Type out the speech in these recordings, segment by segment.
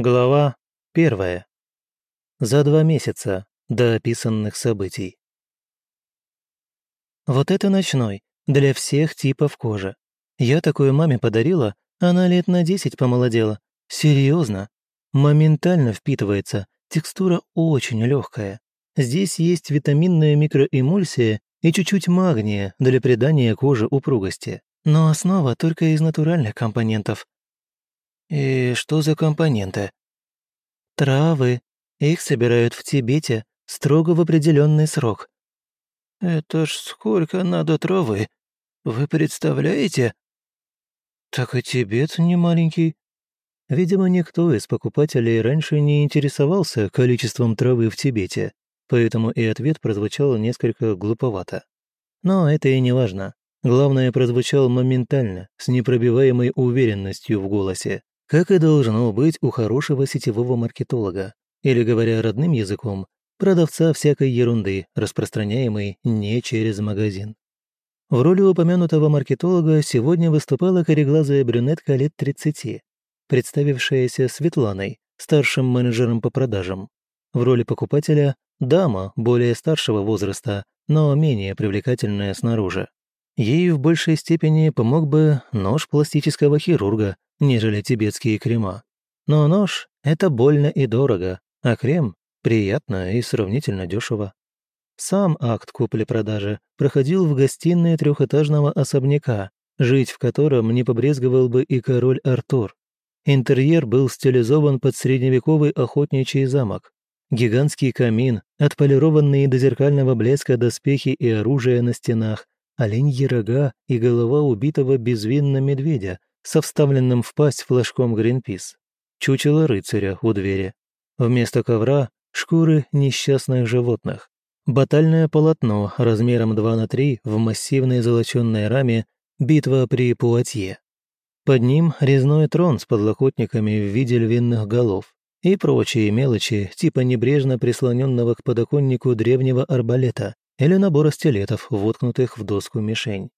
Глава первая. За два месяца до описанных событий. Вот это ночной, для всех типов кожи. Я такую маме подарила, она лет на десять помолодела. Серьезно. Моментально впитывается, текстура очень легкая. Здесь есть витаминная микроэмульсия и чуть-чуть магния для придания коже упругости. Но основа только из натуральных компонентов, «И что за компоненты?» «Травы. Их собирают в Тибете строго в определенный срок». «Это ж сколько надо травы? Вы представляете?» «Так и Тибет не маленький». Видимо, никто из покупателей раньше не интересовался количеством травы в Тибете, поэтому и ответ прозвучал несколько глуповато. Но это и не важно. Главное, прозвучал моментально, с непробиваемой уверенностью в голосе как и должно быть у хорошего сетевого маркетолога, или, говоря родным языком, продавца всякой ерунды, распространяемой не через магазин. В роли упомянутого маркетолога сегодня выступала кореглазая брюнетка лет 30, представившаяся Светланой, старшим менеджером по продажам. В роли покупателя – дама более старшего возраста, но менее привлекательная снаружи. Ей в большей степени помог бы нож пластического хирурга, нежели тибетские крема. Но нож – это больно и дорого, а крем – приятно и сравнительно дешево. Сам акт купли-продажи проходил в гостиной трехэтажного особняка, жить в котором не побрезговал бы и король Артур. Интерьер был стилизован под средневековый охотничий замок. Гигантский камин, отполированные до зеркального блеска доспехи и оружие на стенах, оленьи рога и голова убитого безвинно медведя, со вставленным в пасть флажком Гринпис. Чучело рыцаря у двери. Вместо ковра – шкуры несчастных животных. Батальное полотно размером 2 на 3 в массивной золоченной раме «Битва при Пуатье». Под ним резной трон с подлокотниками в виде львиных голов и прочие мелочи, типа небрежно прислоненного к подоконнику древнего арбалета или набора стилетов, воткнутых в доску мишень.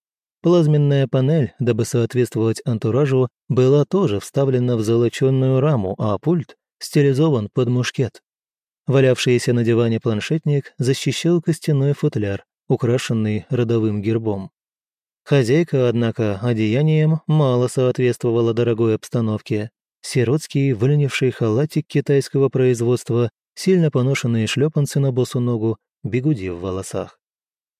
Плазменная панель, дабы соответствовать антуражу, была тоже вставлена в золоченную раму, а пульт стилизован под мушкет. Валявшийся на диване планшетник защищал костяной футляр, украшенный родовым гербом. Хозяйка, однако, одеянием мало соответствовала дорогой обстановке. Сиротский, выленивший халатик китайского производства, сильно поношенные шлепанцы на босу ногу, бегуди в волосах.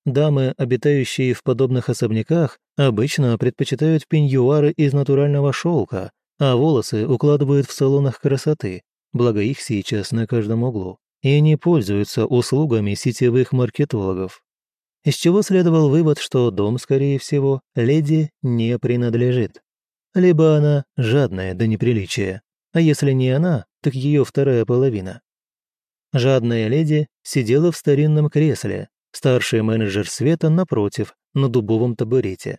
Дамы, обитающие в подобных особняках, обычно предпочитают пеньюары из натурального шелка, а волосы укладывают в салонах красоты, благо их сейчас на каждом углу, и не пользуются услугами сетевых маркетологов. Из чего следовал вывод, что дом, скорее всего, леди не принадлежит. Либо она жадная до неприличия, а если не она, так ее вторая половина. Жадная леди сидела в старинном кресле, Старший менеджер Света напротив, на дубовом табурете.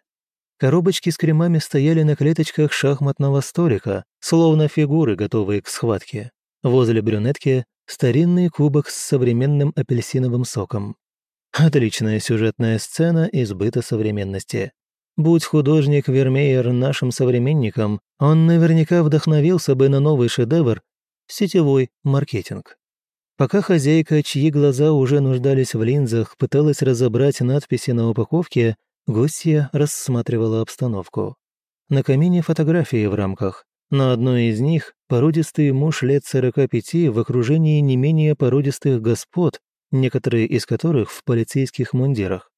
Коробочки с кремами стояли на клеточках шахматного столика, словно фигуры, готовые к схватке. Возле брюнетки старинный кубок с современным апельсиновым соком. Отличная сюжетная сцена избыта современности. Будь художник Вермеер нашим современником, он наверняка вдохновился бы на новый шедевр – сетевой маркетинг. Пока хозяйка, чьи глаза уже нуждались в линзах, пыталась разобрать надписи на упаковке, гостья рассматривала обстановку. На камине фотографии в рамках. На одной из них породистый муж лет 45 в окружении не менее породистых господ, некоторые из которых в полицейских мундирах.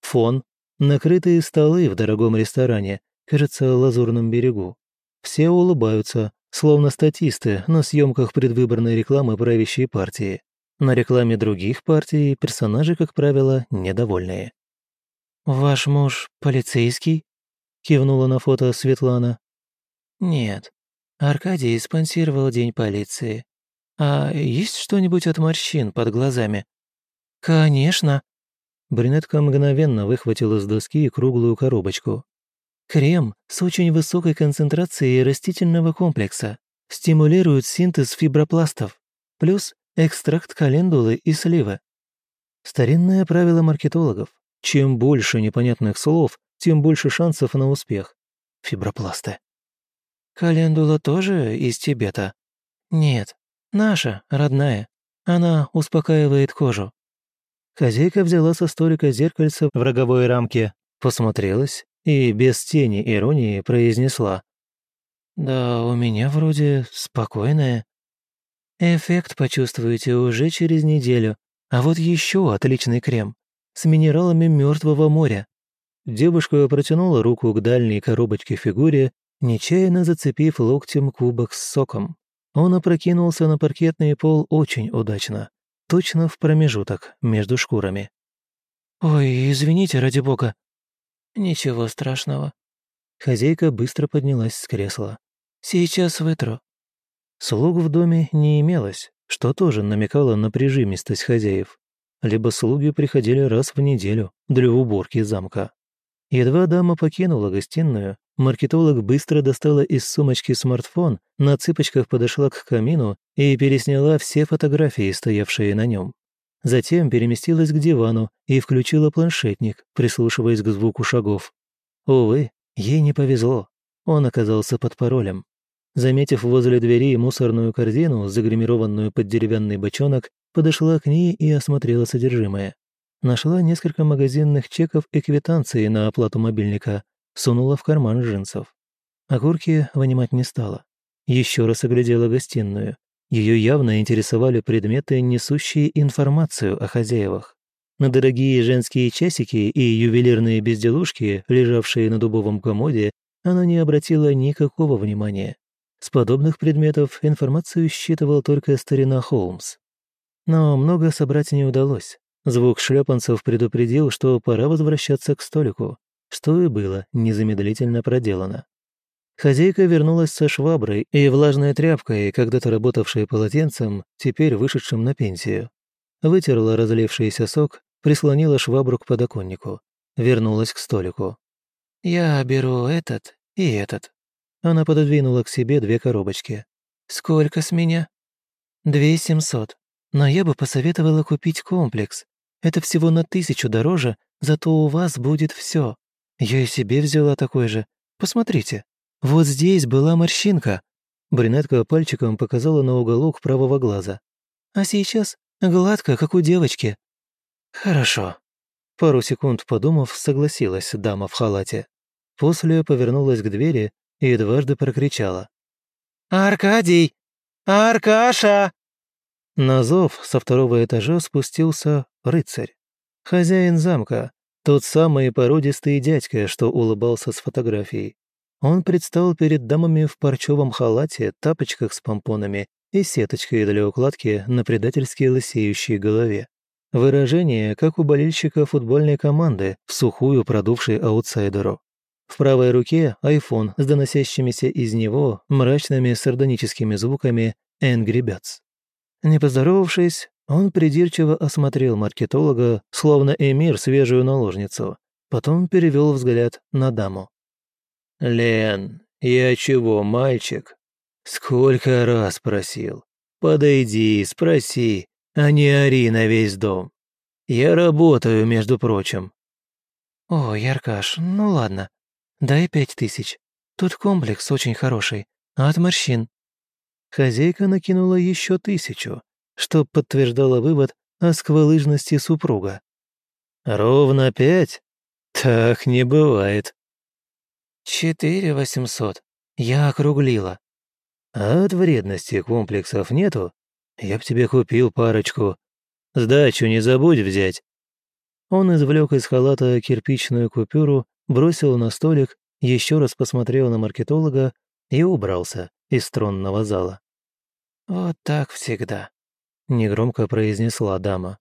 Фон – накрытые столы в дорогом ресторане, кажется, Лазурном берегу. Все улыбаются, словно статисты на съемках предвыборной рекламы правящей партии. На рекламе других партий персонажи, как правило, недовольные. «Ваш муж полицейский?» — кивнула на фото Светлана. «Нет, Аркадий спонсировал День полиции. А есть что-нибудь от морщин под глазами?» «Конечно». Брюнетка мгновенно выхватила с доски круглую коробочку. Крем с очень высокой концентрацией растительного комплекса стимулирует синтез фибропластов, плюс экстракт календулы и сливы. Старинное правило маркетологов. Чем больше непонятных слов, тем больше шансов на успех. Фибропласты. Календула тоже из Тибета? «Нет, наша, родная. Она успокаивает кожу». Хозяйка взяла со столика зеркальце в роговой рамке, посмотрелась и без тени иронии произнесла. «Да у меня вроде спокойная». «Эффект почувствуете уже через неделю, а вот еще отличный крем с минералами Мертвого моря». Девушка протянула руку к дальней коробочке фигуре, нечаянно зацепив локтем кубок с соком. Он опрокинулся на паркетный пол очень удачно, точно в промежуток между шкурами. «Ой, извините, ради бога». «Ничего страшного». Хозяйка быстро поднялась с кресла. «Сейчас вытру». Слуг в доме не имелось, что тоже намекало на прижимистость хозяев. Либо слуги приходили раз в неделю для уборки замка. Едва дама покинула гостиную, Маркетолог быстро достала из сумочки смартфон, на цыпочках подошла к камину и пересняла все фотографии, стоявшие на нем. Затем переместилась к дивану и включила планшетник, прислушиваясь к звуку шагов. Увы, ей не повезло. Он оказался под паролем. Заметив возле двери мусорную корзину, загримированную под деревянный бочонок, подошла к ней и осмотрела содержимое. Нашла несколько магазинных чеков и квитанции на оплату мобильника, сунула в карман джинсов. Огурки вынимать не стала. Еще раз оглядела гостиную. Ее явно интересовали предметы, несущие информацию о хозяевах. На дорогие женские часики и ювелирные безделушки, лежавшие на дубовом комоде, она не обратила никакого внимания. С подобных предметов информацию считывал только старина Холмс. Но много собрать не удалось. Звук шлепанцев предупредил, что пора возвращаться к столику что и было незамедлительно проделано. Хозяйка вернулась со шваброй и влажной тряпкой, когда-то работавшей полотенцем, теперь вышедшим на пенсию. Вытерла разлившийся сок, прислонила швабру к подоконнику. Вернулась к столику. «Я беру этот и этот». Она пододвинула к себе две коробочки. «Сколько с меня?» «Две семьсот. Но я бы посоветовала купить комплекс. Это всего на тысячу дороже, зато у вас будет все. Я и себе взяла такой же. Посмотрите. Вот здесь была морщинка». Брюнетка пальчиком показала на уголок правого глаза. «А сейчас гладко, как у девочки». «Хорошо». Пару секунд подумав, согласилась дама в халате. После повернулась к двери и дважды прокричала. «Аркадий! Аркаша!» На зов со второго этажа спустился рыцарь. Хозяин замка, тот самый породистый дядька, что улыбался с фотографией. Он предстал перед дамами в парчевом халате, тапочках с помпонами и сеточкой для укладки на предательски лысеющей голове. Выражение, как у болельщика футбольной команды, в сухую продувшей аутсайдеру. В правой руке iPhone с доносящимися из него мрачными сардоническими звуками «Angry Birds». Не поздоровавшись, он придирчиво осмотрел маркетолога, словно эмир свежую наложницу. Потом перевел взгляд на даму. «Лен, я чего, мальчик? Сколько раз просил? Подойди, спроси, а не ори на весь дом. Я работаю, между прочим». «О, Яркаш, ну ладно. Дай пять тысяч. Тут комплекс очень хороший, от морщин». Хозяйка накинула еще тысячу, что подтверждало вывод о сквалыжности супруга. «Ровно пять? Так не бывает». «Четыре восемьсот. Я округлила». «А от вредности комплексов нету? Я б тебе купил парочку. Сдачу не забудь взять». Он извлек из халата кирпичную купюру, бросил на столик, еще раз посмотрел на маркетолога и убрался из тронного зала. «Вот так всегда», негромко произнесла дама.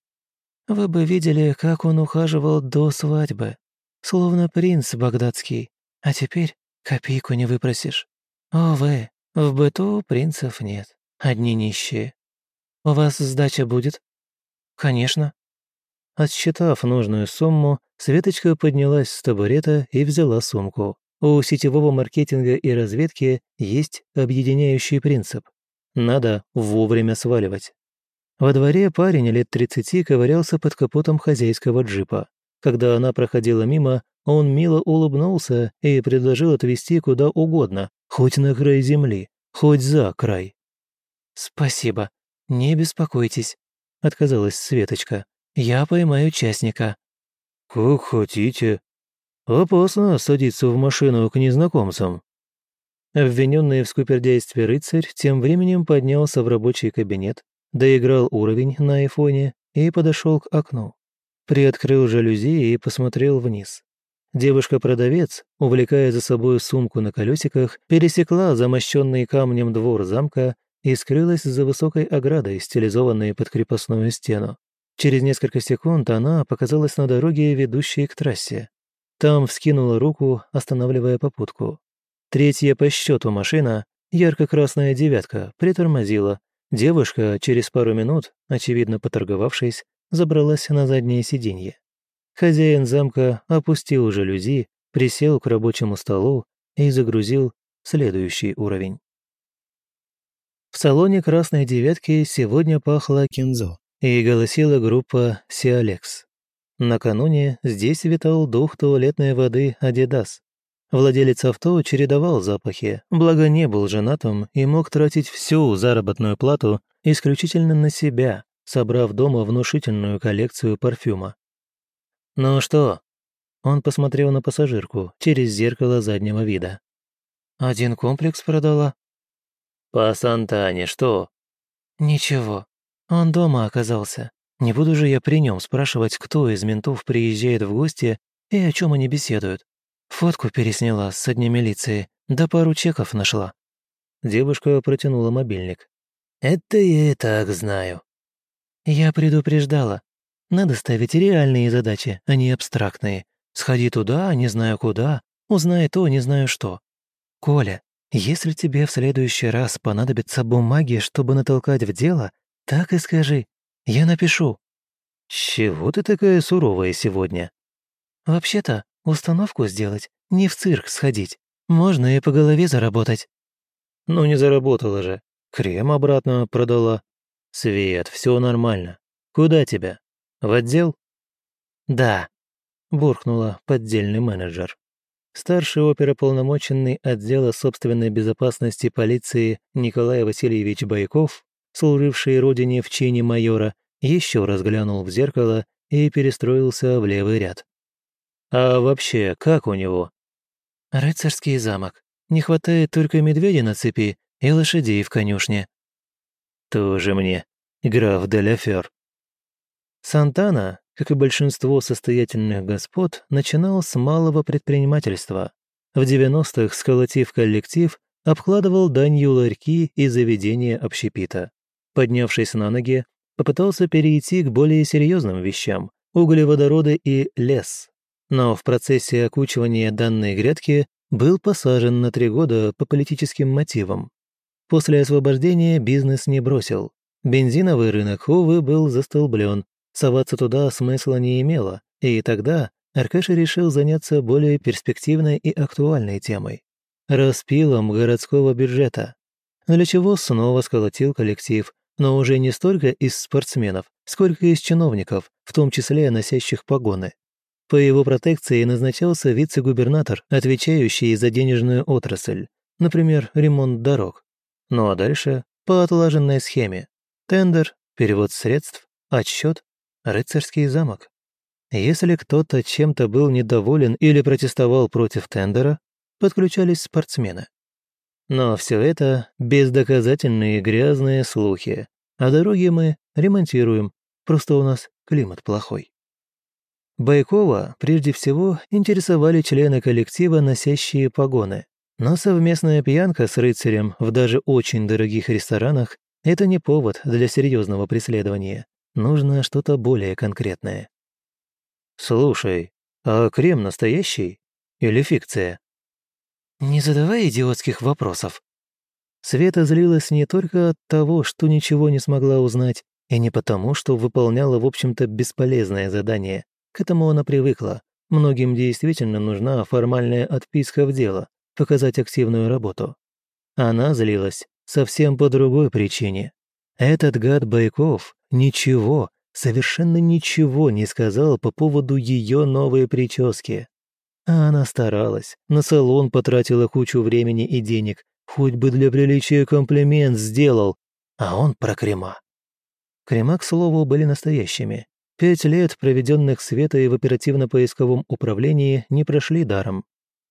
«Вы бы видели, как он ухаживал до свадьбы. Словно принц багдадский. А теперь копейку не выпросишь. Увы, в быту принцев нет. Одни нищие. У вас сдача будет?» «Конечно». Отсчитав нужную сумму, Светочка поднялась с табурета и взяла сумку. У сетевого маркетинга и разведки есть объединяющий принцип. Надо вовремя сваливать. Во дворе парень лет тридцати ковырялся под капотом хозяйского джипа. Когда она проходила мимо, он мило улыбнулся и предложил отвезти куда угодно, хоть на край земли, хоть за край. «Спасибо. Не беспокойтесь», — отказалась Светочка. «Я поймаю частника». «Как хотите. Опасно садиться в машину к незнакомцам». Обвиненный в скупердействе рыцарь тем временем поднялся в рабочий кабинет, доиграл уровень на айфоне и подошел к окну. Приоткрыл жалюзи и посмотрел вниз. Девушка-продавец, увлекая за собой сумку на колесиках, пересекла замощенный камнем двор замка и скрылась за высокой оградой, стилизованной под крепостную стену. Через несколько секунд она показалась на дороге, ведущей к трассе. Там вскинула руку, останавливая попутку. Третья по счету машина, ярко-красная девятка, притормозила. Девушка через пару минут, очевидно поторговавшись, забралась на заднее сиденье. Хозяин замка опустил жалюзи, присел к рабочему столу и загрузил следующий уровень. В салоне «Красной девятки» сегодня пахло кинзо и голосила группа «Сиалекс». Накануне здесь витал дух туалетной воды «Адидас». Владелец авто чередовал запахи, благо не был женатым и мог тратить всю заработную плату исключительно на себя, собрав дома внушительную коллекцию парфюма. «Ну что?» Он посмотрел на пассажирку через зеркало заднего вида. «Один комплекс продала?» «По Сантане что?» «Ничего. Он дома оказался. Не буду же я при нем спрашивать, кто из ментов приезжает в гости и о чем они беседуют. Фотку пересняла с одни милиции, да пару чеков нашла». Девушка протянула мобильник. «Это я и так знаю». «Я предупреждала. Надо ставить реальные задачи, а не абстрактные. Сходи туда, не знаю куда, узнай то, не знаю что. Коля, если тебе в следующий раз понадобятся бумаги, чтобы натолкать в дело, так и скажи. Я напишу». «Чего ты такая суровая сегодня?» «Вообще-то, установку сделать, не в цирк сходить. Можно и по голове заработать». «Ну не заработала же. Крем обратно продала. Свет, все нормально. Куда тебя?» В отдел? Да, буркнула поддельный менеджер. Старший оперополномоченный отдела собственной безопасности полиции Николай Васильевич Байков, служивший родине в чине майора, еще раз глянул в зеркало и перестроился в левый ряд. «А вообще, как у него?» «Рыцарский замок. Не хватает только медведя на цепи и лошадей в конюшне». «Тоже мне, граф де Ляфер», Сантана, как и большинство состоятельных господ, начинал с малого предпринимательства. В 90-х, сколотив коллектив, обкладывал данью ларьки и заведения общепита. Поднявшись на ноги, попытался перейти к более серьезным вещам – углеводороды и лес. Но в процессе окучивания данной грядки был посажен на три года по политическим мотивам. После освобождения бизнес не бросил. Бензиновый рынок, увы, был застолблен, Соваться туда смысла не имело, и тогда Аркаша решил заняться более перспективной и актуальной темой – распилом городского бюджета, для чего снова сколотил коллектив, но уже не столько из спортсменов, сколько из чиновников, в том числе носящих погоны. По его протекции назначался вице-губернатор, отвечающий за денежную отрасль, например, ремонт дорог. Ну а дальше по отлаженной схеме. Тендер, перевод средств, отчет рыцарский замок. Если кто-то чем-то был недоволен или протестовал против тендера, подключались спортсмены. Но все это бездоказательные грязные слухи, а дороги мы ремонтируем, просто у нас климат плохой. Байкова прежде всего интересовали члены коллектива, носящие погоны. Но совместная пьянка с рыцарем в даже очень дорогих ресторанах – это не повод для серьезного преследования. Нужно что-то более конкретное. «Слушай, а крем настоящий? Или фикция?» «Не задавай идиотских вопросов». Света злилась не только от того, что ничего не смогла узнать, и не потому, что выполняла, в общем-то, бесполезное задание. К этому она привыкла. Многим действительно нужна формальная отписка в дело, показать активную работу. Она злилась совсем по другой причине. Этот гад Байков ничего, совершенно ничего не сказал по поводу ее новой прически. А она старалась, на салон потратила кучу времени и денег, хоть бы для приличия комплимент сделал. А он про крема. Крема, к слову, были настоящими. Пять лет, проведенных Светой в оперативно-поисковом управлении, не прошли даром.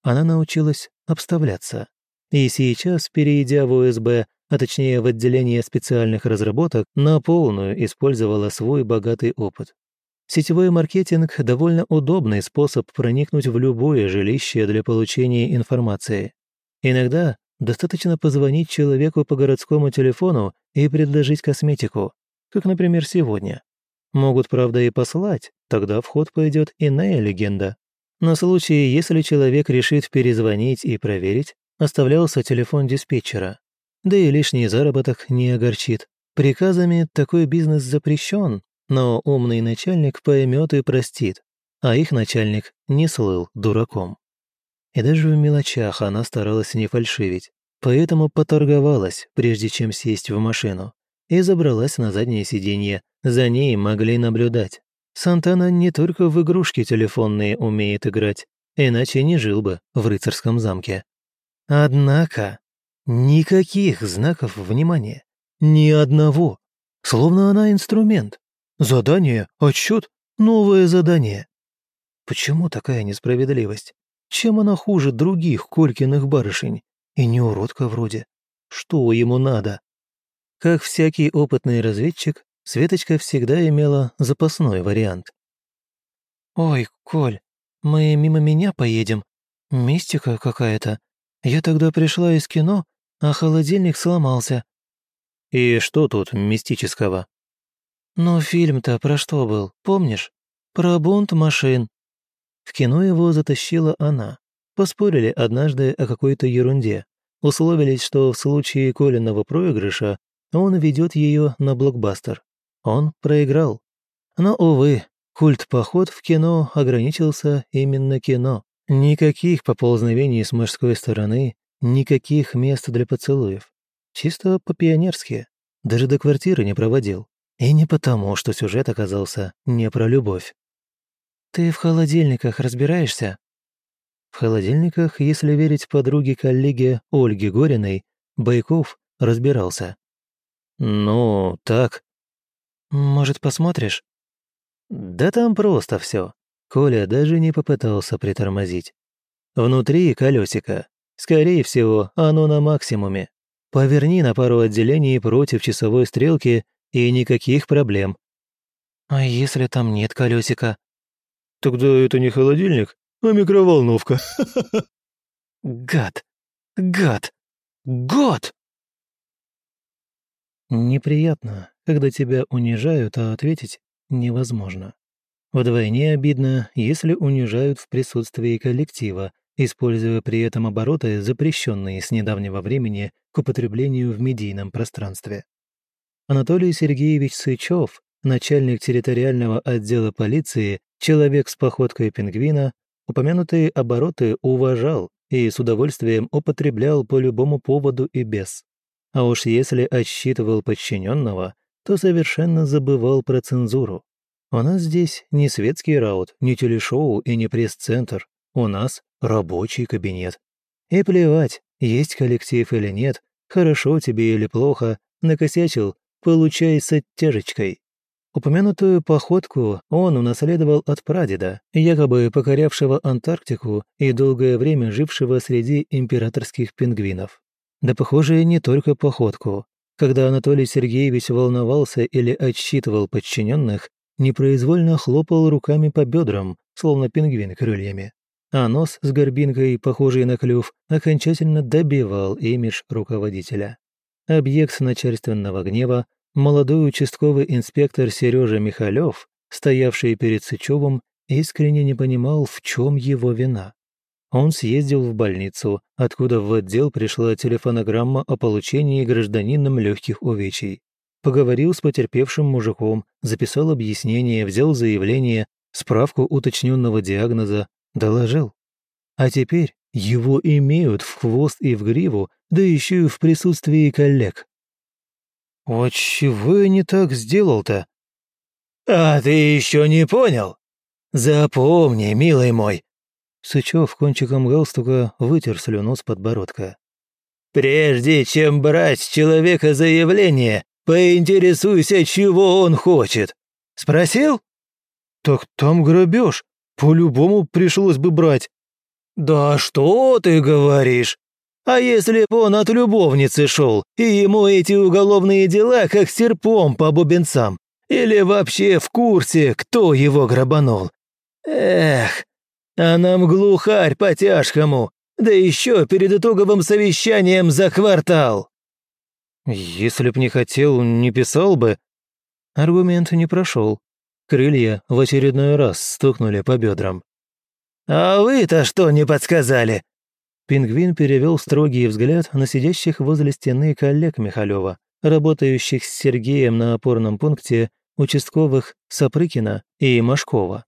Она научилась обставляться. И сейчас, перейдя в УСБ, а точнее в отделение специальных разработок, на полную использовала свой богатый опыт. Сетевой маркетинг – довольно удобный способ проникнуть в любое жилище для получения информации. Иногда достаточно позвонить человеку по городскому телефону и предложить косметику, как, например, сегодня. Могут, правда, и послать, тогда в ход пойдет иная легенда. На случай, если человек решит перезвонить и проверить, оставлялся телефон диспетчера. Да и лишний заработок не огорчит. Приказами такой бизнес запрещен, но умный начальник поймет и простит, а их начальник не слыл дураком. И даже в мелочах она старалась не фальшивить, поэтому поторговалась, прежде чем сесть в машину, и забралась на заднее сиденье. За ней могли наблюдать. Сантана не только в игрушки телефонные умеет играть, иначе не жил бы в рыцарском замке. Однако никаких знаков внимания, ни одного, словно она инструмент. Задание, отчет, новое задание. Почему такая несправедливость? Чем она хуже других Колькиных барышень? И не уродка вроде. Что ему надо? Как всякий опытный разведчик, Светочка всегда имела запасной вариант. «Ой, Коль, мы мимо меня поедем. Мистика какая-то. Я тогда пришла из кино, а холодильник сломался». «И что тут мистического?» «Но фильм-то про что был, помнишь? Про бунт машин». В кино его затащила она. Поспорили однажды о какой-то ерунде. Условились, что в случае Колиного проигрыша он ведет ее на блокбастер. Он проиграл. Но, увы, культ-поход в кино ограничился именно кино. Никаких поползновений с мужской стороны, никаких мест для поцелуев. Чисто по-пионерски. Даже до квартиры не проводил. И не потому, что сюжет оказался не про любовь. «Ты в холодильниках разбираешься?» В холодильниках, если верить подруге-коллеге Ольге Гориной, Байков разбирался. «Ну, так». «Может, посмотришь?» «Да там просто все. Коля даже не попытался притормозить. Внутри колесико. Скорее всего, оно на максимуме. Поверни на пару отделений против часовой стрелки, и никаких проблем. А если там нет колесика? Тогда это не холодильник, а микроволновка. Гад! Гад! Гад! Неприятно, когда тебя унижают, а ответить невозможно. Вдвойне обидно, если унижают в присутствии коллектива, используя при этом обороты, запрещенные с недавнего времени к употреблению в медийном пространстве. Анатолий Сергеевич Сычев, начальник территориального отдела полиции, человек с походкой пингвина, упомянутые обороты уважал и с удовольствием употреблял по любому поводу и без. А уж если отсчитывал подчиненного, то совершенно забывал про цензуру. У нас здесь не светский раут, не телешоу и не пресс-центр. У нас рабочий кабинет. И плевать, есть коллектив или нет, хорошо тебе или плохо, накосячил, получай с оттяжечкой. Упомянутую походку он унаследовал от прадеда, якобы покорявшего Антарктику и долгое время жившего среди императорских пингвинов. Да похоже, не только походку. Когда Анатолий Сергеевич волновался или отсчитывал подчиненных, непроизвольно хлопал руками по бедрам, словно пингвин крыльями. А нос с горбинкой, похожий на клюв, окончательно добивал имидж руководителя. Объект начальственного гнева, молодой участковый инспектор Сережа Михалев, стоявший перед Сычевым, искренне не понимал, в чем его вина. Он съездил в больницу, откуда в отдел пришла телефонограмма о получении гражданином легких увечий. Поговорил с потерпевшим мужиком, записал объяснение, взял заявление, справку уточненного диагноза, доложил. А теперь его имеют в хвост и в гриву, да еще и в присутствии коллег. «Вот чего я не так сделал-то?» «А ты еще не понял? Запомни, милый мой!» Сычев кончиком галстука вытер слюну с подбородка. «Прежде чем брать с человека заявление, Поинтересуйся, чего он хочет. Спросил?» «Так там грабеж. По-любому пришлось бы брать». «Да что ты говоришь? А если б он от любовницы шел, и ему эти уголовные дела как серпом по бубенцам? Или вообще в курсе, кто его грабанул? Эх, а нам глухарь по-тяжкому, да еще перед итоговым совещанием за квартал. Если б не хотел, не писал бы. Аргумент не прошел. Крылья в очередной раз стукнули по бедрам. «А вы-то что не подсказали?» Пингвин перевел строгий взгляд на сидящих возле стены коллег Михалева, работающих с Сергеем на опорном пункте участковых Сапрыкина и Машкова.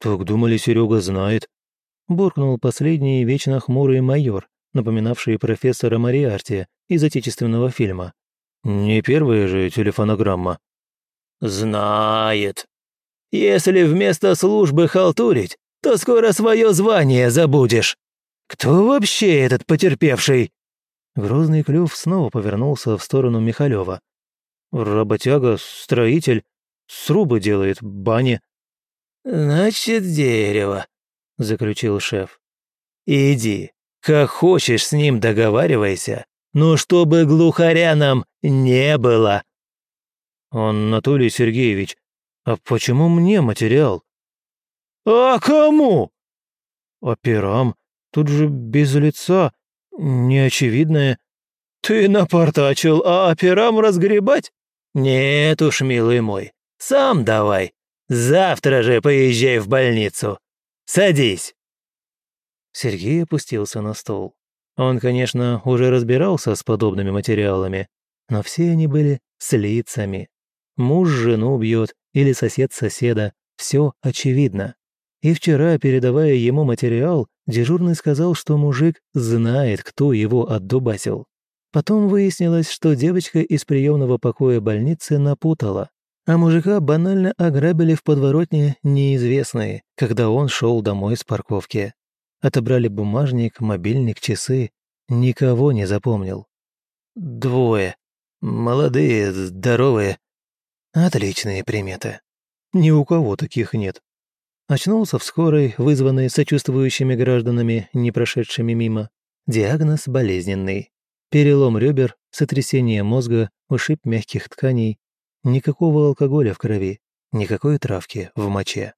«Так думали, Серега знает», – буркнул последний вечно хмурый майор, напоминавший профессора Мариарти из отечественного фильма. «Не первая же телефонограмма». «Знает. Если вместо службы халтурить, то скоро свое звание забудешь. Кто вообще этот потерпевший?» Грозный клюв снова повернулся в сторону Михалева. «Работяга, строитель, срубы делает, бани». «Значит, дерево», — заключил шеф. «Иди, как хочешь с ним договаривайся, но чтобы глухаря нам не было». «Анатолий Сергеевич, а почему мне материал?» «А кому?» «Операм. Тут же без лица, неочевидное». «Ты напортачил, а операм разгребать? Нет уж, милый мой, сам давай. Завтра же поезжай в больницу. Садись». Сергей опустился на стол. Он, конечно, уже разбирался с подобными материалами, но все они были с лицами. Муж жену бьет или сосед соседа, все очевидно. И вчера, передавая ему материал, дежурный сказал, что мужик знает, кто его отдубасил. Потом выяснилось, что девочка из приемного покоя больницы напутала, а мужика банально ограбили в подворотне неизвестные, когда он шел домой с парковки. Отобрали бумажник, мобильник, часы. Никого не запомнил. Двое. Молодые, здоровые. Отличные приметы. Ни у кого таких нет. Очнулся в скорой, вызванной сочувствующими гражданами, не прошедшими мимо. Диагноз болезненный. Перелом ребер, сотрясение мозга, ушиб мягких тканей. Никакого алкоголя в крови, никакой травки в моче.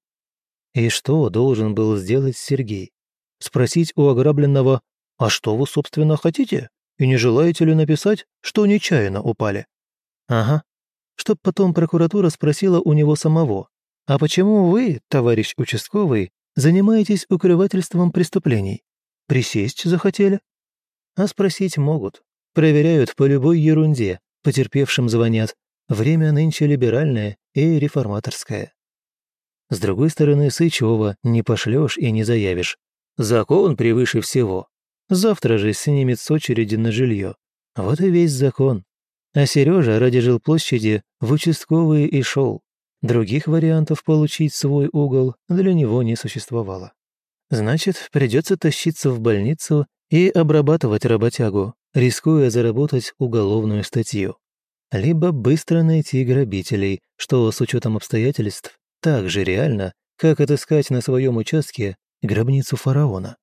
И что должен был сделать Сергей? Спросить у ограбленного «А что вы, собственно, хотите? И не желаете ли написать, что нечаянно упали?» Ага. Чтоб потом прокуратура спросила у него самого «А почему вы, товарищ участковый, занимаетесь укрывательством преступлений? Присесть захотели?» А спросить могут. Проверяют по любой ерунде, потерпевшим звонят. Время нынче либеральное и реформаторское. С другой стороны, Сычева не пошлешь и не заявишь. Закон превыше всего. Завтра же снимет с очереди на жилье. Вот и весь закон. А Сережа ради жилплощади в участковые и шел. Других вариантов получить свой угол для него не существовало. Значит, придется тащиться в больницу и обрабатывать работягу, рискуя заработать уголовную статью. Либо быстро найти грабителей, что с учетом обстоятельств так же реально, как отыскать на своем участке гробницу фараона.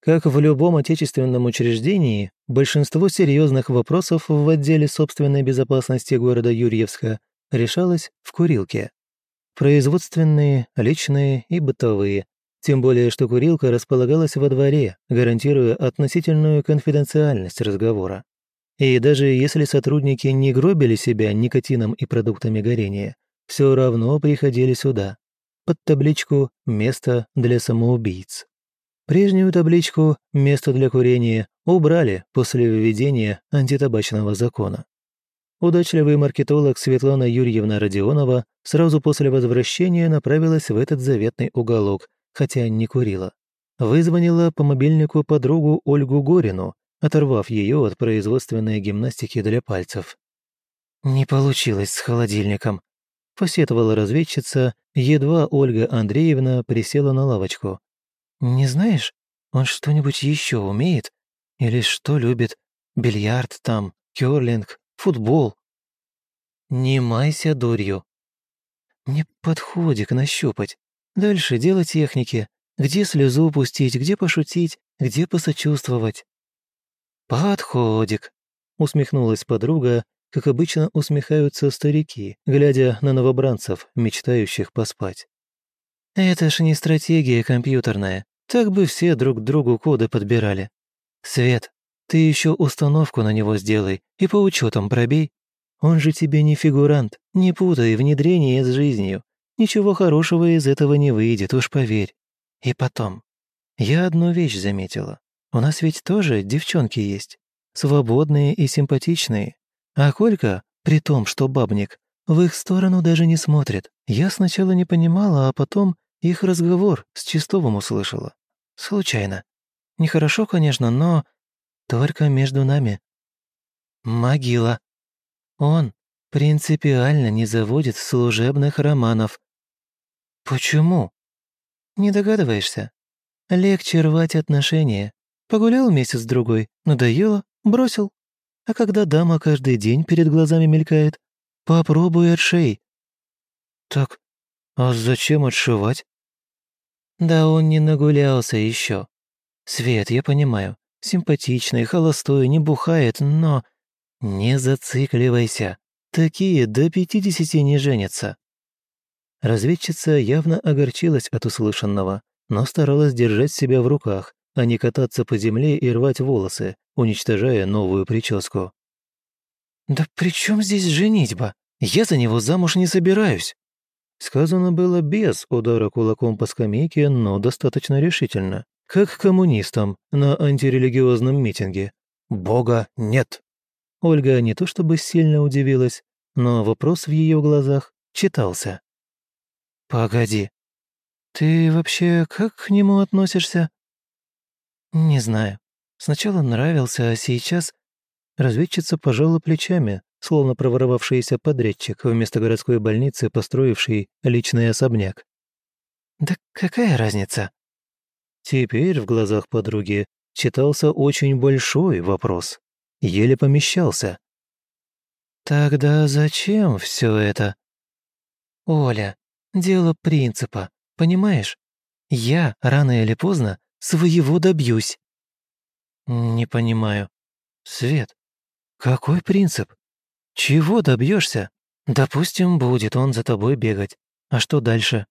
Как в любом отечественном учреждении, большинство серьезных вопросов в отделе собственной безопасности города Юрьевска решалось в курилке. Производственные, личные и бытовые, тем более что курилка располагалась во дворе, гарантируя относительную конфиденциальность разговора. И даже если сотрудники не гробили себя никотином и продуктами горения, все равно приходили сюда, под табличку «Место для самоубийц». Прежнюю табличку «Место для курения» убрали после введения антитабачного закона. Удачливый маркетолог Светлана Юрьевна Родионова сразу после возвращения направилась в этот заветный уголок, хотя не курила. Вызвонила по мобильнику подругу Ольгу Горину, оторвав ее от производственной гимнастики для пальцев. «Не получилось с холодильником», — посетовала разведчица, едва Ольга Андреевна присела на лавочку. «Не знаешь, он что-нибудь еще умеет? Или что любит? Бильярд там, кёрлинг, футбол. Не майся дурью. Мне подходик нащупать. Дальше дело техники. Где слезу пустить, где пошутить, где посочувствовать. «Подходик», — усмехнулась подруга, как обычно усмехаются старики, глядя на новобранцев, мечтающих поспать. «Это ж не стратегия компьютерная, так бы все друг другу коды подбирали. Свет, ты еще установку на него сделай и по учетам пробей. Он же тебе не фигурант, не путай внедрение с жизнью. Ничего хорошего из этого не выйдет, уж поверь. И потом, я одну вещь заметила. У нас ведь тоже девчонки есть. Свободные и симпатичные. А Колька, при том, что бабник, в их сторону даже не смотрит. Я сначала не понимала, а потом их разговор с Чистовым услышала. Случайно. Нехорошо, конечно, но только между нами. Могила. Он принципиально не заводит служебных романов. Почему? Не догадываешься? Легче рвать отношения. Погулял месяц-другой, надоело, бросил. А когда дама каждый день перед глазами мелькает, попробуй отшей. Так, а зачем отшивать? Да он не нагулялся еще. Свет, я понимаю, симпатичный, холостой, не бухает, но... Не зацикливайся. Такие до пятидесяти не женятся. Разведчица явно огорчилась от услышанного, но старалась держать себя в руках, а не кататься по земле и рвать волосы, уничтожая новую прическу. «Да при чем здесь женитьба? Я за него замуж не собираюсь!» Сказано было без удара кулаком по скамейке, но достаточно решительно, как коммунистам на антирелигиозном митинге. «Бога нет!» Ольга не то чтобы сильно удивилась, но вопрос в ее глазах читался. «Погоди, ты вообще как к нему относишься?» «Не знаю. Сначала нравился, а сейчас...» Разведчица пожала плечами, словно проворовавшийся подрядчик вместо городской больницы, построивший личный особняк. «Да какая разница?» Теперь в глазах подруги читался очень большой вопрос. Еле помещался. «Тогда зачем все это?» «Оля, Дело принципа, понимаешь? Я, рано или поздно, своего добьюсь». «Не понимаю. Свет, какой принцип? Чего добьешься? Допустим, будет он за тобой бегать. А что дальше?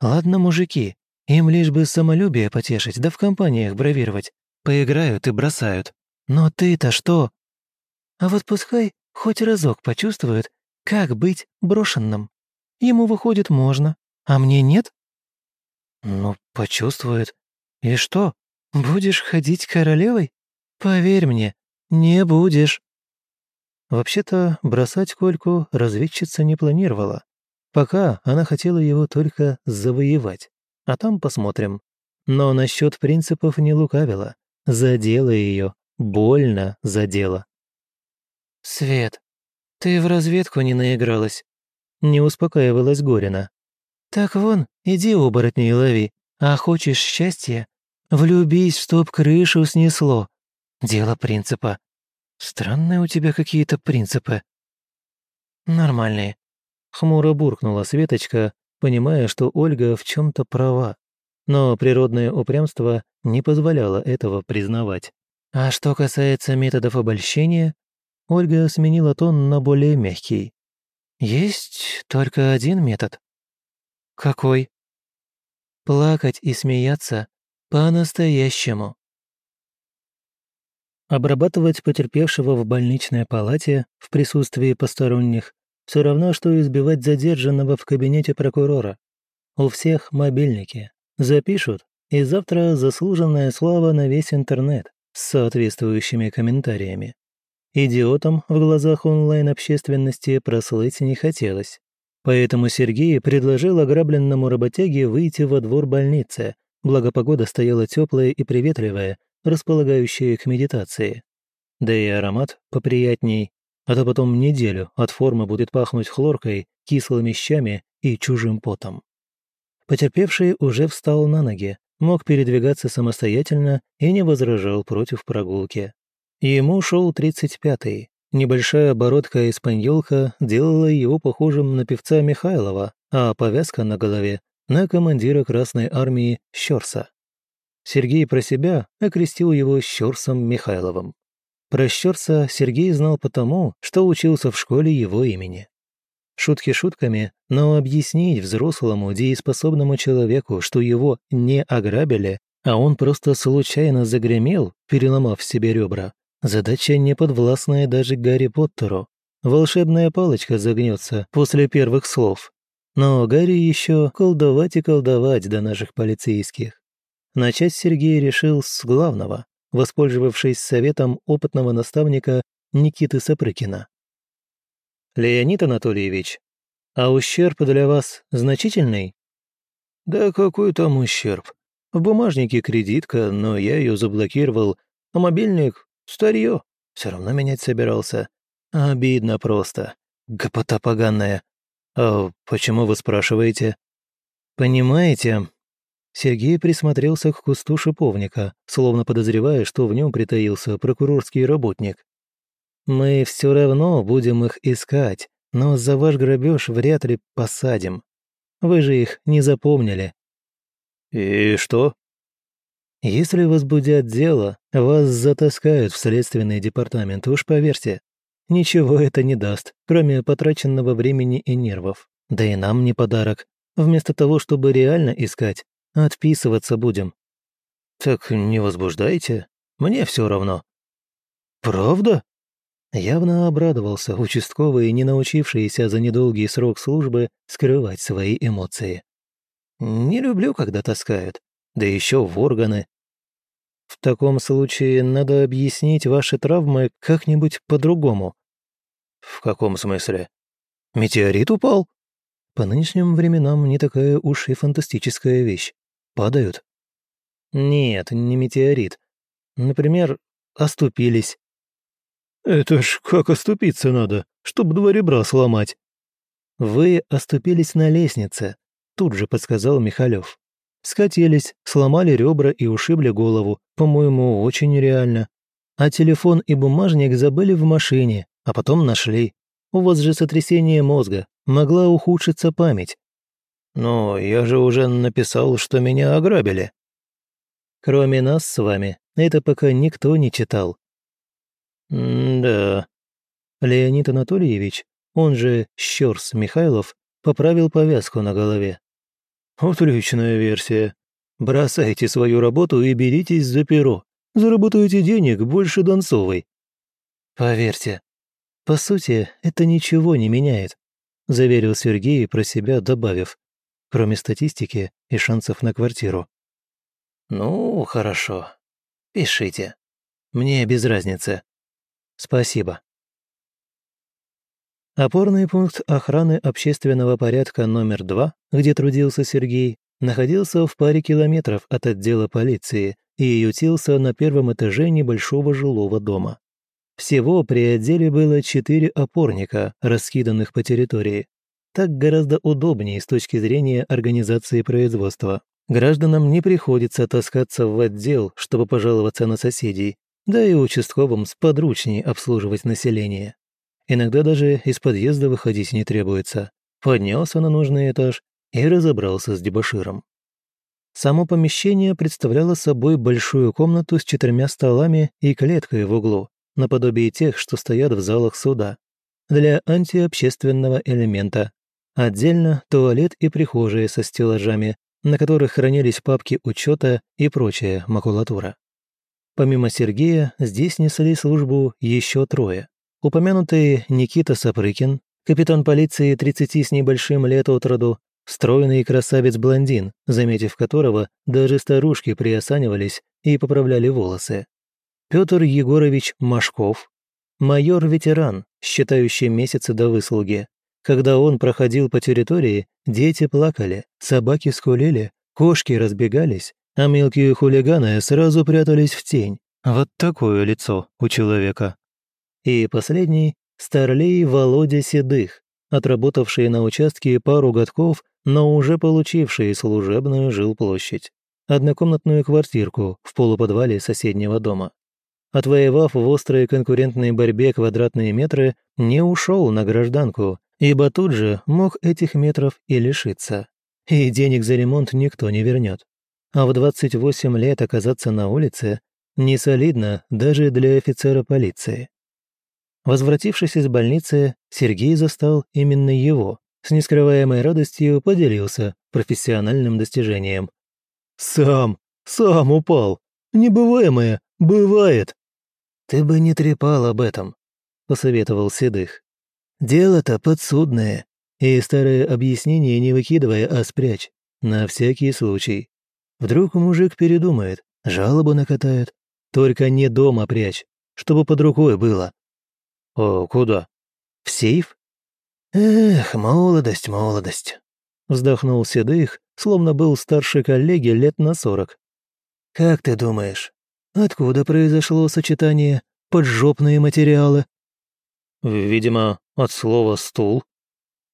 Ладно, мужики, им лишь бы самолюбие потешить, да в компаниях бравировать. Поиграют и бросают. Но ты-то что? А вот пускай хоть разок почувствует, как быть брошенным. Ему, выходит, можно, а мне нет? Ну, почувствует. И что, будешь ходить королевой? Поверь мне, не будешь. Вообще-то, бросать Кольку разведчица не планировала. Пока она хотела его только завоевать. А там посмотрим. Но насчет принципов не лукавила. Задела ее, больно задела. «Свет, ты в разведку не наигралась?» Не успокаивалась Горина. «Так вон, иди оборотней лови, а хочешь счастья? Влюбись, чтоб крышу снесло. Дело принципа. Странные у тебя какие-то принципы». «Нормальные», — хмуро буркнула Светочка, понимая, что Ольга в чем то права. Но природное упрямство не позволяло этого признавать. А что касается методов обольщения, Ольга сменила тон на более мягкий. Есть только один метод. Какой? Плакать и смеяться по-настоящему. Обрабатывать потерпевшего в больничной палате в присутствии посторонних все равно, что избивать задержанного в кабинете прокурора. У всех мобильники. Запишут, и завтра заслуженная слава на весь интернет с соответствующими комментариями. Идиотом в глазах онлайн-общественности прослыть не хотелось. Поэтому Сергей предложил ограбленному работяге выйти во двор больницы, благо погода стояла теплая и приветливая, располагающая к медитации. Да и аромат поприятней, а то потом неделю от формы будет пахнуть хлоркой, кислыми щами и чужим потом. Потерпевший уже встал на ноги, мог передвигаться самостоятельно и не возражал против прогулки. Ему шел 35-й, Небольшая бородка-испаньолка делала его похожим на певца Михайлова, а повязка на голове – на командира Красной Армии Щерса. Сергей про себя окрестил его Щерсом Михайловым. Про Щерса Сергей знал потому, что учился в школе его имени. Шутки шутками, но объяснить взрослому, дееспособному человеку, что его не ограбили, а он просто случайно загремел, переломав себе ребра, задача не подвластная даже Гарри Поттеру. Волшебная палочка загнется после первых слов. Но Гарри еще колдовать и колдовать до наших полицейских. Начать Сергей решил с главного, воспользовавшись советом опытного наставника Никиты Сапрыкина. «Леонид Анатольевич, а ущерб для вас значительный?» «Да какой там ущерб? В бумажнике кредитка, но я ее заблокировал, а мобильник — старье. Все равно менять собирался. Обидно просто. Гопота поганая. А почему вы спрашиваете?» «Понимаете...» Сергей присмотрелся к кусту шиповника, словно подозревая, что в нем притаился прокурорский работник. Мы все равно будем их искать, но за ваш грабеж вряд ли посадим. Вы же их не запомнили». «И что?» «Если возбудят дело, вас затаскают в следственный департамент, уж поверьте. Ничего это не даст, кроме потраченного времени и нервов. Да и нам не подарок. Вместо того, чтобы реально искать, отписываться будем». «Так не возбуждайте. Мне все равно». «Правда?» Явно обрадовался участковый, не научившийся за недолгий срок службы скрывать свои эмоции. «Не люблю, когда таскают, да еще в органы». «В таком случае надо объяснить ваши травмы как-нибудь по-другому». «В каком смысле? Метеорит упал?» «По нынешним временам не такая уж и фантастическая вещь. Падают». «Нет, не метеорит. Например, оступились, «Это ж как оступиться надо, чтоб два ребра сломать». «Вы оступились на лестнице», — тут же подсказал Михалев. «Скатились, сломали ребра и ушибли голову. По-моему, очень реально. А телефон и бумажник забыли в машине, а потом нашли. У вас же сотрясение мозга, могла ухудшиться память». «Но я же уже написал, что меня ограбили». «Кроме нас с вами, это пока никто не читал. «Да». Леонид Анатольевич, он же Щерс Михайлов, поправил повязку на голове. «Отличная версия. Бросайте свою работу и беритесь за перо. Заработаете денег больше Донцовой». «Поверьте, по сути, это ничего не меняет», заверил Сергей про себя, добавив, кроме статистики и шансов на квартиру. «Ну, хорошо. Пишите. Мне без разницы. Спасибо. Опорный пункт охраны общественного порядка номер 2, где трудился Сергей, находился в паре километров от отдела полиции и ютился на первом этаже небольшого жилого дома. Всего при отделе было четыре опорника, раскиданных по территории. Так гораздо удобнее с точки зрения организации производства. Гражданам не приходится таскаться в отдел, чтобы пожаловаться на соседей, да и участковым сподручнее обслуживать население. Иногда даже из подъезда выходить не требуется. Поднялся на нужный этаж и разобрался с дебоширом. Само помещение представляло собой большую комнату с четырьмя столами и клеткой в углу, наподобие тех, что стоят в залах суда, для антиобщественного элемента. Отдельно туалет и прихожие со стеллажами, на которых хранились папки учета и прочая макулатура. Помимо Сергея, здесь несли службу еще трое. Упомянутый Никита Сапрыкин, капитан полиции 30 с небольшим лет от роду, стройный красавец-блондин, заметив которого даже старушки приосанивались и поправляли волосы. Петр Егорович Машков, майор-ветеран, считающий месяцы до выслуги. Когда он проходил по территории, дети плакали, собаки скулили, кошки разбегались, а мелкие хулиганы сразу прятались в тень. Вот такое лицо у человека. И последний – старлей Володя Седых, отработавший на участке пару годков, но уже получивший служебную жилплощадь. Однокомнатную квартирку в полуподвале соседнего дома. отвоевав в острой конкурентной борьбе квадратные метры, не ушел на гражданку, ибо тут же мог этих метров и лишиться. И денег за ремонт никто не вернет. А в 28 лет оказаться на улице не солидно даже для офицера полиции. Возвратившись из больницы, Сергей застал именно его. С нескрываемой радостью поделился профессиональным достижением. «Сам, сам упал. Небываемое бывает». «Ты бы не трепал об этом», — посоветовал Седых. «Дело-то подсудное, и старое объяснение не выкидывая, а спрячь, на всякий случай. Вдруг мужик передумает, жалобу накатает. Только не дома прячь, чтобы под рукой было». «А куда?» «В сейф?» «Эх, молодость, молодость», — вздохнул Седых, словно был старше коллеги лет на сорок. «Как ты думаешь, откуда произошло сочетание поджопные материалы?» «Видимо, от слова «стул».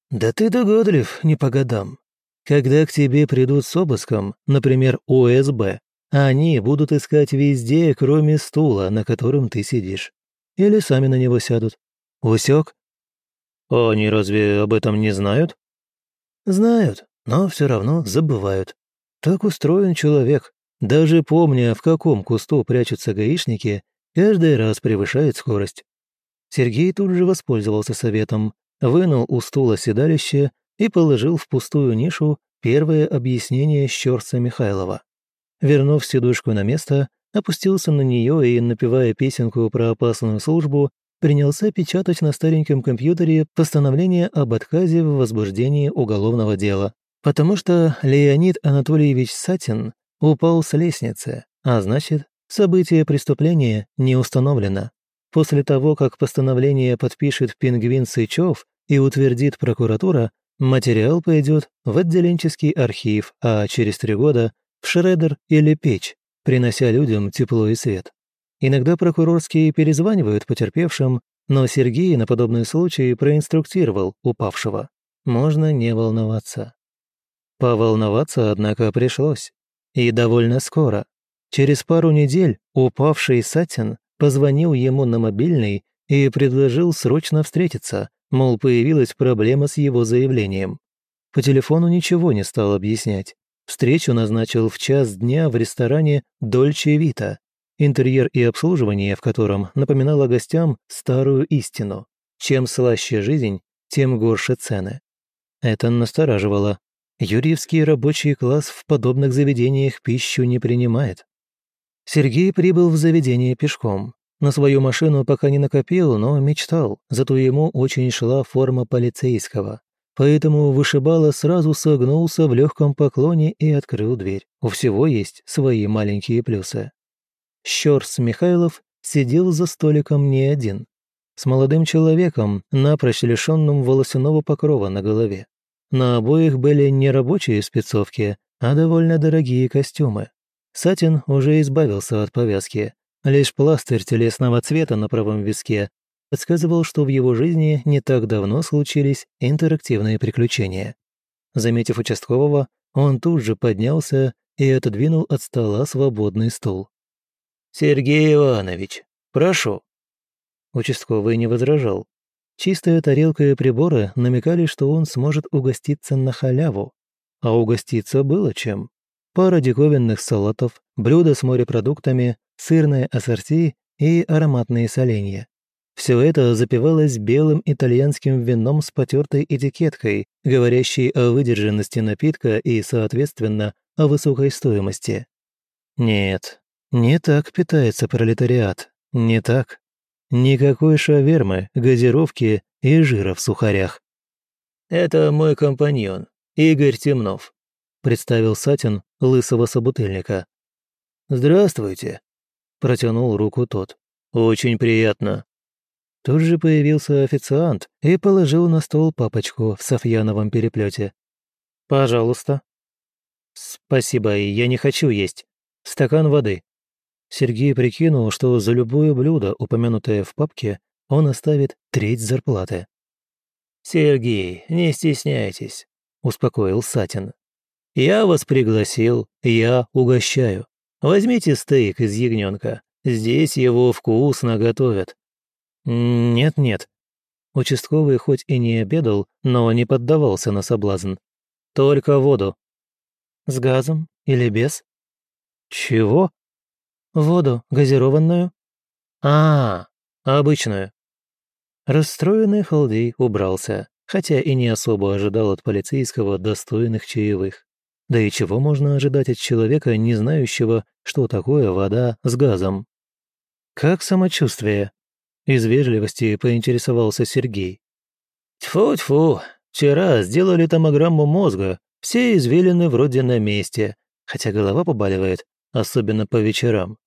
«Да ты догодлив, не по годам. Когда к тебе придут с обыском, например, ОСБ, они будут искать везде, кроме стула, на котором ты сидишь. Или сами на него сядут. Усек?» «А они разве об этом не знают?» «Знают, но все равно забывают. Так устроен человек. Даже помня, в каком кусту прячутся гаишники, каждый раз превышает скорость. Сергей тут же воспользовался советом, вынул у стула седалище и положил в пустую нишу первое объяснение Щерца Михайлова. Вернув сидушку на место, опустился на нее и, напевая песенку про опасную службу, принялся печатать на стареньком компьютере постановление об отказе в возбуждении уголовного дела, потому что Леонид Анатольевич Сатин упал с лестницы, а значит, событие преступления не установлено. После того, как постановление подпишет пингвин Сычев и утвердит прокуратура, материал пойдет в отделенческий архив, а через три года – в шредер или печь, принося людям тепло и свет. Иногда прокурорские перезванивают потерпевшим, но Сергей на подобный случай проинструктировал упавшего. Можно не волноваться. Поволноваться, однако, пришлось. И довольно скоро. Через пару недель упавший Сатин позвонил ему на мобильный и предложил срочно встретиться, мол, появилась проблема с его заявлением. По телефону ничего не стал объяснять. Встречу назначил в час дня в ресторане «Дольче Вита», интерьер и обслуживание в котором напоминало гостям старую истину. Чем слаще жизнь, тем горше цены. Это настораживало. Юрьевский рабочий класс в подобных заведениях пищу не принимает. Сергей прибыл в заведение пешком. На свою машину пока не накопил, но мечтал, зато ему очень шла форма полицейского. Поэтому вышибало сразу согнулся в легком поклоне и открыл дверь. У всего есть свои маленькие плюсы. Щерс Михайлов сидел за столиком не один. С молодым человеком, напрочь лишенным волосяного покрова на голове. На обоих были не рабочие спецовки, а довольно дорогие костюмы. Сатин уже избавился от повязки. Лишь пластырь телесного цвета на правом виске подсказывал, что в его жизни не так давно случились интерактивные приключения. Заметив участкового, он тут же поднялся и отодвинул от стола свободный стул. «Сергей Иванович, прошу». Участковый не возражал. Чистая тарелка и приборы намекали, что он сможет угоститься на халяву. А угоститься было чем пара диковинных салатов, блюда с морепродуктами, сырное ассорти и ароматные соленья. Все это запивалось белым итальянским вином с потертой этикеткой, говорящей о выдержанности напитка и, соответственно, о высокой стоимости. Нет, не так питается пролетариат, не так. Никакой шавермы, газировки и жира в сухарях. «Это мой компаньон, Игорь Темнов», — представил Сатин, лысого собутыльника. «Здравствуйте», – протянул руку тот. «Очень приятно». Тут же появился официант и положил на стол папочку в софьяновом переплете. «Пожалуйста». «Спасибо, я не хочу есть. Стакан воды». Сергей прикинул, что за любое блюдо, упомянутое в папке, он оставит треть зарплаты. «Сергей, не стесняйтесь», – успокоил Сатин. «Я вас пригласил, я угощаю. Возьмите стейк из ягненка. Здесь его вкусно готовят». «Нет-нет». Участковый хоть и не обедал, но не поддавался на соблазн. «Только воду». «С газом или без?» «Чего?» «Воду газированную». «А, обычную». Расстроенный Халдей убрался, хотя и не особо ожидал от полицейского достойных чаевых. Да и чего можно ожидать от человека, не знающего, что такое вода с газом? «Как самочувствие?» Из вежливости поинтересовался Сергей. «Тьфу-тьфу, вчера сделали томограмму мозга, все извилины вроде на месте, хотя голова побаливает, особенно по вечерам.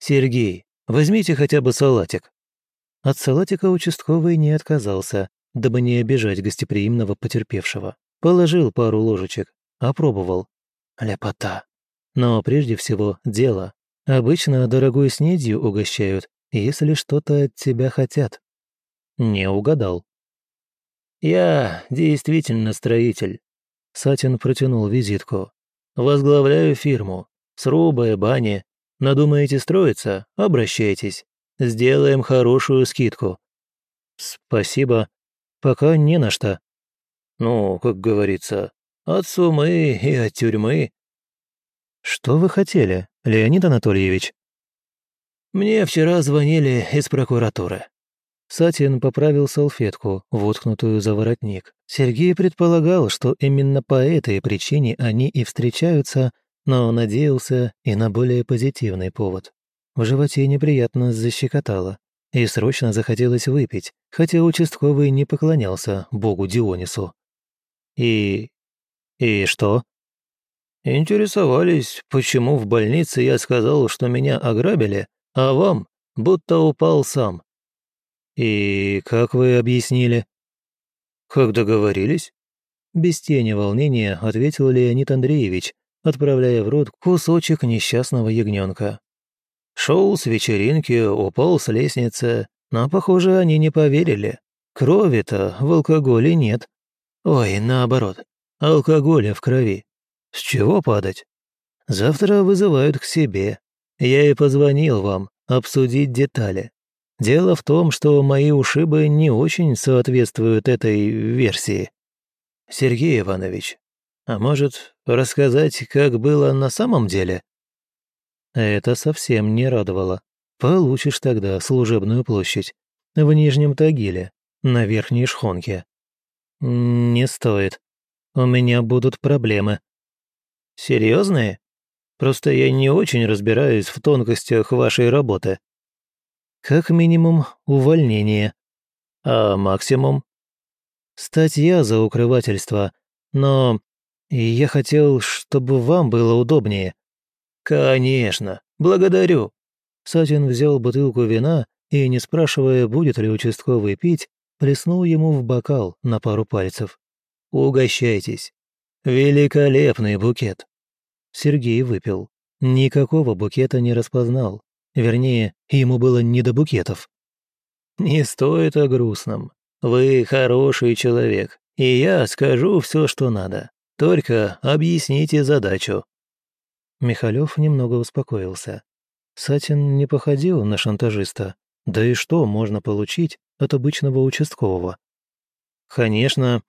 Сергей, возьмите хотя бы салатик». От салатика участковый не отказался, дабы не обижать гостеприимного потерпевшего. Положил пару ложечек, опробовал. Ляпота. Но прежде всего дело. Обычно дорогой снедью угощают, если что-то от тебя хотят. Не угадал. «Я действительно строитель», — Сатин протянул визитку. «Возглавляю фирму. Сруба и бани. Надумаете строиться? Обращайтесь. Сделаем хорошую скидку». «Спасибо. Пока не на что». «Ну, как говорится, от сумы и от тюрьмы». «Что вы хотели, Леонид Анатольевич?» «Мне вчера звонили из прокуратуры». Сатин поправил салфетку, воткнутую за воротник. Сергей предполагал, что именно по этой причине они и встречаются, но надеялся и на более позитивный повод. В животе неприятно защекотало, и срочно захотелось выпить, хотя участковый не поклонялся богу Дионису. «И... и что?» «Интересовались, почему в больнице я сказал, что меня ограбили, а вам будто упал сам». «И как вы объяснили?» «Как договорились?» Без тени волнения ответил Леонид Андреевич, отправляя в рот кусочек несчастного ягненка. Шел с вечеринки, упал с лестницы, но, похоже, они не поверили. Крови-то в алкоголе нет. Ой, наоборот, алкоголя в крови. С чего падать? Завтра вызывают к себе. Я и позвонил вам обсудить детали. Дело в том, что мои ушибы не очень соответствуют этой версии. Сергей Иванович, а может, рассказать, как было на самом деле? Это совсем не радовало. Получишь тогда служебную площадь. В Нижнем Тагиле, на Верхней Шхонке. Не стоит. У меня будут проблемы. Серьезные? Просто я не очень разбираюсь в тонкостях вашей работы. Как минимум, увольнение. А максимум? Статья за укрывательство. Но я хотел, чтобы вам было удобнее. Конечно, благодарю. Сатин взял бутылку вина и, не спрашивая, будет ли участковый пить, плеснул ему в бокал на пару пальцев. «Угощайтесь. Великолепный букет. Сергей выпил. Никакого букета не распознал. Вернее, ему было не до букетов. «Не стоит о грустном. Вы хороший человек, и я скажу все, что надо. Только объясните задачу». Михалев немного успокоился. Сатин не походил на шантажиста. Да и что можно получить от обычного участкового? Конечно,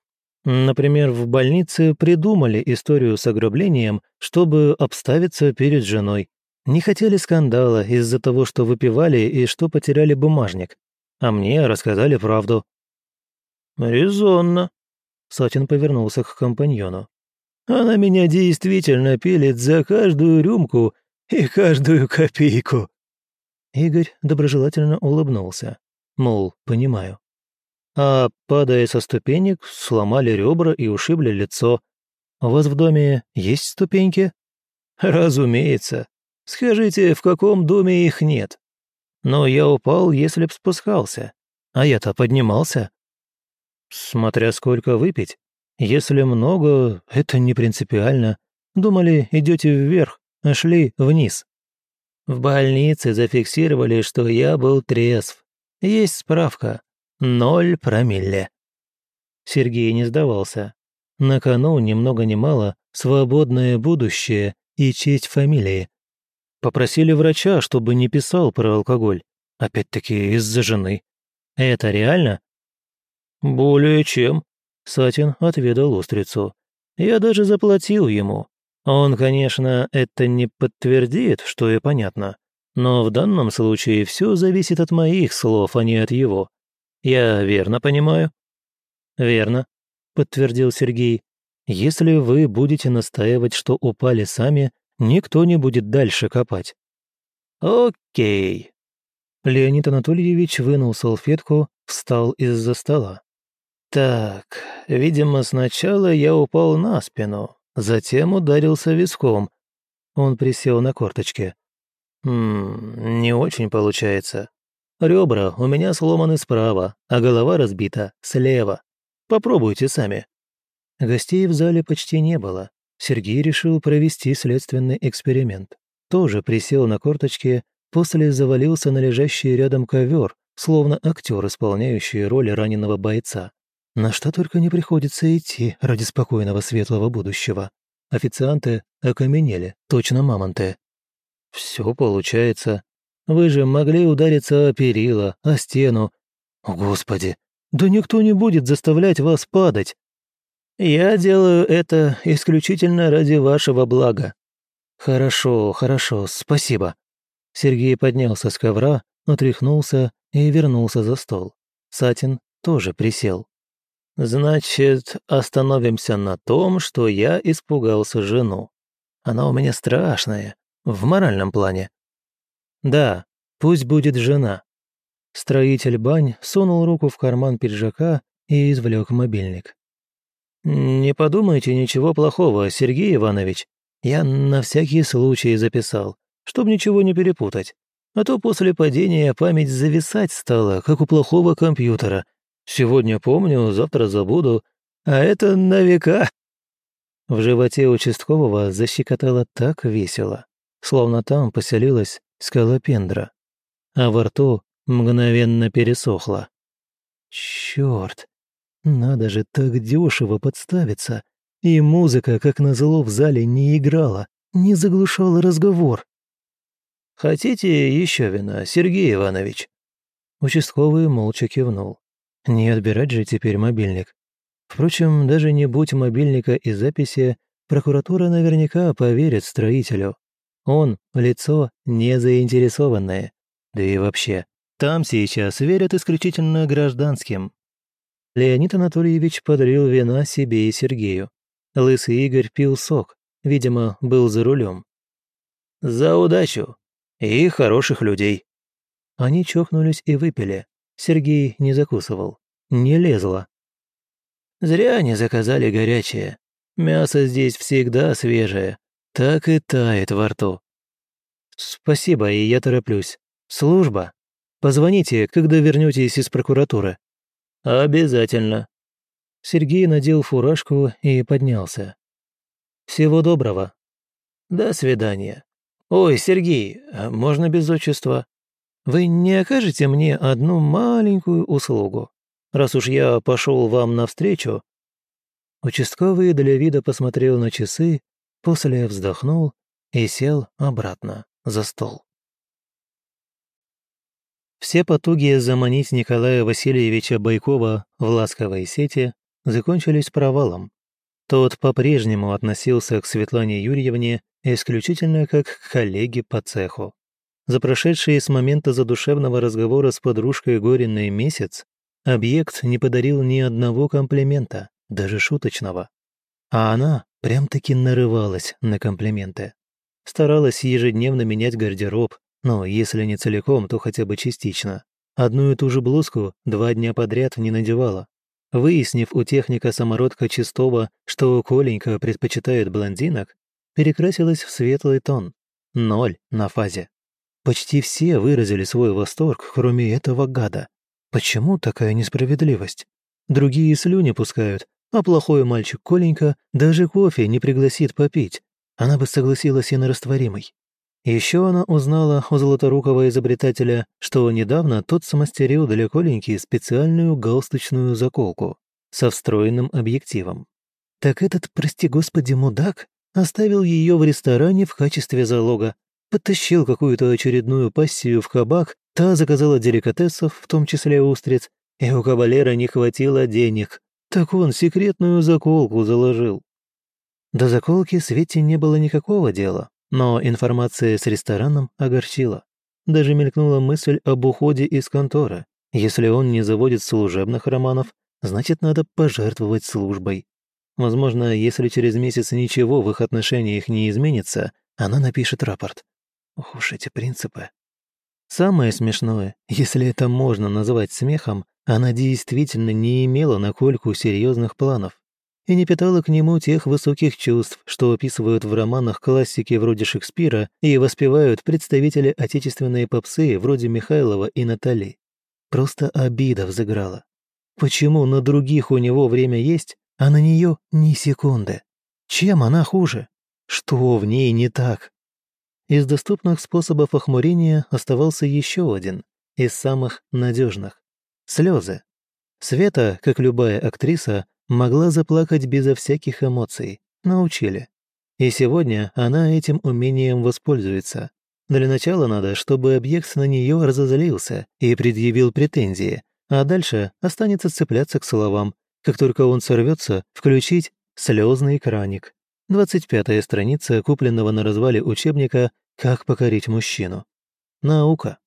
Например, в больнице придумали историю с ограблением, чтобы обставиться перед женой. Не хотели скандала из-за того, что выпивали и что потеряли бумажник. А мне рассказали правду. «Резонно», — Сатин повернулся к компаньону. «Она меня действительно пилит за каждую рюмку и каждую копейку». Игорь доброжелательно улыбнулся. Мол, понимаю а, падая со ступенек, сломали ребра и ушибли лицо. У вас в доме есть ступеньки? Разумеется. Скажите, в каком доме их нет? Но я упал, если б спускался. А я-то поднимался. Смотря сколько выпить. Если много, это не принципиально. Думали, идете вверх, а шли вниз. В больнице зафиксировали, что я был трезв. Есть справка. Ноль промилле. Сергей не сдавался. На кону ни много ни мало свободное будущее и честь фамилии. Попросили врача, чтобы не писал про алкоголь. Опять-таки из-за жены. Это реально? Более чем. Сатин отведал устрицу. Я даже заплатил ему. Он, конечно, это не подтвердит, что и понятно. Но в данном случае все зависит от моих слов, а не от его. Я верно понимаю? Верно, подтвердил Сергей. Если вы будете настаивать, что упали сами, никто не будет дальше копать. Окей. Леонид Анатольевич вынул салфетку, встал из-за стола. Так, видимо, сначала я упал на спину, затем ударился виском. Он присел на корточки. Хм, не очень получается. Ребра у меня сломаны справа, а голова разбита слева. Попробуйте сами. Гостей в зале почти не было. Сергей решил провести следственный эксперимент. Тоже присел на корточки, после завалился на лежащий рядом ковер, словно актер, исполняющий роль раненого бойца. На что только не приходится идти ради спокойного светлого будущего. Официанты окаменели, точно мамонты. Все получается. Вы же могли удариться о перила, о стену. Господи, да никто не будет заставлять вас падать. Я делаю это исключительно ради вашего блага. Хорошо, хорошо, спасибо. Сергей поднялся с ковра, отряхнулся и вернулся за стол. Сатин тоже присел. «Значит, остановимся на том, что я испугался жену. Она у меня страшная, в моральном плане». «Да, пусть будет жена». Строитель бань сунул руку в карман пиджака и извлек мобильник. «Не подумайте ничего плохого, Сергей Иванович. Я на всякий случай записал, чтобы ничего не перепутать. А то после падения память зависать стала, как у плохого компьютера, Сегодня помню, завтра забуду, а это на века». В животе участкового защекотало так весело, словно там поселилась скалопендра, а во рту мгновенно пересохло. Черт, надо же так дешево подставиться. И музыка, как назло, в зале не играла, не заглушала разговор. «Хотите еще вина, Сергей Иванович?» Участковый молча кивнул. Не отбирать же теперь мобильник. Впрочем, даже не будь мобильника и записи, прокуратура наверняка поверит строителю. Он — лицо не заинтересованное. Да и вообще, там сейчас верят исключительно гражданским. Леонид Анатольевич подарил вина себе и Сергею. Лысый Игорь пил сок, видимо, был за рулем. «За удачу! И хороших людей!» Они чокнулись и выпили. Сергей не закусывал. Не лезло. «Зря они заказали горячее. Мясо здесь всегда свежее. Так и тает во рту». «Спасибо, и я тороплюсь. Служба. Позвоните, когда вернетесь из прокуратуры». «Обязательно». Сергей надел фуражку и поднялся. «Всего доброго». «До свидания». «Ой, Сергей, а можно без отчества?» вы не окажете мне одну маленькую услугу, раз уж я пошел вам навстречу?» Участковый для вида посмотрел на часы, после вздохнул и сел обратно за стол. Все потуги заманить Николая Васильевича Байкова в ласковой сети закончились провалом. Тот по-прежнему относился к Светлане Юрьевне исключительно как к коллеге по цеху. За прошедшие с момента задушевного разговора с подружкой Гориной месяц объект не подарил ни одного комплимента, даже шуточного. А она прям-таки нарывалась на комплименты. Старалась ежедневно менять гардероб, но если не целиком, то хотя бы частично. Одну и ту же блузку два дня подряд не надевала. Выяснив у техника самородка Чистого, что Коленька предпочитает блондинок, перекрасилась в светлый тон. Ноль на фазе. Почти все выразили свой восторг, кроме этого гада. Почему такая несправедливость? Другие слюни пускают, а плохой мальчик Коленька даже кофе не пригласит попить. Она бы согласилась и на растворимый. Еще она узнала у золоторукого изобретателя, что недавно тот смастерил для Коленьки специальную галстучную заколку со встроенным объективом. Так этот, прости господи, мудак оставил ее в ресторане в качестве залога, Подтащил какую-то очередную пассию в кабак, та заказала деликатесов, в том числе устриц, и у кавалера не хватило денег. Так он секретную заколку заложил. До заколки Свете не было никакого дела, но информация с рестораном огорчила. Даже мелькнула мысль об уходе из конторы. Если он не заводит служебных романов, значит, надо пожертвовать службой. Возможно, если через месяц ничего в их отношениях не изменится, она напишет рапорт. Ох уж эти принципы. Самое смешное, если это можно назвать смехом, она действительно не имела на Кольку серьезных планов и не питала к нему тех высоких чувств, что описывают в романах классики вроде Шекспира и воспевают представители отечественной попсы вроде Михайлова и Натали. Просто обида взыграла. Почему на других у него время есть, а на нее ни секунды? Чем она хуже? Что в ней не так? Из доступных способов охмурения оставался еще один, из самых надежных — слезы. Света, как любая актриса, могла заплакать безо всяких эмоций, научили. И сегодня она этим умением воспользуется. Для начала надо, чтобы объект на нее разозлился и предъявил претензии, а дальше останется цепляться к словам. Как только он сорвется, включить слезный краник. 25-я страница купленного на развале учебника «Как покорить мужчину». Наука.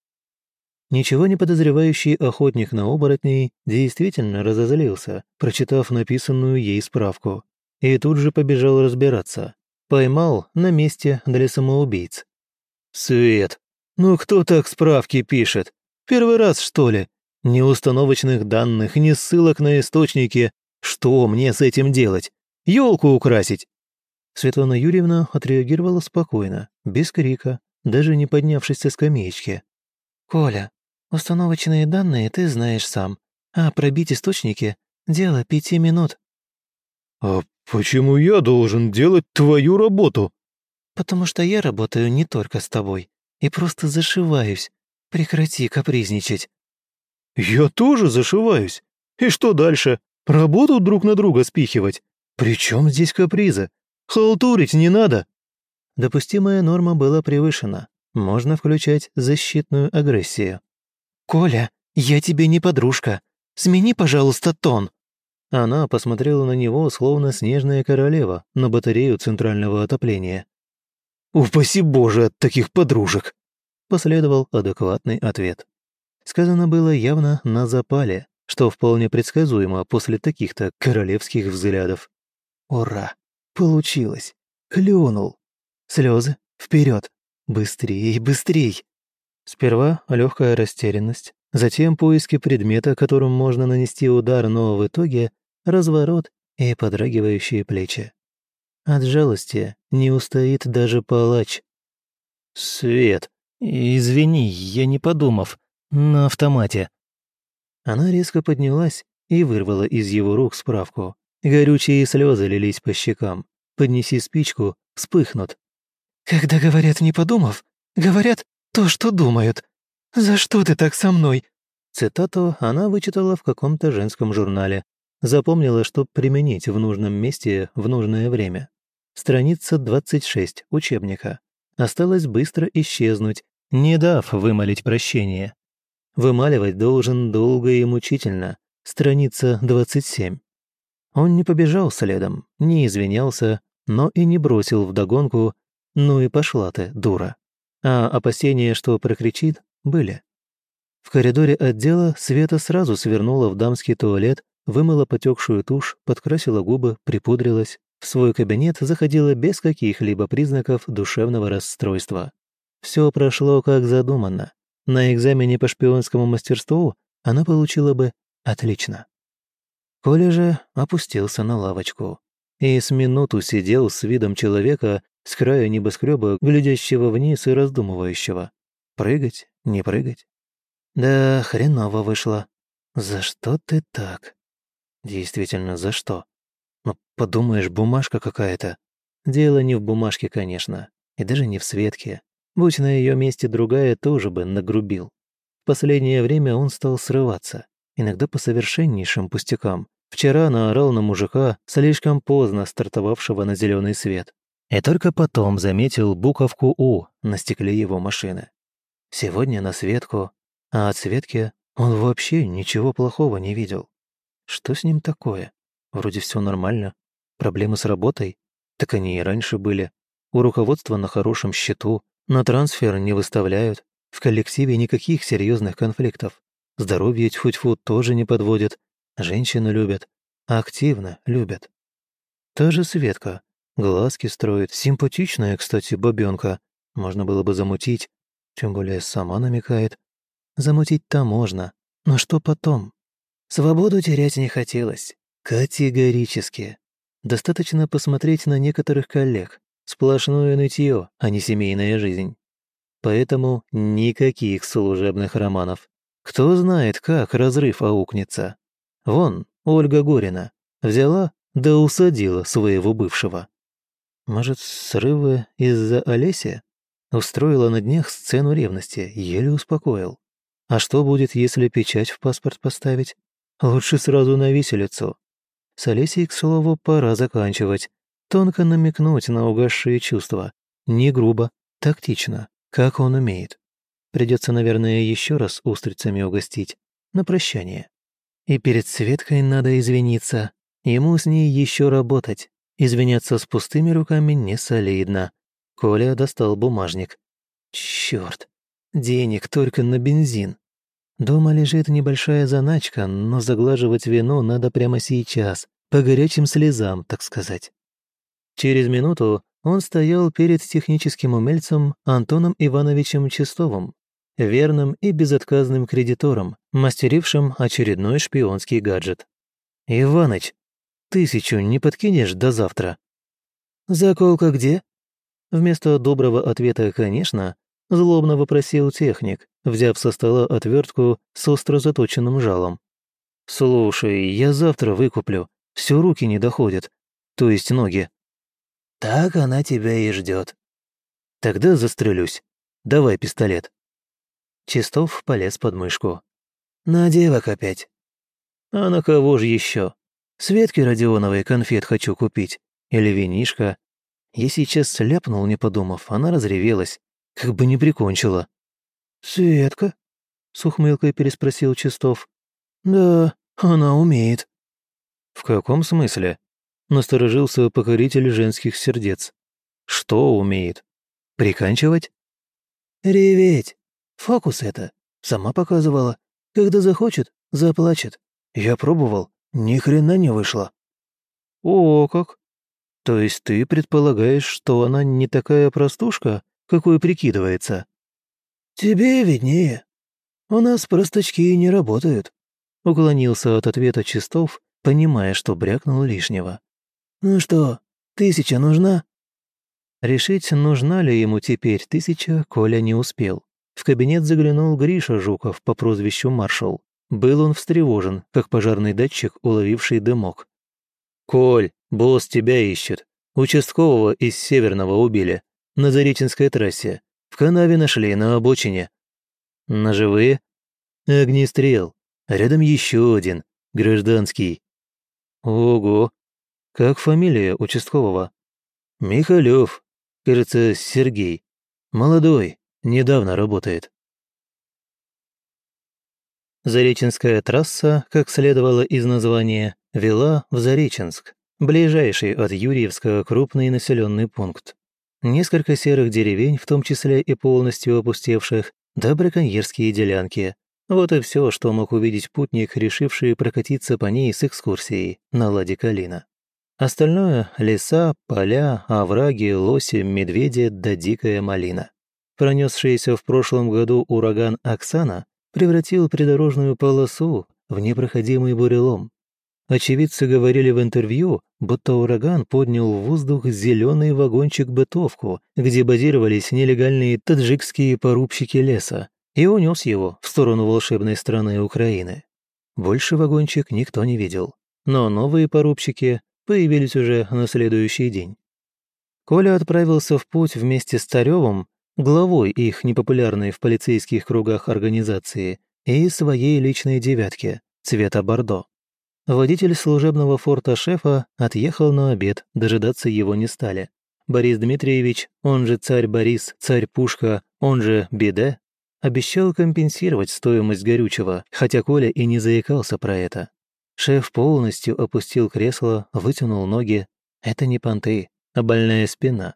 Ничего не подозревающий охотник на оборотней действительно разозлился, прочитав написанную ей справку, и тут же побежал разбираться. Поймал на месте для самоубийц. «Свет, ну кто так справки пишет? Первый раз, что ли? Ни установочных данных, ни ссылок на источники. Что мне с этим делать? Елку украсить?» Светлана Юрьевна отреагировала спокойно, без крика, даже не поднявшись со скамеечки. «Коля, Установочные данные ты знаешь сам, а пробить источники — дело пяти минут». «А почему я должен делать твою работу?» «Потому что я работаю не только с тобой и просто зашиваюсь. Прекрати капризничать». «Я тоже зашиваюсь. И что дальше? Работу друг на друга спихивать? Причем здесь капризы? Халтурить не надо!» Допустимая норма была превышена. Можно включать защитную агрессию. «Коля, я тебе не подружка. Смени, пожалуйста, тон». Она посмотрела на него, словно снежная королева, на батарею центрального отопления. «Упаси Боже от таких подружек!» Последовал адекватный ответ. Сказано было явно на запале, что вполне предсказуемо после таких-то королевских взглядов. «Ура! Получилось! Клюнул! Слезы вперед! Быстрей, быстрей!» Сперва легкая растерянность, затем поиски предмета, которым можно нанести удар, но в итоге разворот и подрагивающие плечи. От жалости не устоит даже палач. «Свет, извини, я не подумав, на автомате». Она резко поднялась и вырвала из его рук справку. Горючие слезы лились по щекам. Поднеси спичку, вспыхнут. «Когда говорят «не подумав», говорят то, что думают. За что ты так со мной?» Цитату она вычитала в каком-то женском журнале. Запомнила, что применить в нужном месте в нужное время. Страница 26 учебника. Осталось быстро исчезнуть, не дав вымолить прощение. Вымаливать должен долго и мучительно. Страница 27. Он не побежал следом, не извинялся, но и не бросил вдогонку «Ну и пошла ты, дура» а опасения, что прокричит, были. В коридоре отдела Света сразу свернула в дамский туалет, вымыла потекшую тушь, подкрасила губы, припудрилась. В свой кабинет заходила без каких-либо признаков душевного расстройства. Все прошло как задумано. На экзамене по шпионскому мастерству она получила бы отлично. Коля же опустился на лавочку и с минуту сидел с видом человека, с края небоскреба, глядящего вниз и раздумывающего. Прыгать, не прыгать? Да, хреново вышло. За что ты так? Действительно, за что? Ну, подумаешь, бумажка какая-то. Дело не в бумажке, конечно, и даже не в Светке. Будь на ее месте другая, тоже бы нагрубил. В последнее время он стал срываться, иногда по совершеннейшим пустякам. Вчера наорал на мужика, слишком поздно стартовавшего на зеленый свет. И только потом заметил буковку «У» на стекле его машины. Сегодня на Светку, а от Светки он вообще ничего плохого не видел. Что с ним такое? Вроде все нормально. Проблемы с работой? Так они и раньше были. У руководства на хорошем счету, на трансфер не выставляют. В коллективе никаких серьезных конфликтов. Здоровье тьфу-тьфу тоже не подводит. Женщины любят. Активно любят. Та же Светка. Глазки строит. Симпатичная, кстати, бабёнка. Можно было бы замутить. Тем более сама намекает. Замутить-то можно. Но что потом? Свободу терять не хотелось. Категорически. Достаточно посмотреть на некоторых коллег. Сплошное нытье, а не семейная жизнь. Поэтому никаких служебных романов. Кто знает, как разрыв аукнется. Вон, Ольга Горина. Взяла да усадила своего бывшего. Может, срывы из-за Олеси? Устроила на днях сцену ревности, еле успокоил. А что будет, если печать в паспорт поставить? Лучше сразу на виселицу. С Олесей, к слову, пора заканчивать. Тонко намекнуть на угасшие чувства. Не грубо, тактично, как он умеет. Придется, наверное, еще раз устрицами угостить. На прощание. И перед Светкой надо извиниться. Ему с ней еще работать. Извиняться с пустыми руками не солидно. Коля достал бумажник. Черт, денег только на бензин. Дома лежит небольшая заначка, но заглаживать вино надо прямо сейчас, по горячим слезам, так сказать. Через минуту он стоял перед техническим умельцем Антоном Ивановичем Чистовым, верным и безотказным кредитором, мастерившим очередной шпионский гаджет. «Иваныч, тысячу не подкинешь до завтра?» «Заколка где?» Вместо доброго ответа «конечно» злобно вопросил техник, взяв со стола отвертку с остро заточенным жалом. «Слушай, я завтра выкуплю, все руки не доходят, то есть ноги». «Так она тебя и ждет. «Тогда застрелюсь. Давай пистолет». Чистов полез под мышку. «На девок опять». «А на кого же еще? Светке Родионовой конфет хочу купить. Или винишко. Я сейчас сляпнул, не подумав, она разревелась. Как бы не прикончила». «Светка?» — с ухмылкой переспросил Чистов. «Да, она умеет». «В каком смысле?» — насторожился покоритель женских сердец. «Что умеет? Приканчивать?» «Реветь. Фокус это. Сама показывала. Когда захочет, заплачет. Я пробовал, ни хрена не вышло». «О, как! То есть ты предполагаешь, что она не такая простушка, какой прикидывается?» «Тебе виднее. У нас простачки не работают», — уклонился от ответа Чистов, понимая, что брякнул лишнего. «Ну что, тысяча нужна?» Решить, нужна ли ему теперь тысяча, Коля не успел. В кабинет заглянул Гриша Жуков по прозвищу Маршал. Был он встревожен, как пожарный датчик, уловивший дымок. «Коль, босс тебя ищет. Участкового из Северного убили. На Зареченской трассе. В канаве нашли, на обочине». «Ножевые?» «Огнестрел. Рядом еще один. Гражданский». «Ого! Как фамилия участкового?» «Михалев. Кажется, Сергей. Молодой, недавно работает». Зареченская трасса, как следовало из названия, вела в Зареченск, ближайший от Юрьевска крупный населенный пункт. Несколько серых деревень, в том числе и полностью опустевших, да браконьерские делянки. Вот и все, что мог увидеть путник, решивший прокатиться по ней с экскурсией на Ладе Калина. Остальное — леса, поля, овраги, лоси, медведи да дикая малина. Пронесшийся в прошлом году ураган Оксана превратил придорожную полосу в непроходимый бурелом. Очевидцы говорили в интервью, будто ураган поднял в воздух зеленый вагончик-бытовку, где базировались нелегальные таджикские порубщики леса, и унес его в сторону волшебной страны Украины. Больше вагончик никто не видел, но новые порубщики появились уже на следующий день. Коля отправился в путь вместе с Царевым главой их непопулярной в полицейских кругах организации, и своей личной девятки, цвета бордо. Водитель служебного форта шефа отъехал на обед, дожидаться его не стали. Борис Дмитриевич, он же царь Борис, царь Пушка, он же Биде, обещал компенсировать стоимость горючего, хотя Коля и не заикался про это. Шеф полностью опустил кресло, вытянул ноги. Это не понты, а больная спина.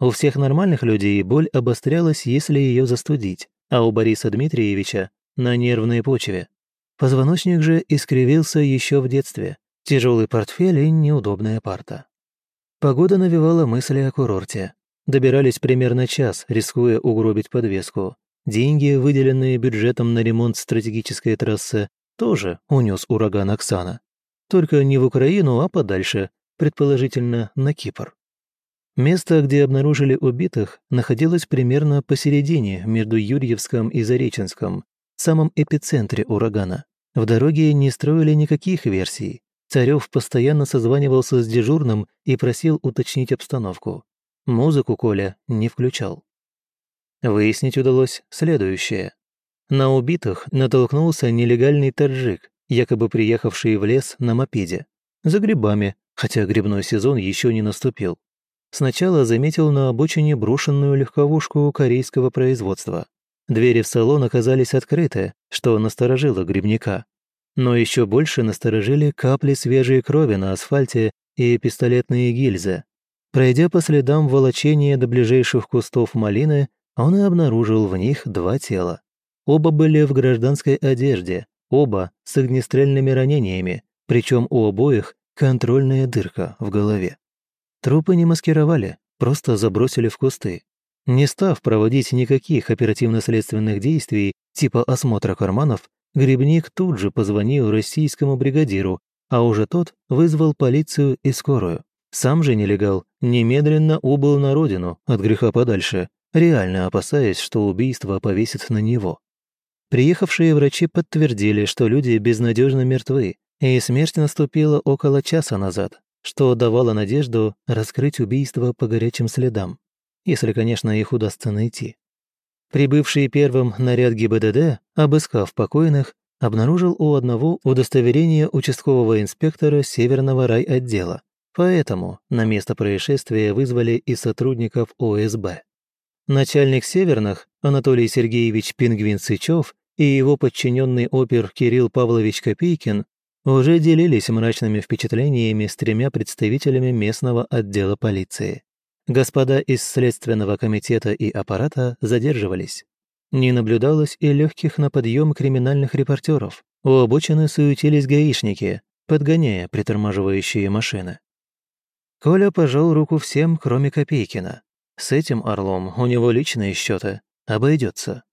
У всех нормальных людей боль обострялась, если ее застудить, а у Бориса Дмитриевича – на нервной почве. Позвоночник же искривился еще в детстве. Тяжелый портфель и неудобная парта. Погода навевала мысли о курорте. Добирались примерно час, рискуя угробить подвеску. Деньги, выделенные бюджетом на ремонт стратегической трассы, тоже унес ураган Оксана. Только не в Украину, а подальше, предположительно на Кипр. Место, где обнаружили убитых, находилось примерно посередине между Юрьевском и Зареченском, самом эпицентре урагана. В дороге не строили никаких версий. Царев постоянно созванивался с дежурным и просил уточнить обстановку. Музыку Коля не включал. Выяснить удалось следующее. На убитых натолкнулся нелегальный таджик, якобы приехавший в лес на мопеде. За грибами, хотя грибной сезон еще не наступил. Сначала заметил на обочине брошенную легковушку корейского производства. Двери в салон оказались открыты, что насторожило грибника. Но еще больше насторожили капли свежей крови на асфальте и пистолетные гильзы. Пройдя по следам волочения до ближайших кустов малины, он и обнаружил в них два тела. Оба были в гражданской одежде, оба с огнестрельными ранениями, причем у обоих контрольная дырка в голове. Трупы не маскировали, просто забросили в кусты. Не став проводить никаких оперативно-следственных действий, типа осмотра карманов, Грибник тут же позвонил российскому бригадиру, а уже тот вызвал полицию и скорую. Сам же нелегал немедленно убыл на родину от греха подальше, реально опасаясь, что убийство повесит на него. Приехавшие врачи подтвердили, что люди безнадежно мертвы, и смерть наступила около часа назад, что давало надежду раскрыть убийство по горячим следам, если, конечно, их удастся найти. Прибывший первым наряд ГИБДД, обыскав покойных, обнаружил у одного удостоверение участкового инспектора Северного райотдела. Поэтому на место происшествия вызвали и сотрудников ОСБ. Начальник Северных, Анатолий Сергеевич Пингвин-Сычев и его подчиненный опер Кирилл Павлович Копейкин уже делились мрачными впечатлениями с тремя представителями местного отдела полиции. Господа из Следственного комитета и аппарата задерживались. Не наблюдалось и легких на подъем криминальных репортеров. У обочины суетились гаишники, подгоняя притормаживающие машины. Коля пожал руку всем, кроме Копейкина. С этим орлом у него личные счеты, обойдется.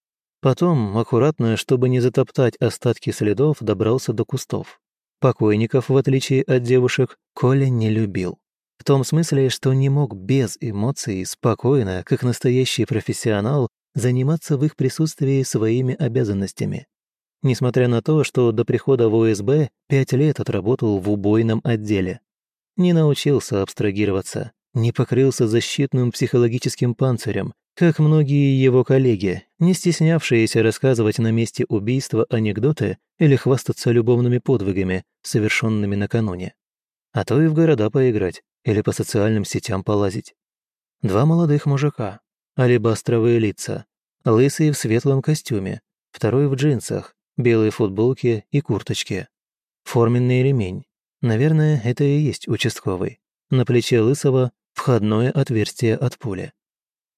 Потом, аккуратно, чтобы не затоптать остатки следов, добрался до кустов. Покойников, в отличие от девушек, Коля не любил. В том смысле, что не мог без эмоций спокойно, как настоящий профессионал, заниматься в их присутствии своими обязанностями. Несмотря на то, что до прихода в ОСБ пять лет отработал в убойном отделе. Не научился абстрагироваться, не покрылся защитным психологическим панцирем, как многие его коллеги, не стеснявшиеся рассказывать на месте убийства анекдоты или хвастаться любовными подвигами, совершенными накануне. А то и в города поиграть, или по социальным сетям полазить. Два молодых мужика, алебастровые лица, лысый в светлом костюме, второй в джинсах, белой футболке и курточке. Форменный ремень. Наверное, это и есть участковый. На плече лысого входное отверстие от пули.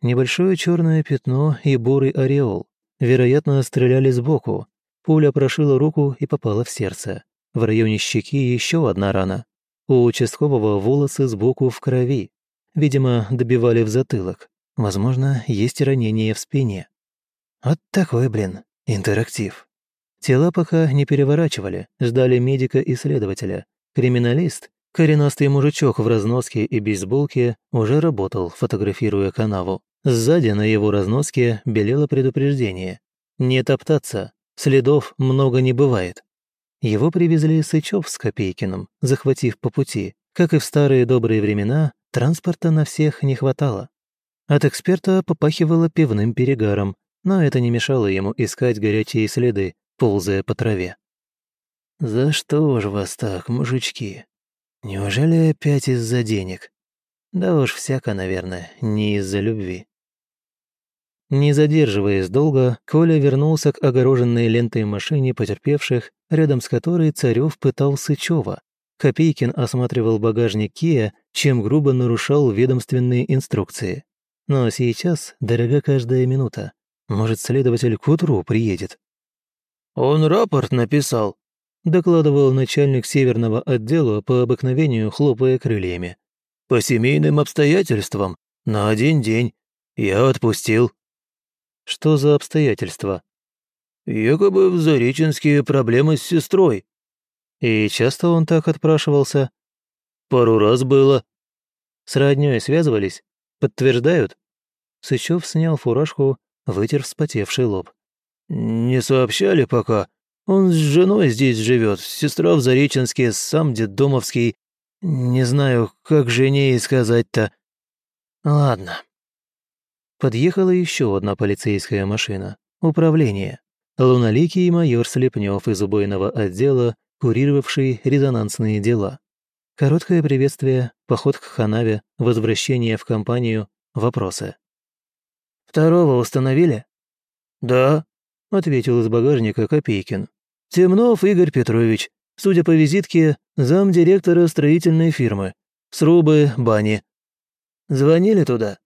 Небольшое черное пятно и бурый ореол. Вероятно, стреляли сбоку. Пуля прошила руку и попала в сердце. В районе щеки еще одна рана. У участкового волосы сбоку в крови. Видимо, добивали в затылок. Возможно, есть ранение в спине. Вот такой, блин, интерактив. Тела пока не переворачивали, ждали медика и следователя. Криминалист, коренастый мужичок в разноске и бейсболке, уже работал, фотографируя канаву. Сзади на его разноске белело предупреждение. «Не топтаться, следов много не бывает». Его привезли Сычев с Копейкиным, захватив по пути. Как и в старые добрые времена, транспорта на всех не хватало. От эксперта попахивало пивным перегаром, но это не мешало ему искать горячие следы, ползая по траве. «За что ж вас так, мужички? Неужели опять из-за денег? Да уж всяко, наверное, не из-за любви. Не задерживаясь долго, Коля вернулся к огороженной лентой машине потерпевших, рядом с которой Царев пытал Сычева. Копейкин осматривал багажник Кия, чем грубо нарушал ведомственные инструкции. Но сейчас дорога каждая минута. Может, следователь к утру приедет. «Он рапорт написал», — докладывал начальник северного отдела по обыкновению, хлопая крыльями. «По семейным обстоятельствам, на один день. Я отпустил». Что за обстоятельства? Якобы в Зареченске проблемы с сестрой. И часто он так отпрашивался? Пару раз было. С роднёй связывались? Подтверждают? Сычев снял фуражку, вытер вспотевший лоб. Не сообщали пока. Он с женой здесь живет, сестра в Зареченске, сам детдомовский. Не знаю, как жене и сказать-то. Ладно. Подъехала еще одна полицейская машина. Управление. Луналикий майор Слепнев из убойного отдела, курировавший резонансные дела. Короткое приветствие, поход к Ханаве, возвращение в компанию, вопросы. «Второго установили?» «Да», — ответил из багажника Копейкин. «Темнов Игорь Петрович, судя по визитке, замдиректора строительной фирмы. Срубы, бани. Звонили туда?»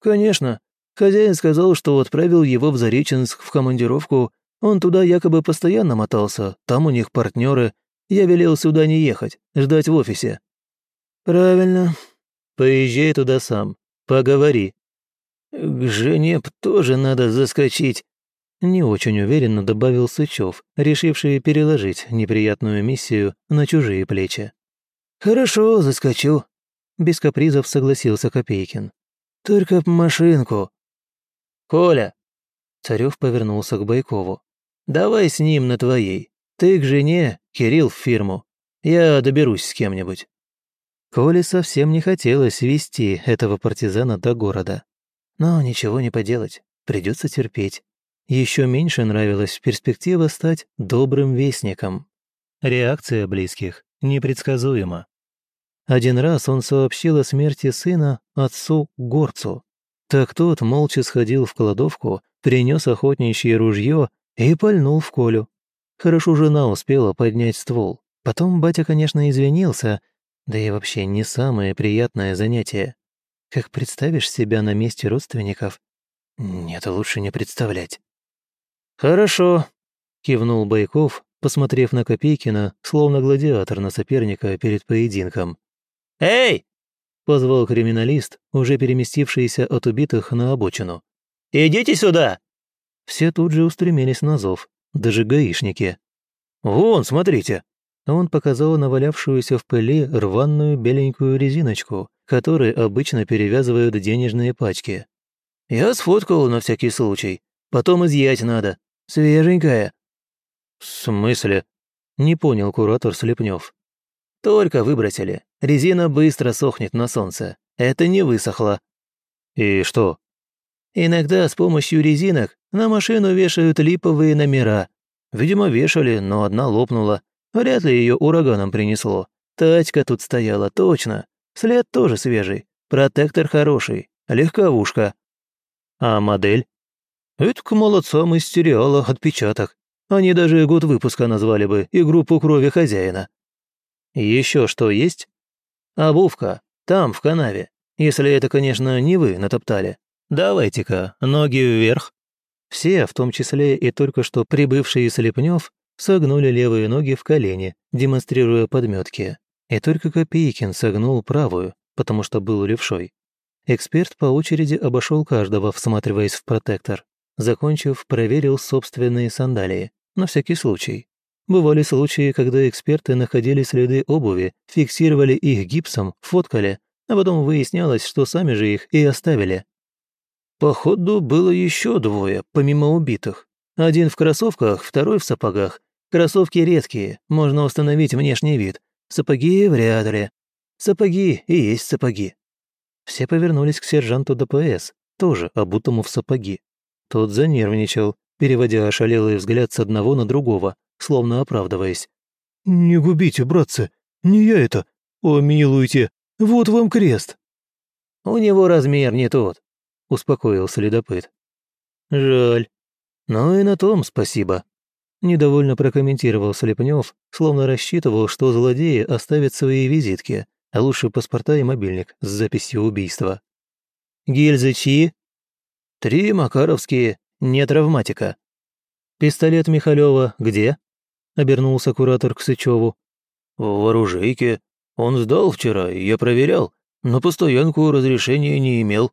«Конечно. Хозяин сказал, что отправил его в Зареченск в командировку. Он туда якобы постоянно мотался, там у них партнеры. Я велел сюда не ехать, ждать в офисе». «Правильно. Поезжай туда сам. Поговори». «К жене тоже надо заскочить», — не очень уверенно добавил Сычев, решивший переложить неприятную миссию на чужие плечи. «Хорошо, заскочу», — без капризов согласился Копейкин. Только машинку». «Коля!» Царев повернулся к Байкову. «Давай с ним на твоей. Ты к жене, Кирилл в фирму. Я доберусь с кем-нибудь». Коле совсем не хотелось вести этого партизана до города. Но ничего не поделать, придется терпеть. Еще меньше нравилась перспектива стать добрым вестником. Реакция близких непредсказуема. Один раз он сообщил о смерти сына отцу Горцу. Так тот молча сходил в кладовку, принес охотничье ружье и пальнул в Колю. Хорошо жена успела поднять ствол. Потом батя, конечно, извинился, да и вообще не самое приятное занятие. Как представишь себя на месте родственников? Нет, лучше не представлять. «Хорошо», — кивнул Байков, посмотрев на Копейкина, словно гладиатор на соперника перед поединком. «Эй!» — позвал криминалист, уже переместившийся от убитых на обочину. «Идите сюда!» Все тут же устремились на зов, даже гаишники. «Вон, смотрите!» Он показал навалявшуюся в пыли рваную беленькую резиночку, которой обычно перевязывают денежные пачки. «Я сфоткал на всякий случай. Потом изъять надо. Свеженькая». «В смысле?» — не понял куратор Слепнев. «Только выбросили. Резина быстро сохнет на солнце. Это не высохло. И что? Иногда с помощью резинок на машину вешают липовые номера. Видимо, вешали, но одна лопнула. Вряд ли ее ураганом принесло. Тачка тут стояла, точно. След тоже свежий. Протектор хороший. Легковушка. А модель? Это к молодцам из сериала «Отпечаток». Они даже год выпуска назвали бы и группу крови хозяина. Еще что есть? Обувка. Там, в канаве. Если это, конечно, не вы натоптали. Давайте-ка, ноги вверх». Все, в том числе и только что прибывший Слепнев, согнули левые ноги в колени, демонстрируя подметки. И только Копейкин согнул правую, потому что был левшой. Эксперт по очереди обошел каждого, всматриваясь в протектор. Закончив, проверил собственные сандалии, на всякий случай. Бывали случаи, когда эксперты находили следы обуви, фиксировали их гипсом, фоткали, а потом выяснялось, что сами же их и оставили. Походу, было еще двое, помимо убитых. Один в кроссовках, второй в сапогах. Кроссовки редкие, можно установить внешний вид. Сапоги вряд ли. Сапоги и есть сапоги. Все повернулись к сержанту ДПС, тоже обутому в сапоги. Тот занервничал, переводя ошалелый взгляд с одного на другого, словно оправдываясь. «Не губите, братцы, не я это. О, милуйте, вот вам крест». У него размер не тот», — успокоил следопыт. «Жаль. Ну и на том спасибо», — недовольно прокомментировал Слепнев, словно рассчитывал, что злодеи оставят свои визитки, а лучше паспорта и мобильник с записью убийства. «Гильзы чьи?» «Три макаровские, не травматика». «Пистолет Михалева где?» — обернулся куратор к Сычеву. «В оружейке. Он сдал вчера, я проверял. На постоянку разрешения не имел».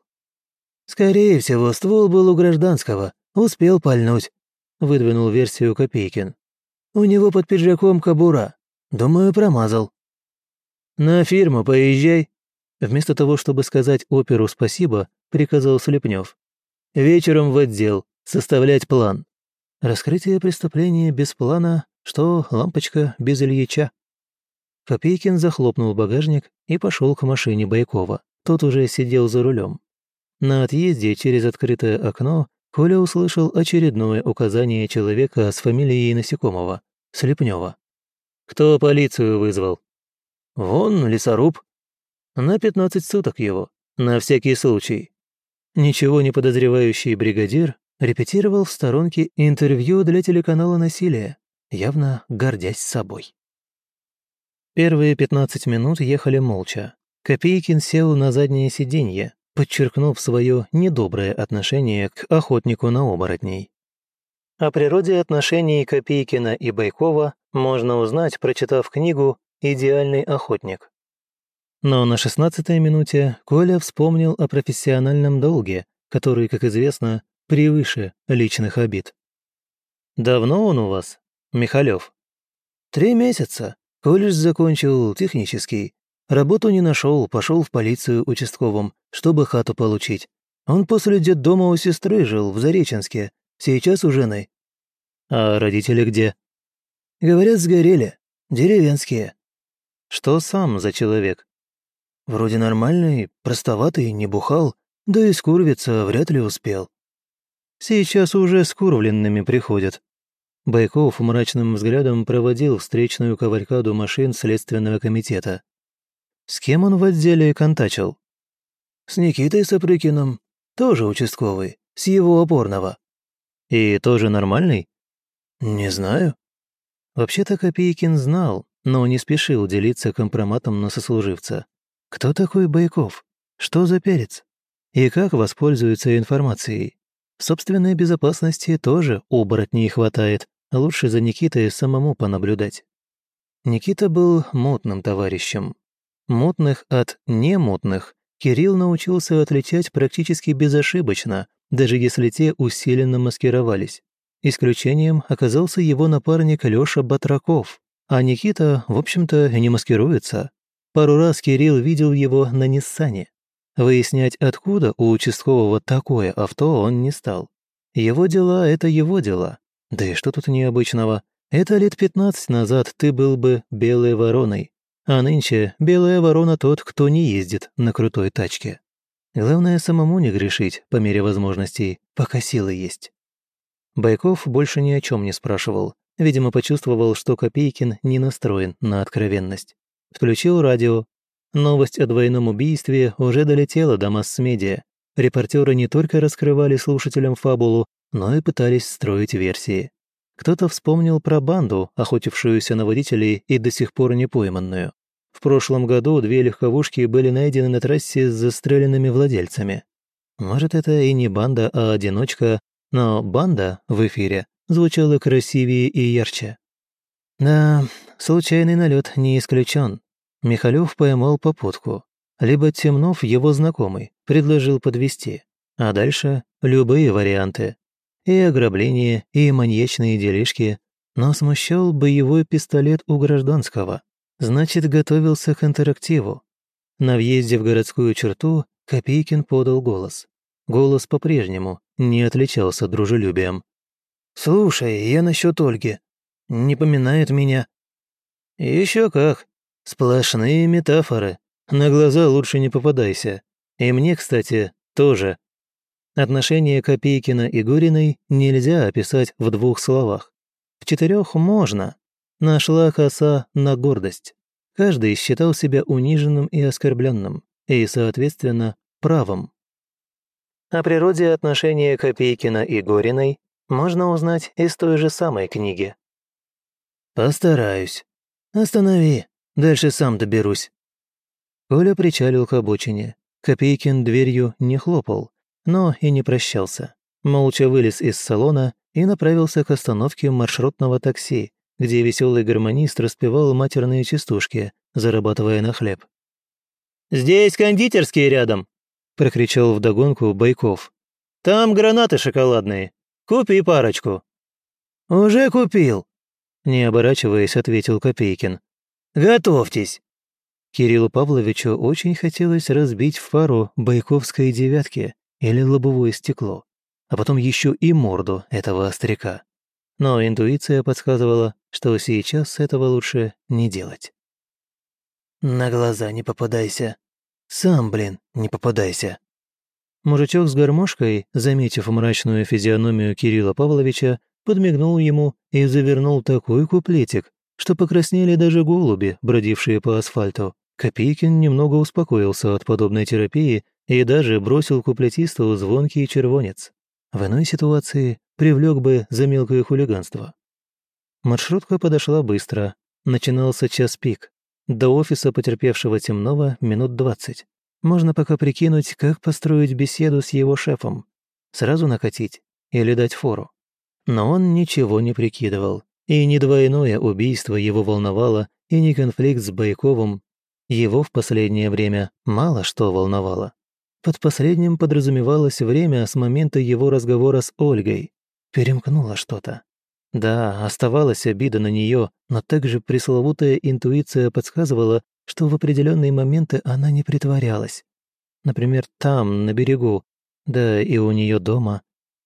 «Скорее всего, ствол был у гражданского. Успел пальнуть», — выдвинул версию Копейкин. «У него под пиджаком кобура. Думаю, промазал». «На фирму поезжай». Вместо того, чтобы сказать оперу спасибо, приказал Слепнев. «Вечером в отдел. Составлять план». Раскрытие преступления без плана, что лампочка без Ильича. Копейкин захлопнул багажник и пошел к машине Байкова. Тот уже сидел за рулем. На отъезде через открытое окно Коля услышал очередное указание человека с фамилией Насекомого – Слепнева. «Кто полицию вызвал?» «Вон, лесоруб. На 15 суток его, на всякий случай». Ничего не подозревающий бригадир репетировал в сторонке интервью для телеканала «Насилие», явно гордясь собой. Первые 15 минут ехали молча. Копейкин сел на заднее сиденье, подчеркнув свое недоброе отношение к охотнику на оборотней. О природе отношений Копейкина и Байкова можно узнать, прочитав книгу «Идеальный охотник». Но на шестнадцатой минуте Коля вспомнил о профессиональном долге, который, как известно, превыше личных обид. «Давно он у вас, Михалев?» «Три месяца. Колледж закончил технический. Работу не нашел, пошел в полицию участковым, чтобы хату получить. Он после детдома у сестры жил, в Зареченске. Сейчас у жены. А родители где? Говорят, сгорели. Деревенские. Что сам за человек? Вроде нормальный, простоватый, не бухал, да и скурвиться вряд ли успел. Сейчас уже скурвленными приходят. Байков мрачным взглядом проводил встречную кавалькаду машин Следственного комитета. С кем он в отделе контачил? С Никитой Сапрыкиным, тоже участковый, с его опорного. И тоже нормальный? Не знаю. Вообще-то Копейкин знал, но не спешил делиться компроматом на сослуживца. Кто такой Байков? Что за перец? И как воспользуется информацией? В собственной безопасности тоже оборотней хватает, Лучше за Никитой самому понаблюдать. Никита был мутным товарищем. Мутных от немутных Кирилл научился отличать практически безошибочно, даже если те усиленно маскировались. Исключением оказался его напарник Лёша Батраков, а Никита, в общем-то, не маскируется. Пару раз Кирилл видел его на Ниссане. Выяснять, откуда у участкового такое авто, он не стал. Его дела — это его дела, да и что тут необычного? Это лет пятнадцать назад ты был бы белой вороной, а нынче белая ворона тот, кто не ездит на крутой тачке. Главное, самому не грешить, по мере возможностей, пока силы есть. Байков больше ни о чем не спрашивал. Видимо, почувствовал, что Копейкин не настроен на откровенность. Включил радио. Новость о двойном убийстве уже долетела до масс-медиа. Репортеры не только раскрывали слушателям фабулу, но и пытались строить версии. Кто-то вспомнил про банду, охотившуюся на водителей и до сих пор не пойманную. В прошлом году две легковушки были найдены на трассе с застреленными владельцами. Может, это и не банда, а одиночка, но банда в эфире звучала красивее и ярче. Да, случайный налет не исключен. Михалев поймал попутку. Либо Темнов, его знакомый, предложил подвести, а дальше любые варианты и ограбления, и маньячные делишки, но смущал боевой пистолет у гражданского. Значит, готовился к интерактиву. На въезде в городскую черту Копейкин подал голос. Голос по-прежнему не отличался дружелюбием. «Слушай, я насчет Ольги. Не поминает меня». Еще как. Сплошные метафоры. На глаза лучше не попадайся. И мне, кстати, тоже. Отношения Копейкина и Гуриной нельзя описать в двух словах. В четырех можно. Нашла коса на гордость. Каждый считал себя униженным и оскорбленным, и, соответственно, правом. О природе отношения Копейкина и Гориной можно узнать из той же самой книги. «Постараюсь. Останови, дальше сам доберусь». Коля причалил к обочине. Копейкин дверью не хлопал, но и не прощался. Молча вылез из салона и направился к остановке маршрутного такси, где веселый гармонист распевал матерные частушки, зарабатывая на хлеб. «Здесь кондитерские рядом!» – прокричал вдогонку Байков. «Там гранаты шоколадные. Купи парочку». «Уже купил», – не оборачиваясь, ответил Копейкин. «Готовьтесь». Кириллу Павловичу очень хотелось разбить фару бойковской девятки или лобовое стекло, а потом еще и морду этого остряка. Но интуиция подсказывала, что сейчас этого лучше не делать. «На глаза не попадайся. Сам, блин, не попадайся». Мужичок с гармошкой, заметив мрачную физиономию Кирилла Павловича, подмигнул ему и завернул такой куплетик, что покраснели даже голуби, бродившие по асфальту. Копейкин немного успокоился от подобной терапии и даже бросил куплетисту звонкий червонец. В иной ситуации привлек бы за мелкое хулиганство. Маршрутка подошла быстро. Начинался час пик. До офиса потерпевшего темного минут двадцать. Можно пока прикинуть, как построить беседу с его шефом. Сразу накатить или дать фору. Но он ничего не прикидывал. И ни двойное убийство его волновало, и ни конфликт с Байковым. Его в последнее время мало что волновало. Под последним подразумевалось время с момента его разговора с Ольгой. Перемкнуло что-то. Да, оставалась обида на нее, но также пресловутая интуиция подсказывала, что в определенные моменты она не притворялась. Например, там, на берегу, да и у нее дома.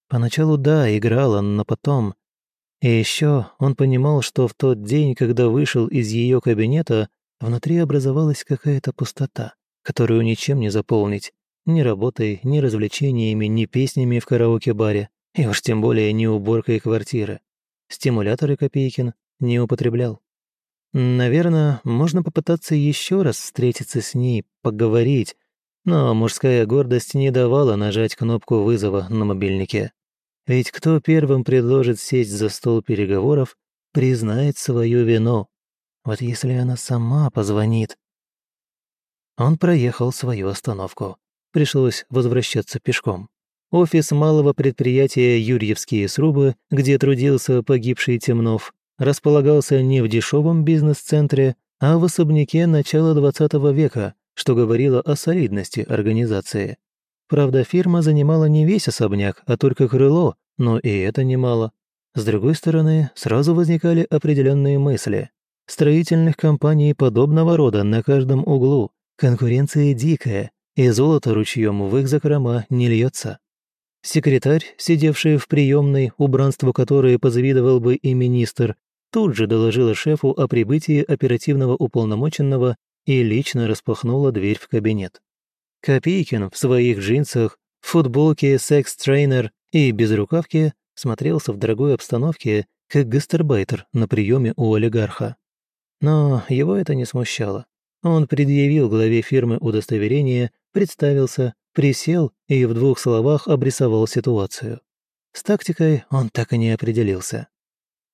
Поначалу да, играла, но потом и еще он понимал, что в тот день, когда вышел из ее кабинета, внутри образовалась какая-то пустота, которую ничем не заполнить. Ни работой, ни развлечениями, ни песнями в караоке-баре, и уж тем более ни уборкой квартиры. Стимуляторы Копейкин не употреблял. Наверное, можно попытаться еще раз встретиться с ней, поговорить, но мужская гордость не давала нажать кнопку вызова на мобильнике. Ведь кто первым предложит сесть за стол переговоров, признает свою вину. Вот если она сама позвонит. Он проехал свою остановку. Пришлось возвращаться пешком. Офис малого предприятия «Юрьевские срубы», где трудился погибший Темнов, располагался не в дешевом бизнес-центре, а в особняке начала XX века, что говорило о солидности организации. Правда, фирма занимала не весь особняк, а только крыло, но и это немало. С другой стороны, сразу возникали определенные мысли. Строительных компаний подобного рода на каждом углу. Конкуренция дикая, и золото ручьем в их закрома не льется. Секретарь, сидевший в приемной, убранству которой позавидовал бы и министр, тут же доложила шефу о прибытии оперативного уполномоченного и лично распахнула дверь в кабинет. Копейкин в своих джинсах, футболке секс-трейнер и без рукавки смотрелся в дорогой обстановке, как гастарбайтер на приеме у олигарха. Но его это не смущало. Он предъявил главе фирмы удостоверение, представился, присел и в двух словах обрисовал ситуацию. С тактикой он так и не определился.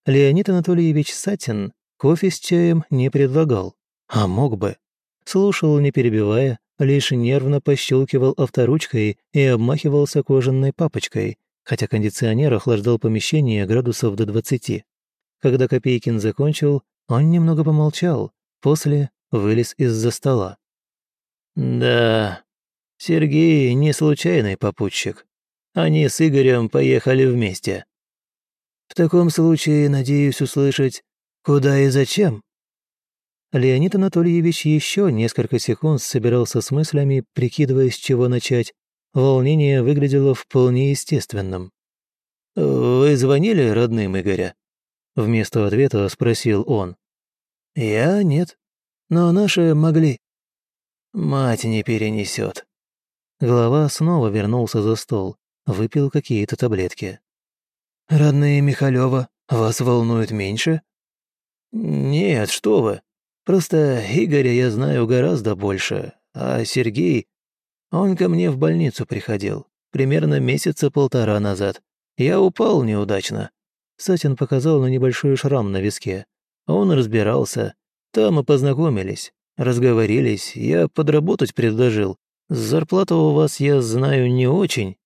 Леонид Анатольевич Сатин кофе с чаем не предлагал, а мог бы. Слушал, не перебивая, лишь нервно пощелкивал авторучкой и обмахивался кожаной папочкой, хотя кондиционер охлаждал помещение градусов до двадцати. Когда Копейкин закончил, он немного помолчал, после вылез из-за стола. «Да, Сергей не случайный попутчик. Они с Игорем поехали вместе. В таком случае надеюсь услышать, куда и зачем?» Леонид Анатольевич еще несколько секунд собирался с мыслями, прикидывая, с чего начать. Волнение выглядело вполне естественным. «Вы звонили родным Игоря?» Вместо ответа спросил он. «Я нет, но наши могли». «Мать не перенесет». Глава снова вернулся за стол, выпил какие-то таблетки. «Родные Михалева вас волнуют меньше?» «Нет, что вы. Просто Игоря я знаю гораздо больше, а Сергей... Он ко мне в больницу приходил, примерно месяца полтора назад. Я упал неудачно». Сатин показал на небольшой шрам на виске. Он разбирался. Там и познакомились. Разговорились, я подработать предложил. Зарплата у вас, я знаю, не очень».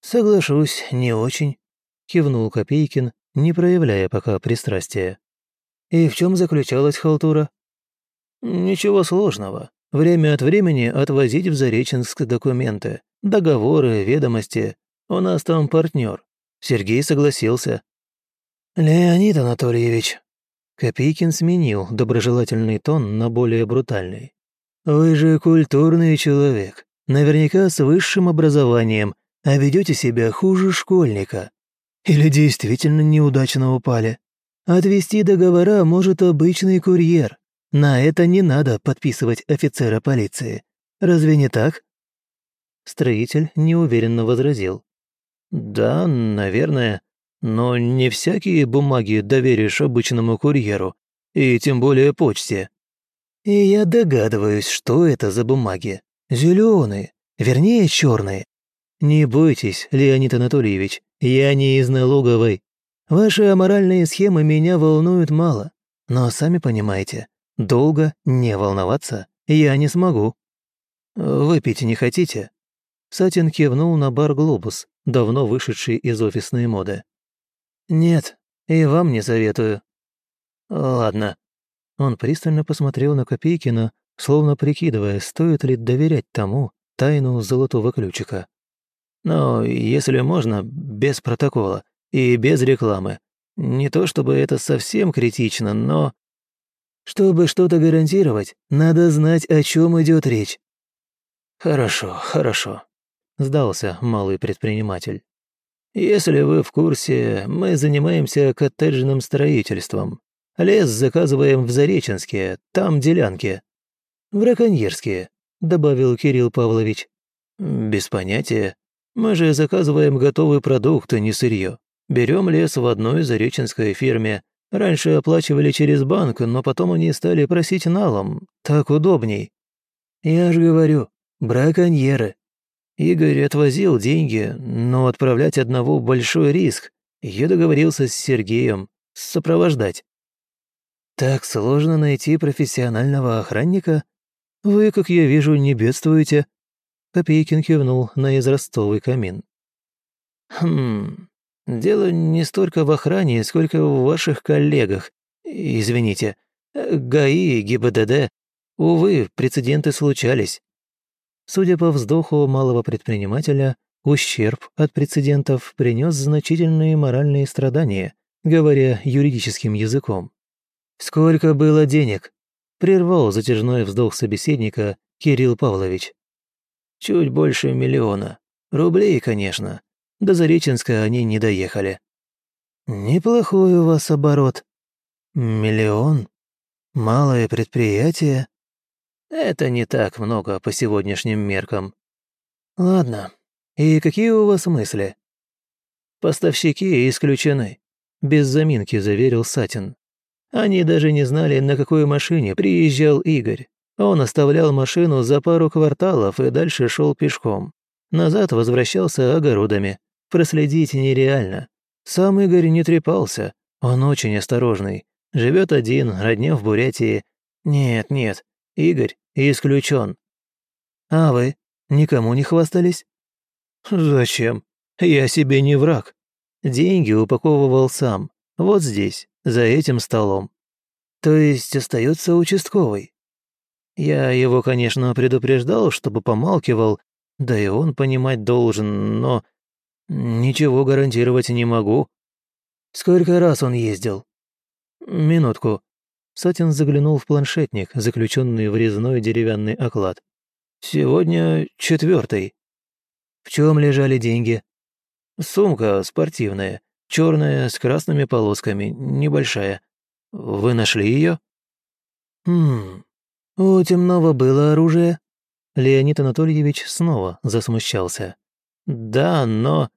«Соглашусь, не очень», — кивнул Копейкин, не проявляя пока пристрастия. «И в чем заключалась халтура?» «Ничего сложного. Время от времени отвозить в Зареченск документы, договоры, ведомости. У нас там партнер. Сергей согласился». «Леонид Анатольевич», Копейкин сменил доброжелательный тон на более брутальный. «Вы же культурный человек, наверняка с высшим образованием, а ведете себя хуже школьника. Или действительно неудачно упали? Отвести договора может обычный курьер. На это не надо подписывать офицера полиции. Разве не так?» Строитель неуверенно возразил. «Да, наверное. Но не всякие бумаги доверишь обычному курьеру, и тем более почте. И я догадываюсь, что это за бумаги. Зеленые, вернее, черные. Не бойтесь, Леонид Анатольевич, я не из налоговой. Ваши аморальные схемы меня волнуют мало, но сами понимаете, долго не волноваться я не смогу. Выпить не хотите? Сатин кивнул на бар «Глобус», давно вышедший из офисной моды. «Нет, и вам не советую». «Ладно». Он пристально посмотрел на Копейкина, словно прикидывая, стоит ли доверять тому тайну золотого ключика. «Но если можно, без протокола и без рекламы. Не то чтобы это совсем критично, но...» «Чтобы что-то гарантировать, надо знать, о чем идет речь». «Хорошо, хорошо», — сдался малый предприниматель. Если вы в курсе, мы занимаемся коттеджным строительством. Лес заказываем в Зареченске, там делянки. Браконьерские, добавил Кирилл Павлович. Без понятия. Мы же заказываем готовый продукт, а не сырье. Берем лес в одной зареченской фирме. Раньше оплачивали через банк, но потом они стали просить налом. Так удобней. Я ж говорю, браконьеры. Игорь отвозил деньги, но отправлять одного большой риск. Я договорился с Сергеем сопровождать. Так сложно найти профессионального охранника? Вы, как я вижу, не бедствуете. Копейкин кивнул на израстовый камин. Хм, дело не столько в охране, сколько в ваших коллегах. Извините, ГАИ ГИБДД. Увы, прецеденты случались. Судя по вздоху малого предпринимателя, ущерб от прецедентов принес значительные моральные страдания, говоря юридическим языком. «Сколько было денег?» – прервал затяжной вздох собеседника Кирилл Павлович. «Чуть больше миллиона. Рублей, конечно. До Зареченска они не доехали». «Неплохой у вас оборот. Миллион? Малое предприятие?» Это не так много по сегодняшним меркам. Ладно. И какие у вас мысли? Поставщики исключены. Без заминки заверил Сатин. Они даже не знали, на какой машине приезжал Игорь. Он оставлял машину за пару кварталов и дальше шел пешком. Назад возвращался огородами. Проследить нереально. Сам Игорь не трепался. Он очень осторожный. Живет один, родня в Бурятии. Нет, нет, Игорь исключен. А вы никому не хвастались? Зачем? Я себе не враг. Деньги упаковывал сам. Вот здесь, за этим столом. То есть остается участковый. Я его, конечно, предупреждал, чтобы помалкивал, да и он понимать должен, но ничего гарантировать не могу. Сколько раз он ездил? Минутку. Сатин заглянул в планшетник, заключенный в резной деревянный оклад. «Сегодня четвертый. В чем лежали деньги?» «Сумка спортивная, черная, с красными полосками, небольшая. Вы нашли ее?» «Хм, у темного было оружие?» Леонид Анатольевич снова засмущался. «Да, но...»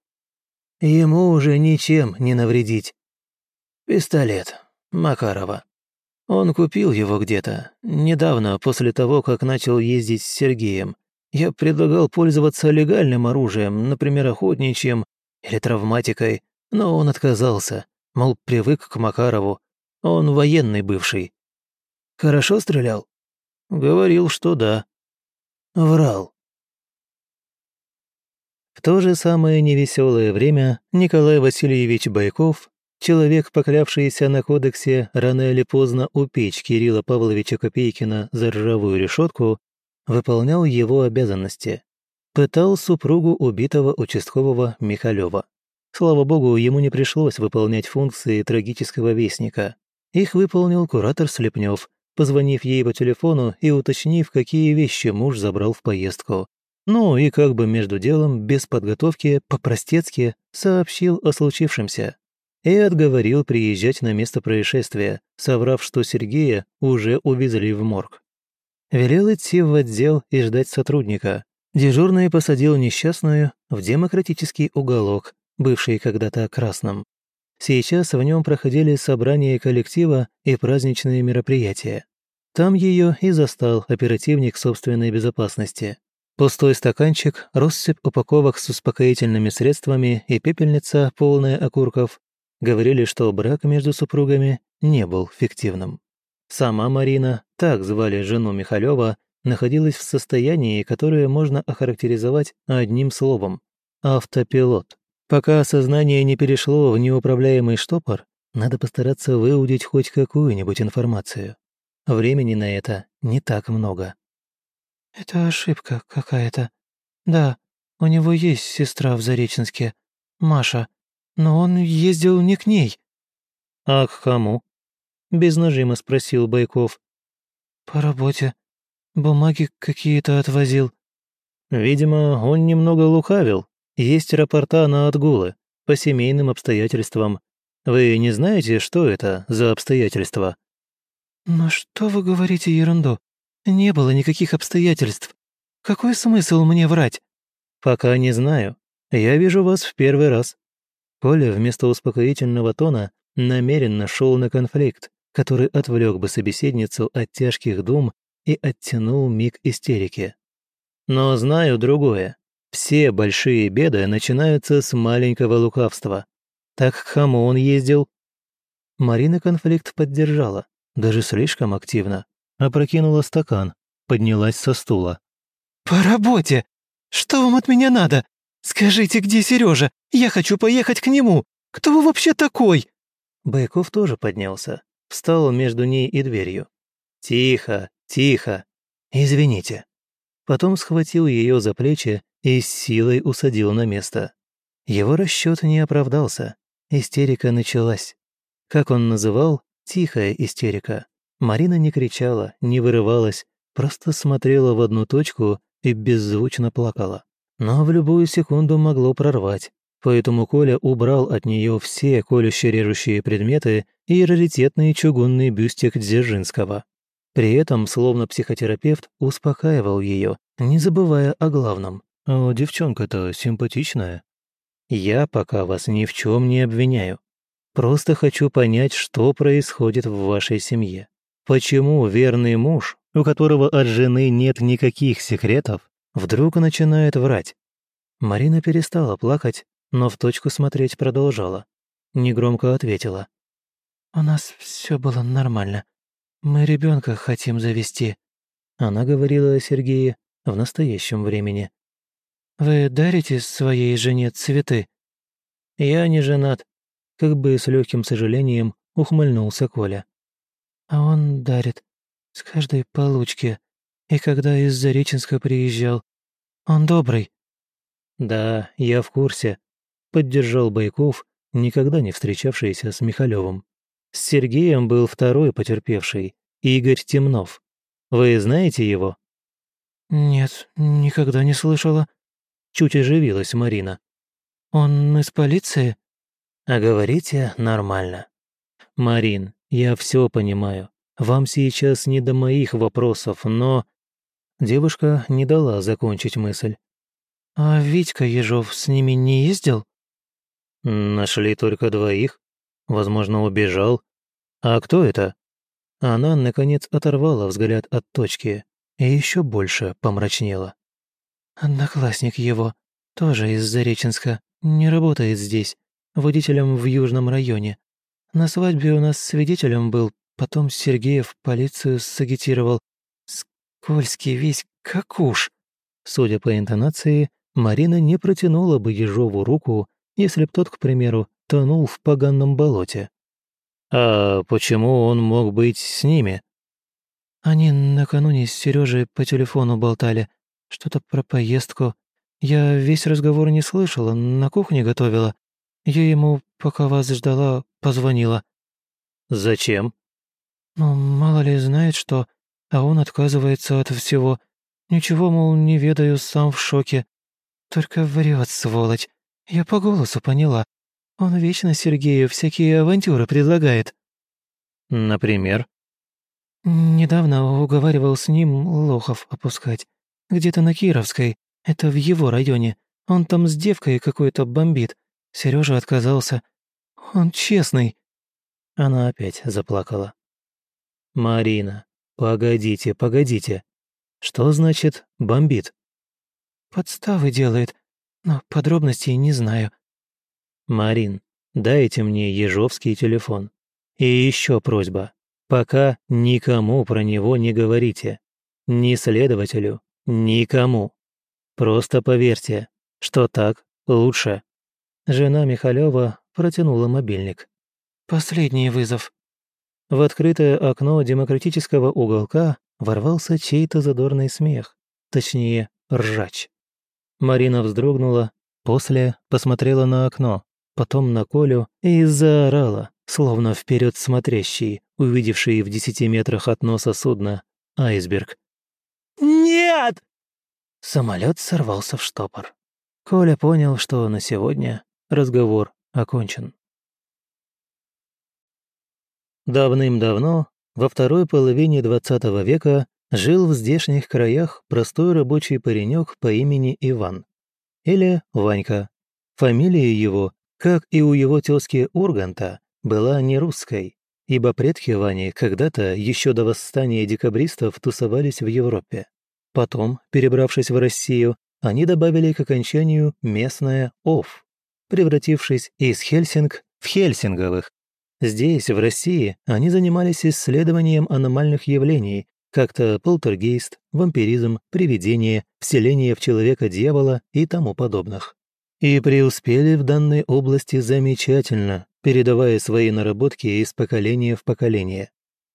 «Ему уже ничем не навредить. Пистолет. Макарова. Он купил его где-то, недавно, после того, как начал ездить с Сергеем. Я предлагал пользоваться легальным оружием, например, охотничьим или травматикой, но он отказался, мол, привык к Макарову. Он военный бывший. Хорошо стрелял? Говорил, что да. Врал. В то же самое невеселое время Николай Васильевич Байков, человек, поклявшийся на кодексе рано или поздно упечь Кирилла Павловича Копейкина за ржавую решетку, выполнял его обязанности. Пытал супругу убитого участкового Михалева. Слава богу, ему не пришлось выполнять функции трагического вестника. Их выполнил куратор Слепнев, позвонив ей по телефону и уточнив, какие вещи муж забрал в поездку. Ну и как бы между делом, без подготовки, по-простецки, сообщил о случившемся. И отговорил приезжать на место происшествия, соврав, что Сергея уже увезли в морг. Велел идти в отдел и ждать сотрудника. Дежурный посадил несчастную в демократический уголок, бывший когда-то красным. Сейчас в нем проходили собрания коллектива и праздничные мероприятия. Там ее и застал оперативник собственной безопасности. Пустой стаканчик, россыпь упаковок с успокоительными средствами и пепельница, полная окурков, говорили, что брак между супругами не был фиктивным. Сама Марина, так звали жену Михалева, находилась в состоянии, которое можно охарактеризовать одним словом – автопилот. Пока сознание не перешло в неуправляемый штопор, надо постараться выудить хоть какую-нибудь информацию. Времени на это не так много. «Это ошибка какая-то. Да, у него есть сестра в Зареченске, Маша, но он ездил не к ней». «А к кому?» — без нажима спросил Байков. «По работе. Бумаги какие-то отвозил». «Видимо, он немного лукавил. Есть рапорта на отгулы, по семейным обстоятельствам. Вы не знаете, что это за обстоятельства?» «Но что вы говорите ерунду? Не было никаких обстоятельств. Какой смысл мне врать?» «Пока не знаю. Я вижу вас в первый раз». Коля вместо успокоительного тона намеренно шел на конфликт, который отвлек бы собеседницу от тяжких дум и оттянул миг истерики. «Но знаю другое. Все большие беды начинаются с маленького лукавства. Так к кому он ездил?» Марина конфликт поддержала, даже слишком активно. Опрокинула стакан, поднялась со стула. «По работе! Что вам от меня надо? Скажите, где Сережа? Я хочу поехать к нему! Кто вы вообще такой?» Байков тоже поднялся, встал между ней и дверью. «Тихо, тихо! Извините!» Потом схватил ее за плечи и с силой усадил на место. Его расчет не оправдался. Истерика началась. Как он называл, тихая истерика. Марина не кричала, не вырывалась, просто смотрела в одну точку и беззвучно плакала. Но в любую секунду могло прорвать, поэтому Коля убрал от нее все колюще-режущие предметы и раритетный чугунный бюстик Дзержинского. При этом, словно психотерапевт, успокаивал ее, не забывая о главном. «О, девчонка-то симпатичная. Я пока вас ни в чем не обвиняю. Просто хочу понять, что происходит в вашей семье. Почему верный муж, у которого от жены нет никаких секретов, вдруг начинает врать? Марина перестала плакать, но в точку смотреть продолжала. Негромко ответила. «У нас все было нормально. Мы ребенка хотим завести». Она говорила о Сергее в настоящем времени. «Вы дарите своей жене цветы?» «Я не женат», как бы с легким сожалением ухмыльнулся Коля. А он дарит. С каждой получки. И когда из Зареченска приезжал. Он добрый». «Да, я в курсе», — поддержал Байков, никогда не встречавшийся с Михалевым. С Сергеем был второй потерпевший, Игорь Темнов. Вы знаете его? «Нет, никогда не слышала», — чуть оживилась Марина. «Он из полиции?» «А говорите нормально. Марин, я все понимаю. Вам сейчас не до моих вопросов, но...» Девушка не дала закончить мысль. «А Витька Ежов с ними не ездил?» «Нашли только двоих. Возможно, убежал. А кто это?» Она, наконец, оторвала взгляд от точки и еще больше помрачнела. одноклассник его, тоже из Зареченска, не работает здесь, водителем в Южном районе. На свадьбе у нас свидетелем был, потом Сергеев полицию сагитировал. Скользкий весь, как уж. Судя по интонации, Марина не протянула бы Ежову руку, если б тот, к примеру, тонул в поганном болоте. «А почему он мог быть с ними?» Они накануне с Сережей по телефону болтали. Что-то про поездку. Я весь разговор не слышала, на кухне готовила. Я ему, пока вас ждала, позвонила». «Зачем?» «Ну, мало ли знает что, а он отказывается от всего. Ничего, мол, не ведаю, сам в шоке. Только врет, сволочь. Я по голосу поняла. Он вечно Сергею всякие авантюры предлагает». «Например?» «Недавно уговаривал с ним лохов опускать. Где-то на Кировской. Это в его районе. Он там с девкой какой-то бомбит. Сережа отказался. Он честный». Она опять заплакала. «Марина, погодите, погодите. Что значит «бомбит»?» «Подставы делает, но подробностей не знаю». «Марин, дайте мне ежовский телефон. И еще просьба. Пока никому про него не говорите. Ни следователю, никому. Просто поверьте, что так лучше». Жена Михалева протянула мобильник. «Последний вызов». В открытое окно демократического уголка ворвался чей-то задорный смех, точнее, ржач. Марина вздрогнула, после посмотрела на окно, потом на Колю и заорала, словно вперед смотрящий, увидевший в десяти метрах от носа судна айсберг. «Нет!» Самолет сорвался в штопор. Коля понял, что на сегодня разговор окончен. Давным-давно, во второй половине XX века, жил в здешних краях простой рабочий паренек по имени Иван. Или Ванька. Фамилия его, как и у его тезки Урганта, была не русской, ибо предки Вани когда-то, еще до восстания декабристов, тусовались в Европе. Потом, перебравшись в Россию, они добавили к окончанию местное «ов», превратившись из Хельсинг в Хельсинговых. Здесь, в России, они занимались исследованием аномальных явлений, как-то полтергейст, вампиризм, привидение, вселение в человека дьявола и тому подобных. И преуспели в данной области замечательно, передавая свои наработки из поколения в поколение.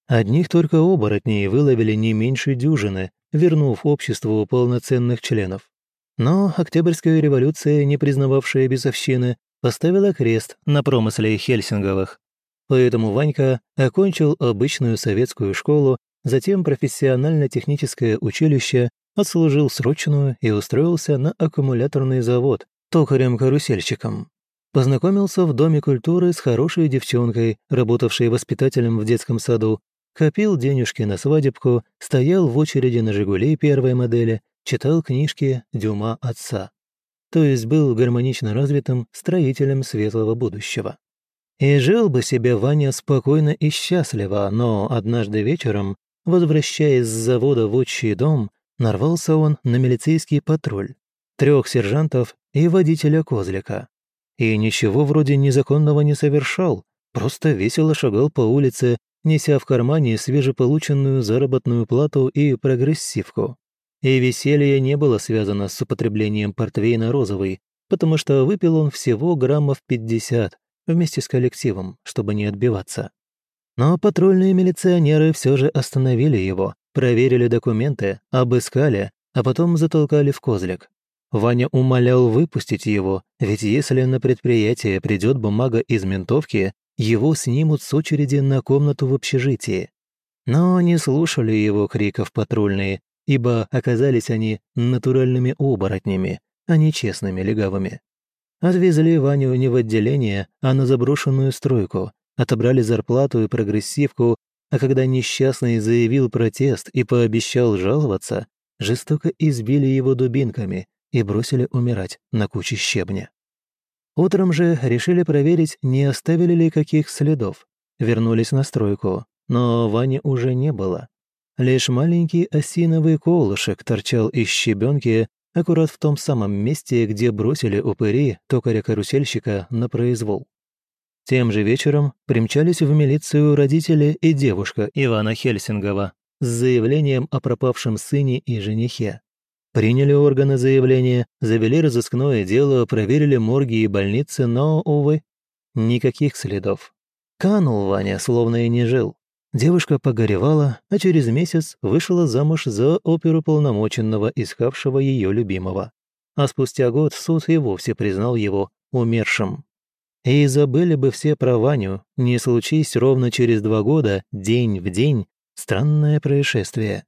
Одних только оборотней выловили не меньше дюжины, вернув обществу полноценных членов. Но Октябрьская революция, не признававшая бесовщины, поставила крест на промысле Хельсинговых. Поэтому Ванька окончил обычную советскую школу, затем профессионально-техническое училище, отслужил срочную и устроился на аккумуляторный завод токарем-карусельщиком. Познакомился в Доме культуры с хорошей девчонкой, работавшей воспитателем в детском саду, копил денежки на свадебку, стоял в очереди на «Жигули» первой модели, читал книжки Дюма отца. То есть был гармонично развитым строителем светлого будущего. И жил бы себе Ваня спокойно и счастливо, но однажды вечером, возвращаясь с завода в отчий дом, нарвался он на милицейский патруль, трех сержантов и водителя козлика. И ничего вроде незаконного не совершал, просто весело шагал по улице, неся в кармане свежеполученную заработную плату и прогрессивку. И веселье не было связано с употреблением портвейна розовый, потому что выпил он всего граммов 50 вместе с коллективом, чтобы не отбиваться. Но патрульные милиционеры все же остановили его, проверили документы, обыскали, а потом затолкали в козлик. Ваня умолял выпустить его, ведь если на предприятие придет бумага из ментовки, его снимут с очереди на комнату в общежитии. Но не слушали его криков патрульные, ибо оказались они натуральными оборотнями, а не честными легавыми. Отвезли Ваню не в отделение, а на заброшенную стройку, отобрали зарплату и прогрессивку, а когда несчастный заявил протест и пообещал жаловаться, жестоко избили его дубинками и бросили умирать на куче щебня. Утром же решили проверить, не оставили ли каких следов. Вернулись на стройку, но Вани уже не было. Лишь маленький осиновый колышек торчал из щебенки, аккурат в том самом месте, где бросили упыри токаря-карусельщика на произвол. Тем же вечером примчались в милицию родители и девушка Ивана Хельсингова с заявлением о пропавшем сыне и женихе. Приняли органы заявления, завели разыскное дело, проверили морги и больницы, но, увы, никаких следов. Канул Ваня, словно и не жил. Девушка погоревала, а через месяц вышла замуж за оперуполномоченного, искавшего ее любимого. А спустя год суд и вовсе признал его умершим. И забыли бы все про Ваню, не случись ровно через два года, день в день, странное происшествие.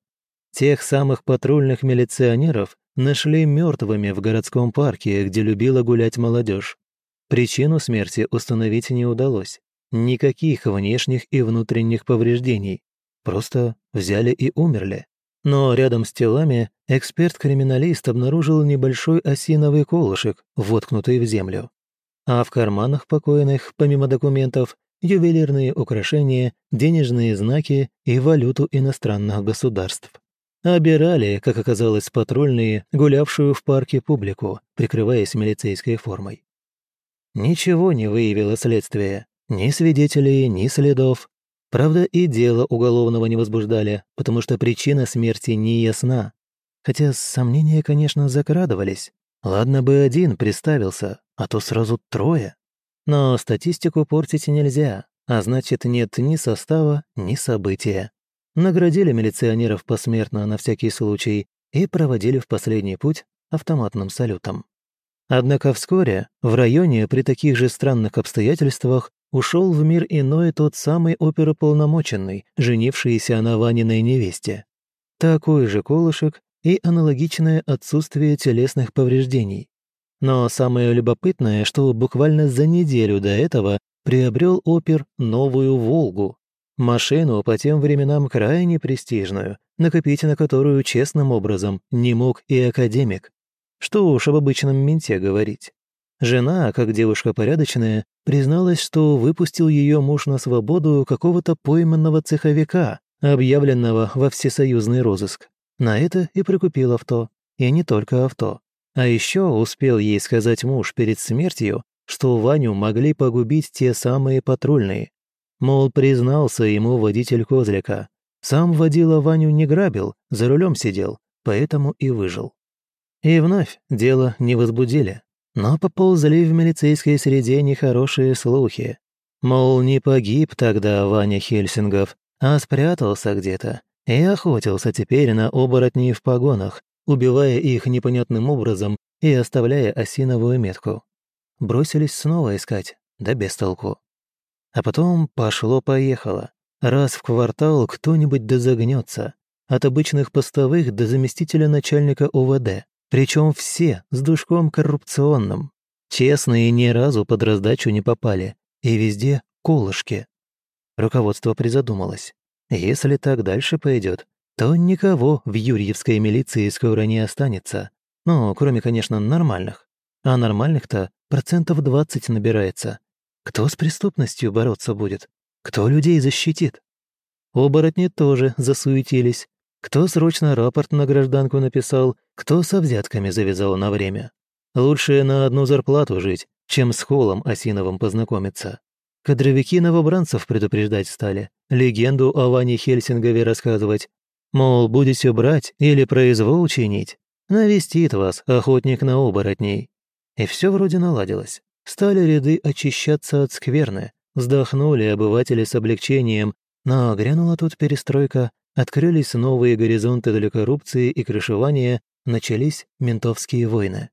Тех самых патрульных милиционеров нашли мертвыми в городском парке, где любила гулять молодежь. Причину смерти установить не удалось. Никаких внешних и внутренних повреждений. Просто взяли и умерли. Но рядом с телами эксперт-криминалист обнаружил небольшой осиновый колышек, воткнутый в землю а в карманах покойных, помимо документов, ювелирные украшения, денежные знаки и валюту иностранных государств. Обирали, как оказалось, патрульные, гулявшую в парке публику, прикрываясь милицейской формой. Ничего не выявило следствие. Ни свидетелей, ни следов. Правда, и дело уголовного не возбуждали, потому что причина смерти не ясна. Хотя сомнения, конечно, закрадывались. Ладно бы один представился, а то сразу трое. Но статистику портить нельзя, а значит, нет ни состава, ни события. Наградили милиционеров посмертно на всякий случай и проводили в последний путь автоматным салютом. Однако вскоре в районе при таких же странных обстоятельствах ушел в мир иной тот самый оперуполномоченный, женившийся на Ваниной невесте. Такой же колышек и аналогичное отсутствие телесных повреждений. Но самое любопытное, что буквально за неделю до этого приобрел опер новую «Волгу». Машину по тем временам крайне престижную, накопить на которую честным образом не мог и академик. Что уж об обычном менте говорить. Жена, как девушка порядочная, призналась, что выпустил ее муж на свободу какого-то пойманного цеховика, объявленного во всесоюзный розыск. На это и прикупил авто. И не только авто. А еще успел ей сказать муж перед смертью, что Ваню могли погубить те самые патрульные. Мол, признался ему водитель Козлика. Сам водила Ваню не грабил, за рулем сидел, поэтому и выжил. И вновь дело не возбудили. Но поползли в милицейской среде нехорошие слухи. Мол, не погиб тогда Ваня Хельсингов, а спрятался где-то и охотился теперь на оборотней в погонах, убивая их непонятным образом и оставляя осиновую метку. Бросились снова искать, да без толку. А потом пошло-поехало. Раз в квартал кто-нибудь дозагнется. От обычных постовых до заместителя начальника ОВД. Причем все с душком коррупционным. Честные ни разу под раздачу не попали. И везде колышки. Руководство призадумалось. Если так дальше пойдет, то никого в Юрьевской милиции скоро не останется. Ну, кроме, конечно, нормальных. А нормальных-то процентов 20 набирается. Кто с преступностью бороться будет? Кто людей защитит? Оборотни тоже засуетились. Кто срочно рапорт на гражданку написал, кто со взятками завязал на время. Лучше на одну зарплату жить, чем с холом осиновым познакомиться. Кадровики новобранцев предупреждать стали, легенду о Ване Хельсингове рассказывать. Мол, будете брать или произвол чинить, навестит вас охотник на оборотней. И все вроде наладилось. Стали ряды очищаться от скверны, вздохнули обыватели с облегчением, но грянула тут перестройка, открылись новые горизонты для коррупции и крышевания, начались ментовские войны.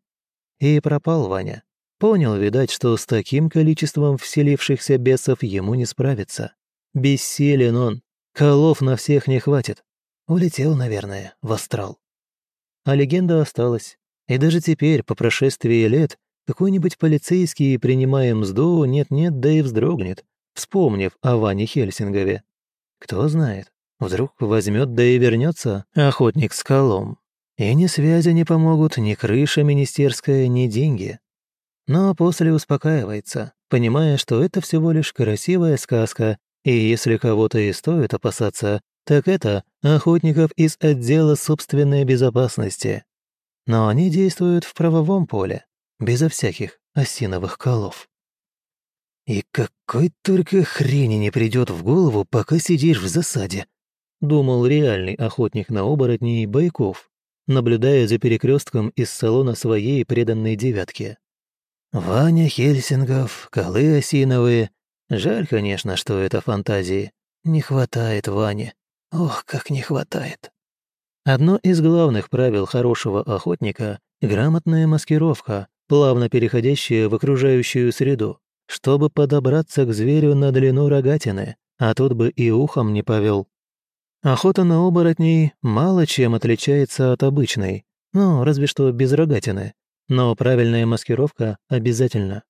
И пропал Ваня. Понял, видать, что с таким количеством вселившихся бесов ему не справиться. Бессилен он. Колов на всех не хватит. Улетел, наверное, в астрал. А легенда осталась. И даже теперь, по прошествии лет, какой-нибудь полицейский, принимая мзду, нет-нет, да и вздрогнет, вспомнив о Ване Хельсингове. Кто знает, вдруг возьмет да и вернется охотник с колом. И ни связи не помогут, ни крыша министерская, ни деньги но после успокаивается, понимая, что это всего лишь красивая сказка, и если кого-то и стоит опасаться, так это охотников из отдела собственной безопасности. но они действуют в правовом поле, безо всяких осиновых колов. «И какой только хрени не придет в голову, пока сидишь в засаде», думал реальный охотник на оборотней Байков, наблюдая за перекрестком из салона своей преданной девятки. «Ваня Хельсингов, колы осиновые. Жаль, конечно, что это фантазии. Не хватает Вани. Ох, как не хватает». Одно из главных правил хорошего охотника — грамотная маскировка, плавно переходящая в окружающую среду, чтобы подобраться к зверю на длину рогатины, а тут бы и ухом не повел. Охота на оборотней мало чем отличается от обычной, ну, разве что без рогатины. Но правильная маскировка обязательно.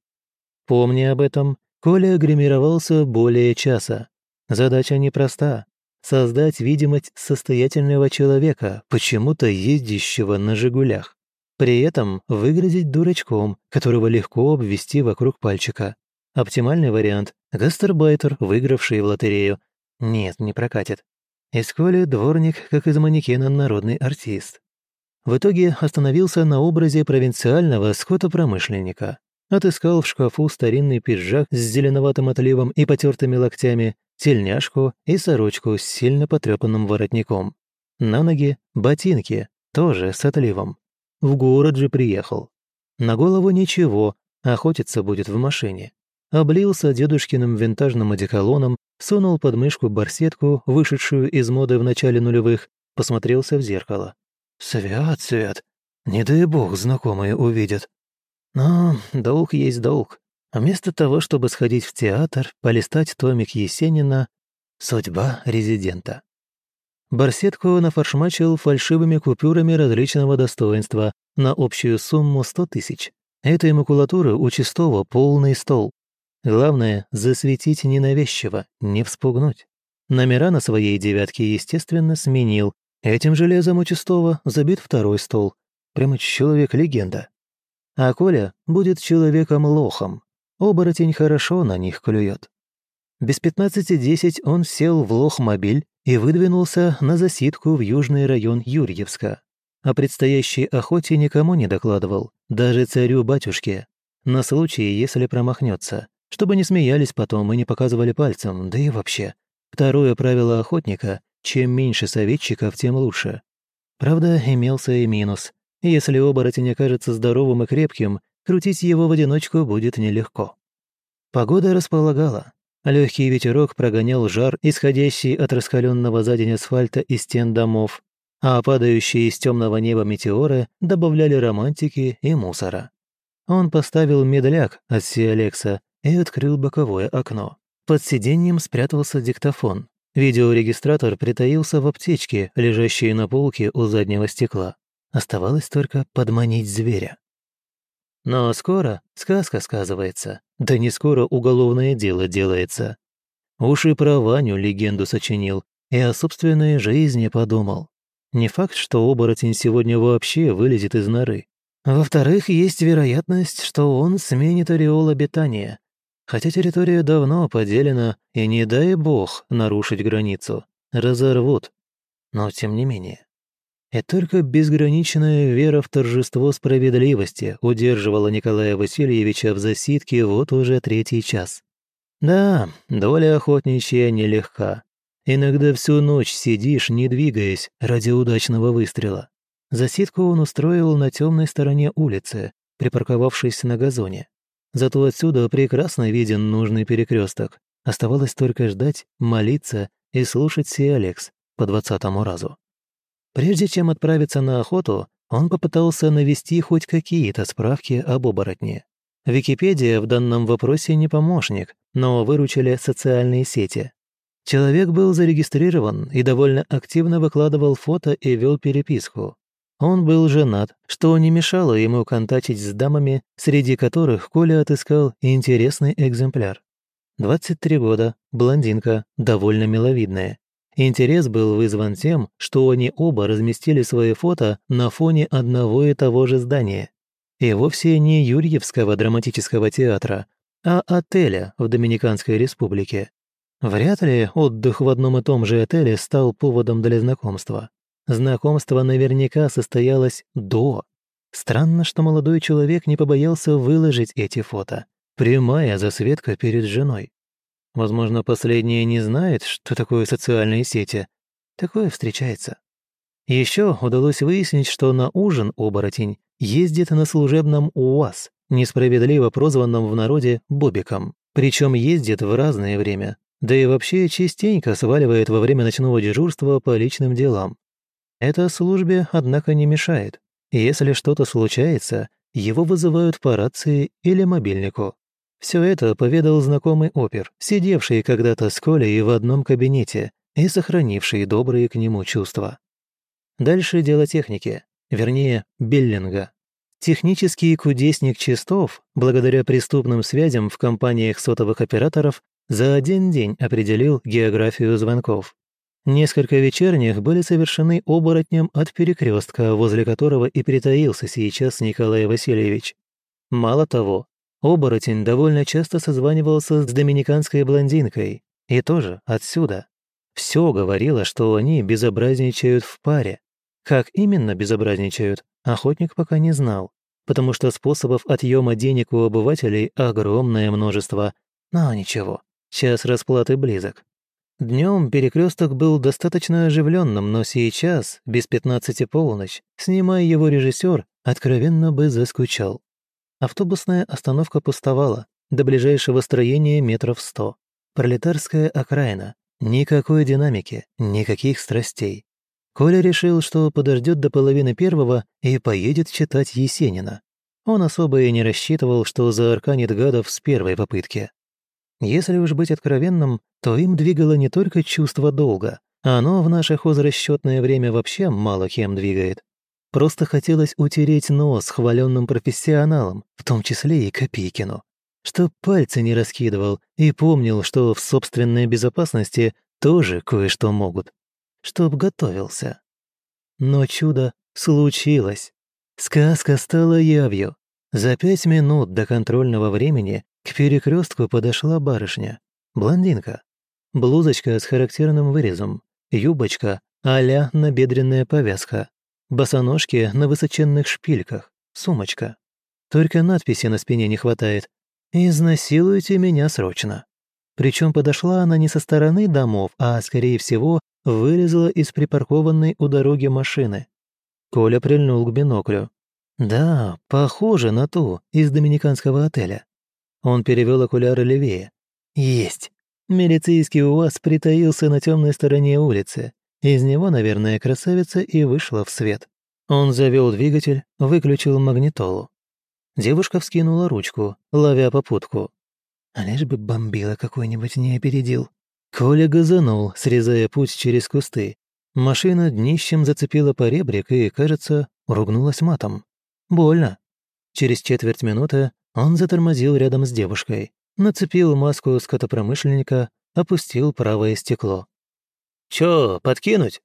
Помни об этом, Коля гримировался более часа. Задача непроста — создать видимость состоятельного человека, почему-то ездящего на «Жигулях». При этом выглядеть дурачком, которого легко обвести вокруг пальчика. Оптимальный вариант — гастарбайтер, выигравший в лотерею. Нет, не прокатит. Из Коли дворник, как из манекена, народный артист. В итоге остановился на образе провинциального скотопромышленника. Отыскал в шкафу старинный пиджак с зеленоватым отливом и потертыми локтями, тельняшку и сорочку с сильно потрепанным воротником. На ноги – ботинки, тоже с отливом. В город же приехал. На голову ничего, охотиться будет в машине облился дедушкиным винтажным одеколоном, сунул под мышку барсетку, вышедшую из моды в начале нулевых, посмотрелся в зеркало. «Свят, свят, не дай бог знакомые увидят». Но долг есть долг. Вместо того, чтобы сходить в театр, полистать томик Есенина, судьба резидента. Барсетку нафаршмачил фальшивыми купюрами различного достоинства на общую сумму 100 тысяч. Этой макулатуры у Чистого полный стол. Главное — засветить ненавязчиво, не вспугнуть. Номера на своей девятке, естественно, сменил. Этим железом у Чистого забит второй стол. Прямо человек-легенда. А Коля будет человеком-лохом. Оборотень хорошо на них клюет. Без пятнадцати десять он сел в лох-мобиль и выдвинулся на засидку в южный район Юрьевска. О предстоящей охоте никому не докладывал, даже царю-батюшке, на случай, если промахнется чтобы не смеялись потом и не показывали пальцем, да и вообще. Второе правило охотника — чем меньше советчиков, тем лучше. Правда, имелся и минус. Если оборотень окажется здоровым и крепким, крутить его в одиночку будет нелегко. Погода располагала. Легкий ветерок прогонял жар, исходящий от раскаленного за день асфальта и стен домов, а падающие из темного неба метеоры добавляли романтики и мусора. Он поставил медляк от Сиалекса и открыл боковое окно. Под сиденьем спрятался диктофон. Видеорегистратор притаился в аптечке, лежащей на полке у заднего стекла. Оставалось только подманить зверя. Но скоро сказка сказывается, да не скоро уголовное дело делается. Уж и про Ваню легенду сочинил, и о собственной жизни подумал. Не факт, что оборотень сегодня вообще вылезет из норы. Во-вторых, есть вероятность, что он сменит ореол обитания, Хотя территория давно поделена, и не дай бог нарушить границу, разорвут. Но тем не менее. И только безграничная вера в торжество справедливости удерживала Николая Васильевича в засидке вот уже третий час. Да, доля охотничья нелегка. Иногда всю ночь сидишь, не двигаясь, ради удачного выстрела. Засидку он устроил на темной стороне улицы, припарковавшись на газоне. Зато отсюда прекрасно виден нужный перекресток. Оставалось только ждать, молиться и слушать Си Алекс по двадцатому разу. Прежде чем отправиться на охоту, он попытался навести хоть какие-то справки об оборотне. Википедия в данном вопросе не помощник, но выручили социальные сети. Человек был зарегистрирован и довольно активно выкладывал фото и вел переписку. Он был женат, что не мешало ему контачить с дамами, среди которых Коля отыскал интересный экземпляр. 23 года, блондинка, довольно миловидная. Интерес был вызван тем, что они оба разместили свои фото на фоне одного и того же здания. И вовсе не Юрьевского драматического театра, а отеля в Доминиканской республике. Вряд ли отдых в одном и том же отеле стал поводом для знакомства. Знакомство наверняка состоялось до, Странно, что молодой человек не побоялся выложить эти фото. Прямая засветка перед женой. Возможно, последняя не знает, что такое социальные сети. Такое встречается. Еще удалось выяснить, что на ужин оборотень ездит на служебном УАЗ, несправедливо прозванном в народе «бобиком». Причем ездит в разное время, да и вообще частенько сваливает во время ночного дежурства по личным делам. Это службе, однако, не мешает. Если что-то случается, его вызывают по рации или мобильнику. Все это поведал знакомый опер, сидевший когда-то с Колей в одном кабинете и сохранивший добрые к нему чувства. Дальше дело техники, вернее, биллинга. Технический кудесник Чистов, благодаря преступным связям в компаниях сотовых операторов, за один день определил географию звонков. Несколько вечерних были совершены оборотнем от перекрестка, возле которого и притаился сейчас Николай Васильевич. Мало того, оборотень довольно часто созванивался с доминиканской блондинкой, и тоже отсюда. Все говорило, что они безобразничают в паре. Как именно безобразничают, охотник пока не знал, потому что способов отъема денег у обывателей огромное множество. Но ничего, час расплаты близок. Днем перекресток был достаточно оживленным, но сейчас, без пятнадцати полночь, снимая его режиссер, откровенно бы заскучал. Автобусная остановка пустовала, до ближайшего строения метров сто. Пролетарская окраина. Никакой динамики, никаких страстей. Коля решил, что подождет до половины первого и поедет читать Есенина. Он особо и не рассчитывал, что заарканит гадов с первой попытки. Если уж быть откровенным, то им двигало не только чувство долга. Оно в наше хозрасчетное время вообще мало кем двигает. Просто хотелось утереть нос хваленным профессионалам, в том числе и Копейкину. Чтоб пальцы не раскидывал и помнил, что в собственной безопасности тоже кое-что могут. Чтоб готовился. Но чудо случилось. Сказка стала явью. За пять минут до контрольного времени к перекрестку подошла барышня, блондинка. Блузочка с характерным вырезом, юбочка а-ля набедренная повязка, босоножки на высоченных шпильках, сумочка. Только надписи на спине не хватает. «Изнасилуйте меня срочно». Причем подошла она не со стороны домов, а, скорее всего, вылезла из припаркованной у дороги машины. Коля прильнул к биноклю. Да, похоже на ту из доминиканского отеля. Он перевел окуляры левее. Есть. Милицейский УАЗ притаился на темной стороне улицы. Из него, наверное, красавица и вышла в свет. Он завел двигатель, выключил магнитолу. Девушка вскинула ручку, ловя попутку. Лишь бы бомбила какой-нибудь не опередил. Коля газанул, срезая путь через кусты. Машина днищем зацепила поребрик и, кажется, ругнулась матом. Больно. Через четверть минуты он затормозил рядом с девушкой, нацепил маску скотопромышленника, опустил правое стекло. «Чё, подкинуть?»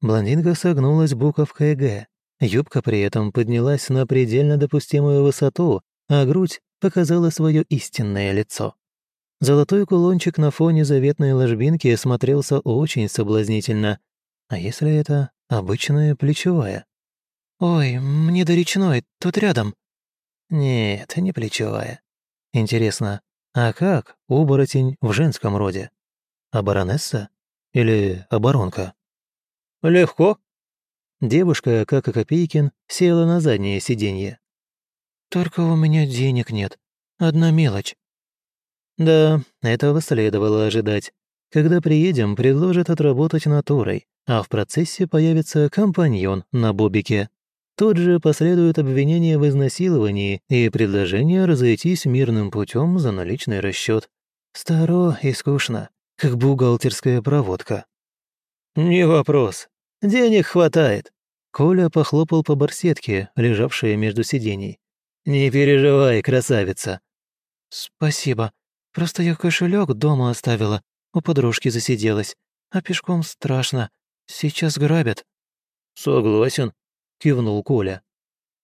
Блондинка согнулась буковкой «Г». Юбка при этом поднялась на предельно допустимую высоту, а грудь показала свое истинное лицо. Золотой кулончик на фоне заветной ложбинки смотрелся очень соблазнительно. А если это обычная плечевая? «Ой, мне до речной, тут рядом», нет, не плечевая. Интересно, а как оборотень в женском роде? Оборонесса или оборонка? Легко. Девушка, как и Копейкин, села на заднее сиденье. «Только у меня денег нет. Одна мелочь». «Да, этого следовало ожидать. Когда приедем, предложат отработать натурой, а в процессе появится компаньон на бобике». Тут же последует обвинение в изнасиловании и предложение разойтись мирным путем за наличный расчет. Старо и скучно, как бухгалтерская проводка. «Не вопрос. Денег хватает». Коля похлопал по барсетке, лежавшей между сидений. «Не переживай, красавица». «Спасибо. Просто я кошелек дома оставила, у подружки засиделась. А пешком страшно. Сейчас грабят». «Согласен кивнул Коля.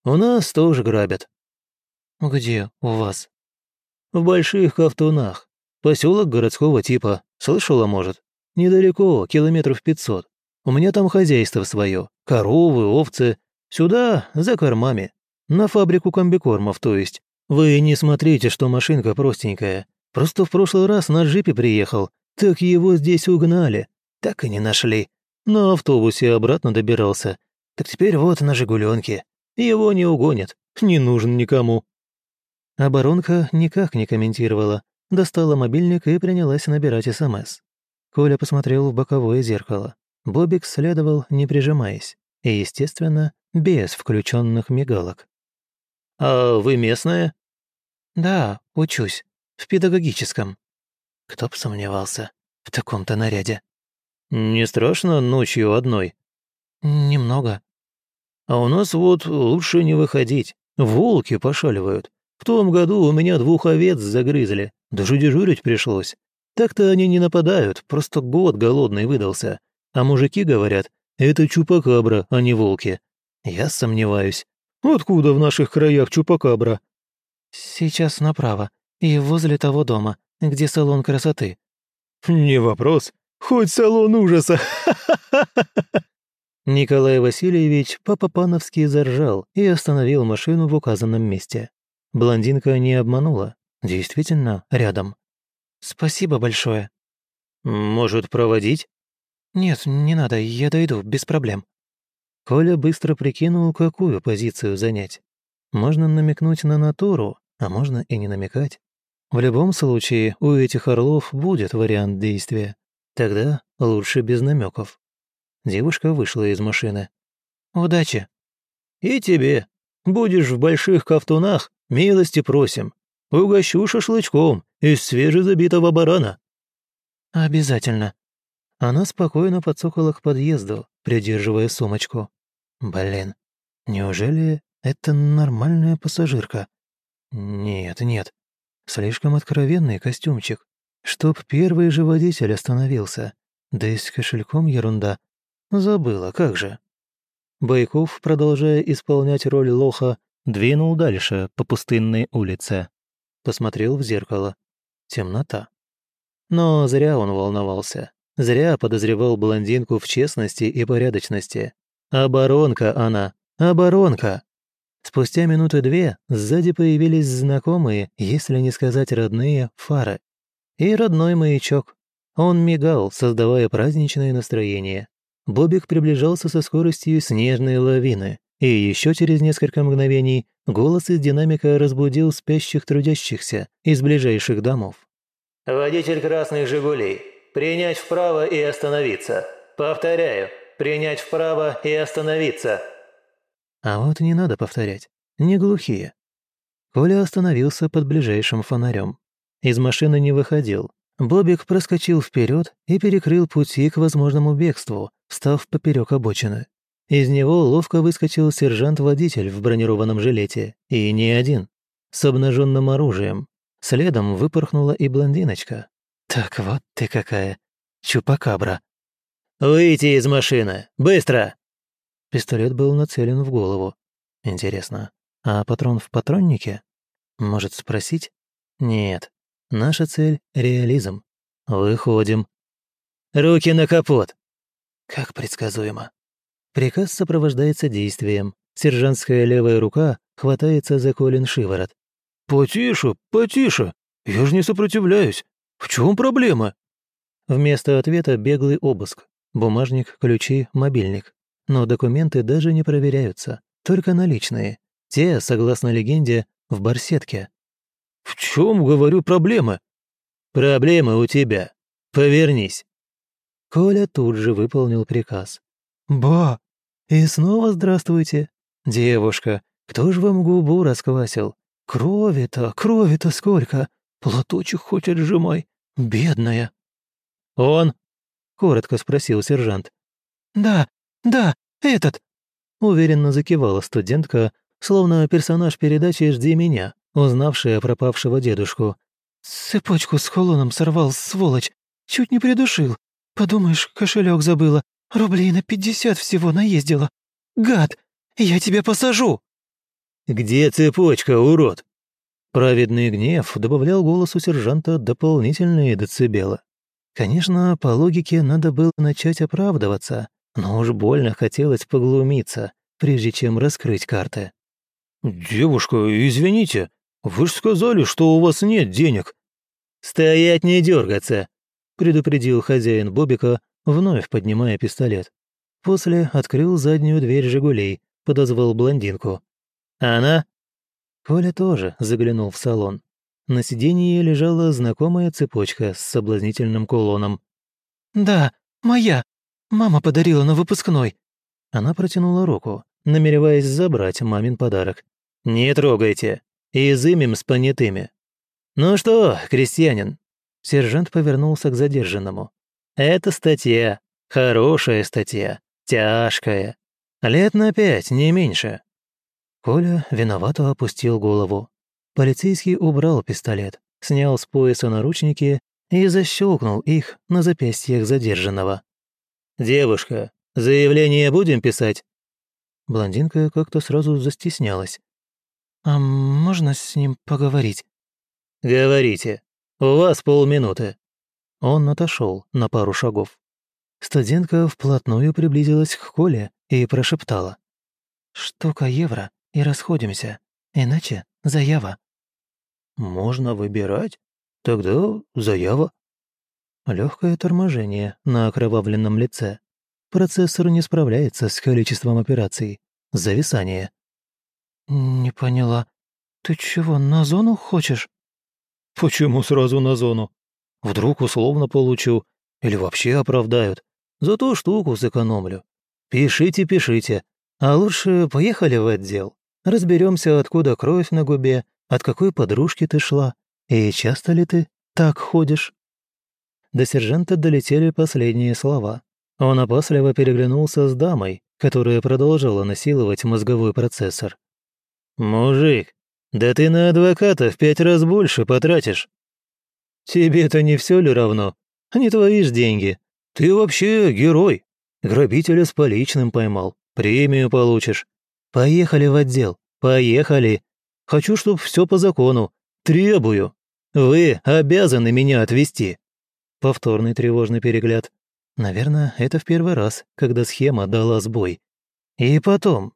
«У нас тоже грабят». «Где у вас?» «В Больших Ковтунах. Поселок городского типа. Слышала, может? Недалеко, километров пятьсот. У меня там хозяйство свое. Коровы, овцы. Сюда, за кормами. На фабрику комбикормов, то есть. Вы не смотрите, что машинка простенькая. Просто в прошлый раз на джипе приехал, так его здесь угнали. Так и не нашли. На автобусе обратно добирался. Так теперь вот на «Жигуленке». Его не угонят. Не нужен никому». Оборонка никак не комментировала. Достала мобильник и принялась набирать СМС. Коля посмотрел в боковое зеркало. Бобик следовал, не прижимаясь. И, естественно, без включенных мигалок. «А вы местная?» «Да, учусь. В педагогическом». Кто б сомневался в таком-то наряде. «Не страшно ночью одной?» «Немного». «А у нас вот лучше не выходить. Волки пошаливают. В том году у меня двух овец загрызли. Даже дежурить пришлось. Так-то они не нападают, просто год голодный выдался. А мужики говорят, это чупакабра, а не волки. Я сомневаюсь. Откуда в наших краях чупакабра? Сейчас направо, и возле того дома, где салон красоты. Не вопрос. Хоть салон ужаса. Николай Васильевич по-папановски заржал и остановил машину в указанном месте. Блондинка не обманула. Действительно, рядом. «Спасибо большое». «Может, проводить?» «Нет, не надо, я дойду, без проблем». Коля быстро прикинул, какую позицию занять. Можно намекнуть на натуру, а можно и не намекать. В любом случае, у этих орлов будет вариант действия. Тогда лучше без намеков. Девушка вышла из машины. «Удачи!» «И тебе. Будешь в больших кафтунах, милости просим. Угощу шашлычком из свежезабитого барана». «Обязательно». Она спокойно подсокала к подъезду, придерживая сумочку. «Блин, неужели это нормальная пассажирка?» «Нет, нет. Слишком откровенный костюмчик. Чтоб первый же водитель остановился. Да и с кошельком ерунда. Забыла, как же». Байков, продолжая исполнять роль лоха, двинул дальше по пустынной улице. Посмотрел в зеркало. Темнота. Но зря он волновался. Зря подозревал блондинку в честности и порядочности. Оборонка она, оборонка. Спустя минуты две сзади появились знакомые, если не сказать родные, фары. И родной маячок. Он мигал, создавая праздничное настроение. Бобик приближался со скоростью снежной лавины, и еще через несколько мгновений голос из динамика разбудил спящих трудящихся из ближайших домов. «Водитель красных «Жигулей», принять вправо и остановиться. Повторяю, принять вправо и остановиться». А вот не надо повторять, не глухие. Коля остановился под ближайшим фонарем. Из машины не выходил. Бобик проскочил вперед и перекрыл пути к возможному бегству, встав поперек обочины. Из него ловко выскочил сержант-водитель в бронированном жилете, и не один, с обнаженным оружием. Следом выпорхнула и блондиночка. «Так вот ты какая, чупакабра!» «Выйти из машины! Быстро!» Пистолет был нацелен в голову. Интересно, а патрон в патроннике? Может спросить? Нет. Наша цель — реализм. Выходим. «Руки на капот!» Как предсказуемо. Приказ сопровождается действием. Сержантская левая рука хватается за Колин шиворот. «Потише, потише! Я же не сопротивляюсь! В чем проблема?» Вместо ответа беглый обыск. Бумажник, ключи, мобильник. Но документы даже не проверяются, только наличные. Те, согласно легенде, в барсетке. «В чем, говорю, проблема?» «Проблема у тебя. Повернись». Коля тут же выполнил приказ. «Ба, «И снова здравствуйте. Девушка, кто ж вам губу расквасил? Крови-то, крови-то сколько! Платочек хоть отжимай, бедная!» «Он?» — коротко спросил сержант. «Да, да, этот!» — уверенно закивала студентка, словно персонаж передачи «Жди меня», узнавшая пропавшего дедушку. «Цепочку с холоном сорвал, сволочь! Чуть не придушил. Подумаешь, кошелек забыла. Рублей на пятьдесят всего наездила. Гад, я тебя посажу!» «Где цепочка, урод?» Праведный гнев добавлял голосу сержанта дополнительные децибелы. Конечно, по логике надо было начать оправдываться, но уж больно хотелось поглумиться. прежде чем раскрыть карты. «Девушка, извините, вы же сказали, что у вас нет денег». «Стоять не дергаться», — предупредил хозяин Бобика, вновь поднимая пистолет. После открыл заднюю дверь «Жигулей», подозвал блондинку. «Она?» Коля тоже заглянул в салон. На сиденье лежала знакомая цепочка с соблазнительным кулоном. «Да, моя. Мама подарила на выпускной». Она протянула руку, намереваясь забрать мамин подарок. «Не трогайте. Изымем с понятыми». «Ну что, крестьянин?» Сержант повернулся к задержанному. «Это статья. Хорошая статья. Тяжкая. Лет на пять, не меньше». Коля виновато опустил голову. Полицейский убрал пистолет, снял с пояса наручники и защелкнул их на запястьях задержанного. «Девушка, заявление будем писать?» Блондинка как-то сразу застеснялась. «А можно с ним поговорить?» «Говорите. У вас полминуты». Он отошел на пару шагов. Студентка вплотную приблизилась к Коле и прошептала. «Штука евро, и расходимся. Иначе заява». «Можно выбирать? Тогда заява». Легкое торможение на окровавленном лице. Процессор не справляется с количеством операций. Зависание. «Не поняла. Ты чего, на зону хочешь?» «Почему сразу на зону? Вдруг условно получу. Или вообще оправдают. Зато штуку сэкономлю. Пишите, пишите. А лучше поехали в отдел. Разберемся, откуда кровь на губе, от какой подружки ты шла, и часто ли ты так ходишь. До сержанта долетели последние слова. Он опасливо переглянулся с дамой, которая продолжала насиловать мозговой процессор. «Мужик, да ты на адвоката в пять раз больше потратишь. Тебе-то не все ли равно? Не твои ж деньги. Ты вообще герой. Грабителя с поличным поймал. Премию получишь. Поехали в отдел. Поехали. Хочу, чтоб все по закону. Требую. Вы обязаны меня отвезти. Повторный тревожный перегляд. Наверное, это в первый раз, когда схема дала сбой. И потом,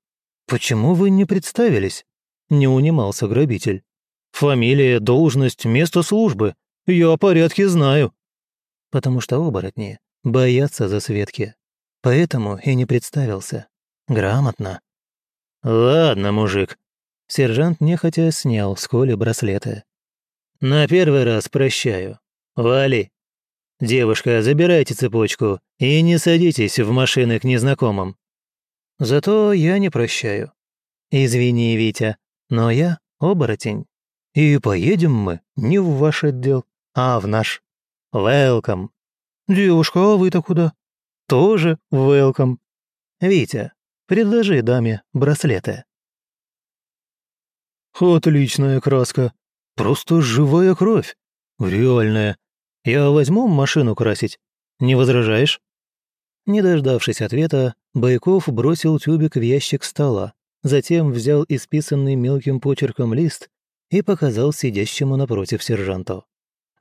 почему вы не представились? Не унимался грабитель. «Фамилия, должность, место службы. Я о порядке знаю». Потому что оборотни боятся за Светки. Поэтому и не представился. Грамотно. «Ладно, мужик». Сержант нехотя снял с Коли браслеты. «На первый раз прощаю. Вали. Девушка, забирайте цепочку и не садитесь в машины к незнакомым. Зато я не прощаю. Извини, Витя, но я оборотень. И поедем мы не в ваш отдел, а в наш. Welcome. Девушка, а вы-то куда? Тоже welcome. Витя, предложи даме браслеты. Отличная краска. Просто живая кровь. Реальная. Я возьму машину красить. Не возражаешь? Не дождавшись ответа, Байков бросил тюбик в ящик стола затем взял исписанный мелким почерком лист и показал сидящему напротив сержанту.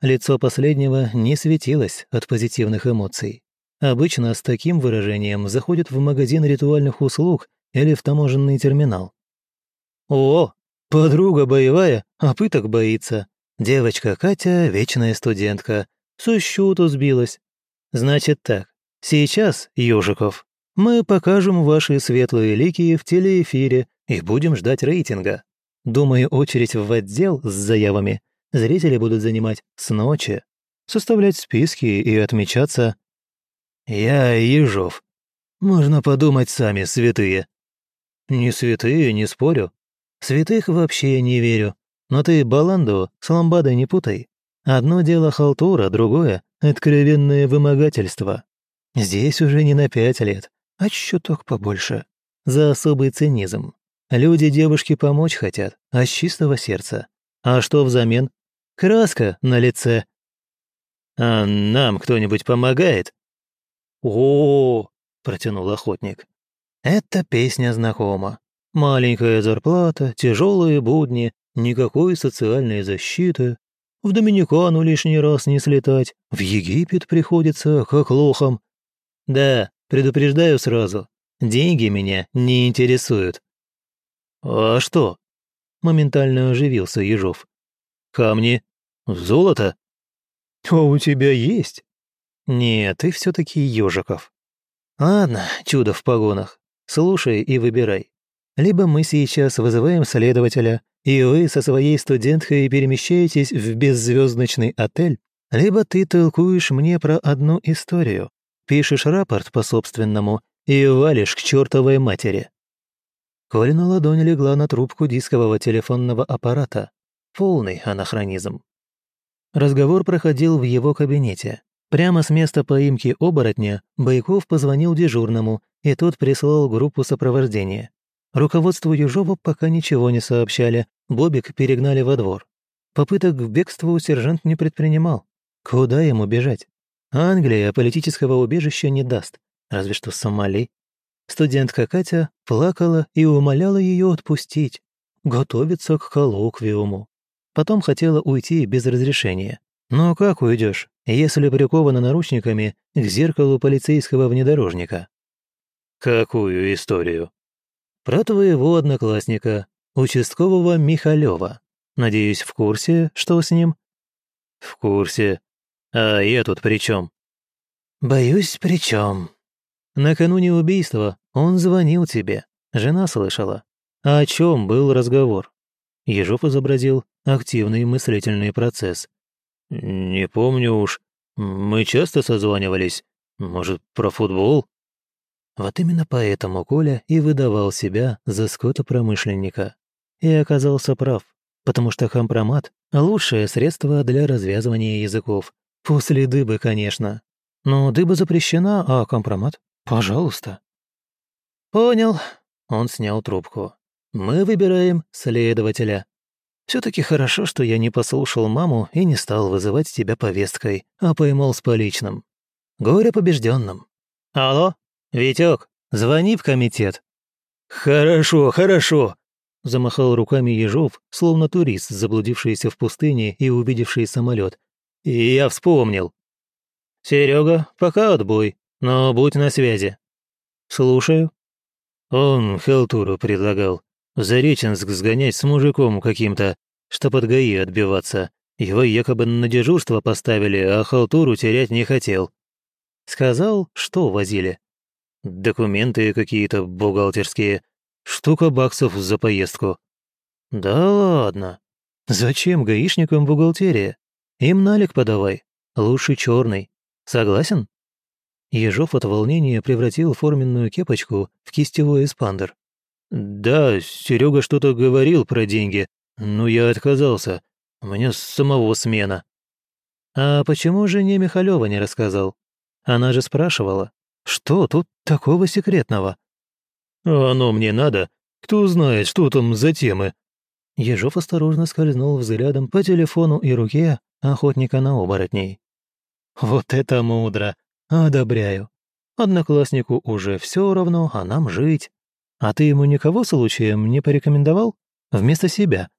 Лицо последнего не светилось от позитивных эмоций. Обычно с таким выражением заходят в магазин ритуальных услуг или в таможенный терминал. «О, подруга боевая, а пыток боится. Девочка Катя – вечная студентка. Со счету сбилась. Значит так, сейчас, Ёжиков, мы покажем ваши светлые лики в телеэфире и будем ждать рейтинга. Думаю, очередь в отдел с заявами зрители будут занимать с ночи, составлять списки и отмечаться. Я Ежов. Можно подумать сами, святые. Не святые, не спорю. Святых вообще не верю. Но ты баланду с ламбадой не путай. Одно дело халтура, другое — откровенное вымогательство. Здесь уже не на пять лет, а чуток побольше. За особый цинизм. Люди девушке помочь хотят, а с чистого сердца. А что взамен? Краска на лице. «А нам кто-нибудь помогает?» «О, -о, -о протянул охотник. «Эта песня знакома. Маленькая зарплата, тяжелые будни, никакой социальной защиты. В Доминикану лишний раз не слетать, в Египет приходится, как лохам. Да, Предупреждаю сразу, Деньги меня не интересуют». «А что?» – моментально оживился Ежов. «Камни? Золото?» «А у тебя есть?» «Нет, ты все таки Ежиков». «Ладно, чудо в погонах. Слушай и выбирай. Либо мы сейчас вызываем следователя, и вы со своей студенткой перемещаетесь в беззвездочный отель, либо ты толкуешь мне про одну историю, пишешь рапорт по-собственному и валишь к чертовой матери». Колина ладонь легла на трубку дискового телефонного аппарата. Полный анахронизм. Разговор проходил в его кабинете. Прямо с места поимки оборотня Байков позвонил дежурному, и тот прислал группу сопровождения. Руководству Ежова пока ничего не сообщали, Бобик перегнали во двор. Попыток к бегству сержант не предпринимал. Куда ему бежать? Англия политического убежища не даст, разве что Сомали. Студентка Катя плакала и умоляла ее отпустить, готовиться к коллоквиуму. Потом хотела уйти без разрешения. Но как уйдешь, если прикована наручниками к зеркалу полицейского внедорожника? Какую историю? Про твоего одноклассника, участкового Михалева. Надеюсь, в курсе, что с ним? В курсе. А я тут при чем? Боюсь, при чем? Накануне убийства он звонил тебе. Жена слышала. О чем был разговор? Ежов изобразил активный мыслительный процесс. «Не помню уж. Мы часто созванивались. Может, про футбол?» Вот именно поэтому Коля и выдавал себя за скотопромышленника. И оказался прав, потому что компромат — лучшее средство для развязывания языков. После дыбы, конечно. Но дыба запрещена, а компромат — пожалуйста. «Понял». Он снял трубку. Мы выбираем следователя. Все таки хорошо, что я не послушал маму и не стал вызывать тебя повесткой, а поймал с поличным. Горе побежденным. Алло, Витек, звони в комитет. Хорошо, хорошо, замахал руками Ежов, словно турист, заблудившийся в пустыне и увидевший самолет. И я вспомнил. Серега, пока отбой, но будь на связи. Слушаю. Он халтуру предлагал. В Зареченск сгонять с мужиком каким-то, что под ГАИ отбиваться. Его якобы на дежурство поставили, а халтуру терять не хотел. Сказал, что возили. Документы какие-то бухгалтерские. Штука баксов за поездку. Да ладно. Зачем гаишникам бухгалтерия? Им налик подавай. Лучше черный. Согласен? Ежов от волнения превратил форменную кепочку в кистевой эспандер. «Да, Серега что-то говорил про деньги, но я отказался. У меня самого смена». «А почему жене Михалева не рассказал? Она же спрашивала, что тут такого секретного?» «А оно мне надо? Кто знает, что там за темы?» Ежов осторожно скользнул взглядом по телефону и руке охотника на оборотней. «Вот это мудро! Одобряю. Однокласснику уже все равно, а нам жить. А ты ему никого случаем не порекомендовал? Вместо себя?»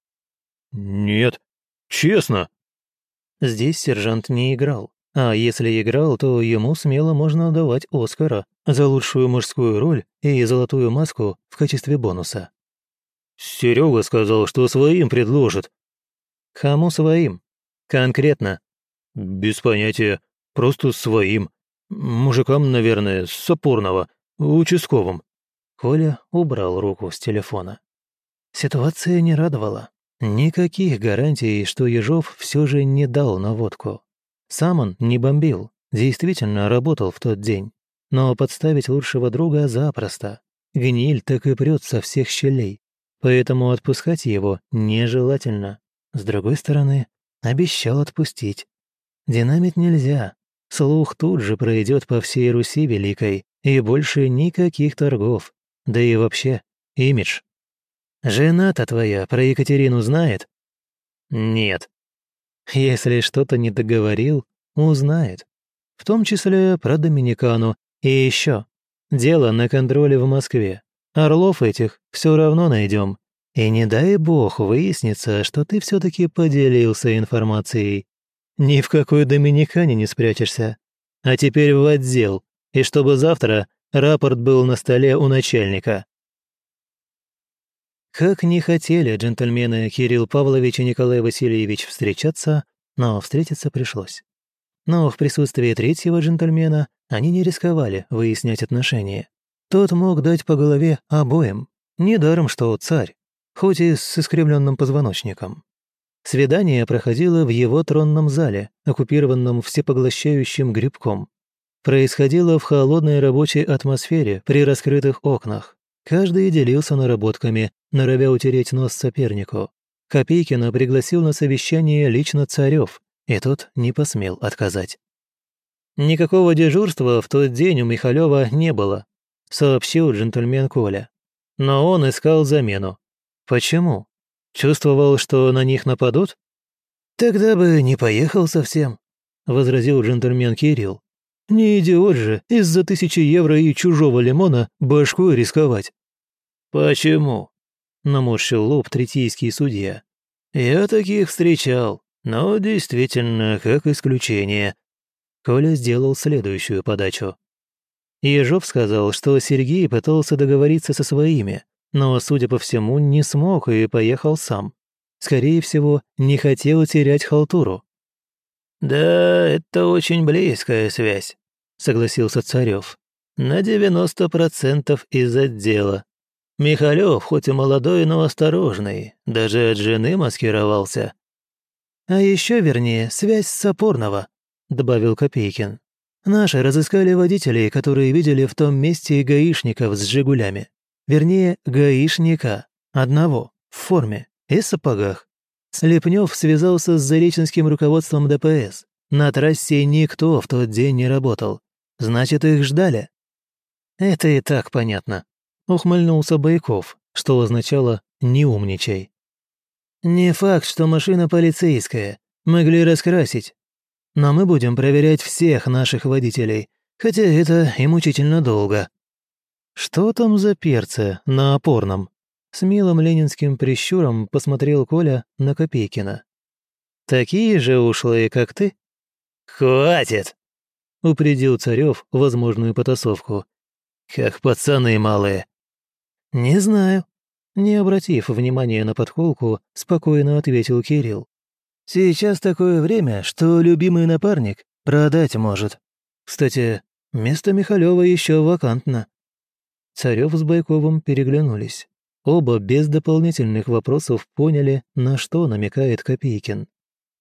«Нет, честно». Здесь сержант не играл. А если играл, то ему смело можно давать Оскара за лучшую мужскую роль и золотую маску в качестве бонуса. Серега сказал, что своим предложит. Кому своим? Конкретно. Без понятия. Просто своим. Мужикам, наверное, с опорного, участковым. Коля убрал руку с телефона. Ситуация не радовала. Никаких гарантий, что Ежов все же не дал наводку. Сам он не бомбил, действительно работал в тот день. Но подставить лучшего друга запросто. Гниль так и прет со всех щелей. Поэтому отпускать его нежелательно. С другой стороны, обещал отпустить. Динамить нельзя. Слух тут же пройдет по всей Руси Великой, и больше никаких торгов. Да и вообще, имидж. Жена-то твоя про Екатерину знает? Нет. Если что-то не договорил, узнает. В том числе про Доминикану. И еще. Дело на контроле в Москве. Орлов этих все равно найдем. И не дай бог выяснится, что ты все таки поделился информацией. Ни в какой Доминикане не спрячешься. А теперь в отдел. И чтобы завтра рапорт был на столе у начальника. Как не хотели джентльмены Кирилл Павлович и Николай Васильевич встречаться, но встретиться пришлось. Но в присутствии третьего джентльмена они не рисковали выяснять отношения. Тот мог дать по голове обоим. Недаром, что царь, хоть и с искривленным позвоночником. Свидание проходило в его тронном зале, оккупированном всепоглощающим грибком. Происходило в холодной рабочей атмосфере при раскрытых окнах. Каждый делился наработками, норовя утереть нос сопернику. Копейкина пригласил на совещание лично Царев, и тот не посмел отказать. Никакого дежурства в тот день у Михалева не было, сообщил джентльмен Коля. Но он искал замену. Почему? Чувствовал, что на них нападут? «Тогда бы не поехал совсем», — возразил джентльмен Кирилл. «Не идиот же из-за тысячи евро и чужого лимона башку рисковать». «Почему?» — наморщил лоб третийский судья. «Я таких встречал, но действительно, как исключение». Коля сделал следующую подачу. Ежов сказал, что Сергей пытался договориться со своими, но, судя по всему, не смог и поехал сам. Скорее всего, не хотел терять халтуру. «Да, это очень близкая связь», — согласился Царев. «На девяносто процентов из отдела. Михалев, хоть и молодой, но осторожный, даже от жены маскировался». «А еще вернее, связь с Сапорного», — добавил Копейкин. «Наши разыскали водителей, которые видели в том месте гаишников с «Жигулями». Вернее, гаишника. Одного. В форме. И сапогах. Слепнев связался с зареченским руководством ДПС. На трассе никто в тот день не работал. Значит, их ждали. Это и так понятно. Ухмыльнулся Байков, что означало «не умничай». Не факт, что машина полицейская. Могли раскрасить. Но мы будем проверять всех наших водителей, хотя это и мучительно долго. «Что там за перцы на опорном?» С милым ленинским прищуром посмотрел Коля на Копейкина. «Такие же ушлые, как ты?» «Хватит!» — упредил Царев возможную потасовку. «Как пацаны малые». «Не знаю». Не обратив внимания на подколку, спокойно ответил Кирилл. «Сейчас такое время, что любимый напарник продать может. Кстати, место Михалева еще вакантно. Царев с Байковым переглянулись. Оба без дополнительных вопросов поняли, на что намекает Копейкин.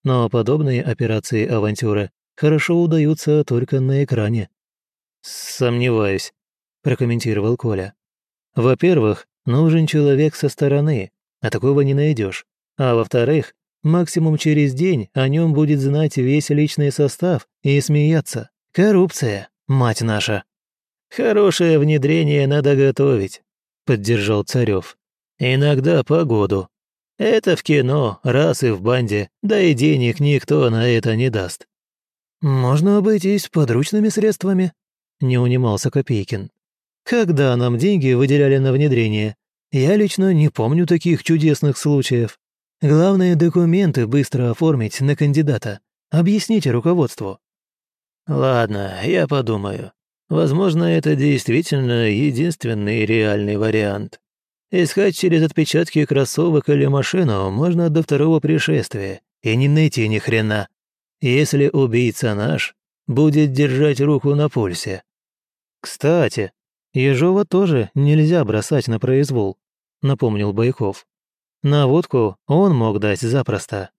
Но подобные операции авантюры хорошо удаются только на экране. «Сомневаюсь», – прокомментировал Коля. «Во-первых, нужен человек со стороны, а такого не найдешь. А во-вторых, максимум через день о нем будет знать весь личный состав и смеяться. Коррупция, мать наша!» «Хорошее внедрение надо готовить», — поддержал Царев. «Иногда погоду. Это в кино, раз и в банде, да и денег никто на это не даст». «Можно обойтись подручными средствами», — не унимался Копейкин. «Когда нам деньги выделяли на внедрение? Я лично не помню таких чудесных случаев. Главное, документы быстро оформить на кандидата. Объясните руководству». «Ладно, я подумаю», Возможно, это действительно единственный реальный вариант. Искать через отпечатки кроссовок или машину можно до второго пришествия и не найти ни хрена. Если убийца наш, будет держать руку на пульсе. Кстати, Ежова тоже нельзя бросать на произвол, напомнил Байков. Наводку он мог дать запросто.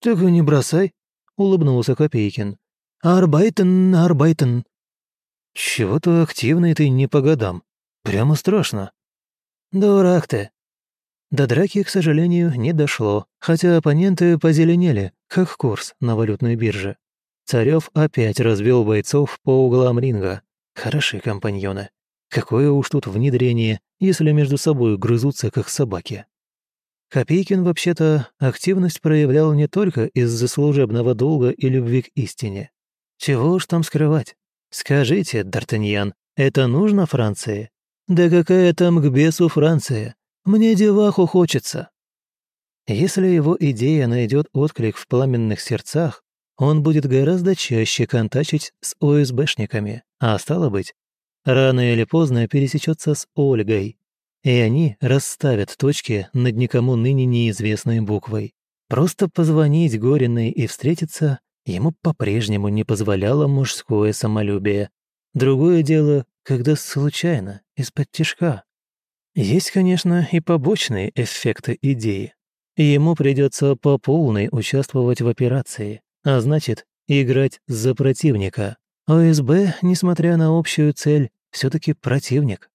«Так и не бросай», — улыбнулся Копейкин. «Арбайтен, арбайтен, «Чего-то активный ты не по годам. Прямо страшно». «Дурак ты». До драки, к сожалению, не дошло, хотя оппоненты позеленели, как курс на валютной бирже. Царев опять развел бойцов по углам ринга. Хорошие компаньоны. Какое уж тут внедрение, если между собой грызутся, как собаки. Копейкин, вообще-то, активность проявлял не только из-за служебного долга и любви к истине. Чего уж там скрывать. Скажите, Д'Артаньян, это нужно Франции? Да какая там к бесу Франция? Мне деваху хочется. Если его идея найдет отклик в пламенных сердцах, он будет гораздо чаще контачить с ОСБшниками, а стало быть, рано или поздно пересечется с Ольгой, и они расставят точки над никому ныне неизвестной буквой. Просто позвонить Гориной и встретиться ему по-прежнему не позволяло мужское самолюбие. Другое дело, когда случайно, из-под тишка. Есть, конечно, и побочные эффекты идеи. Ему придется по полной участвовать в операции, а значит, играть за противника. ОСБ, несмотря на общую цель, все таки противник.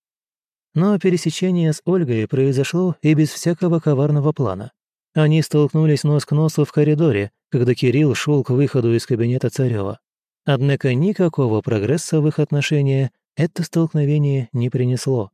Но пересечение с Ольгой произошло и без всякого коварного плана. Они столкнулись нос к носу в коридоре, когда Кирилл шел к выходу из кабинета Царева. Однако никакого прогресса в их отношениях это столкновение не принесло.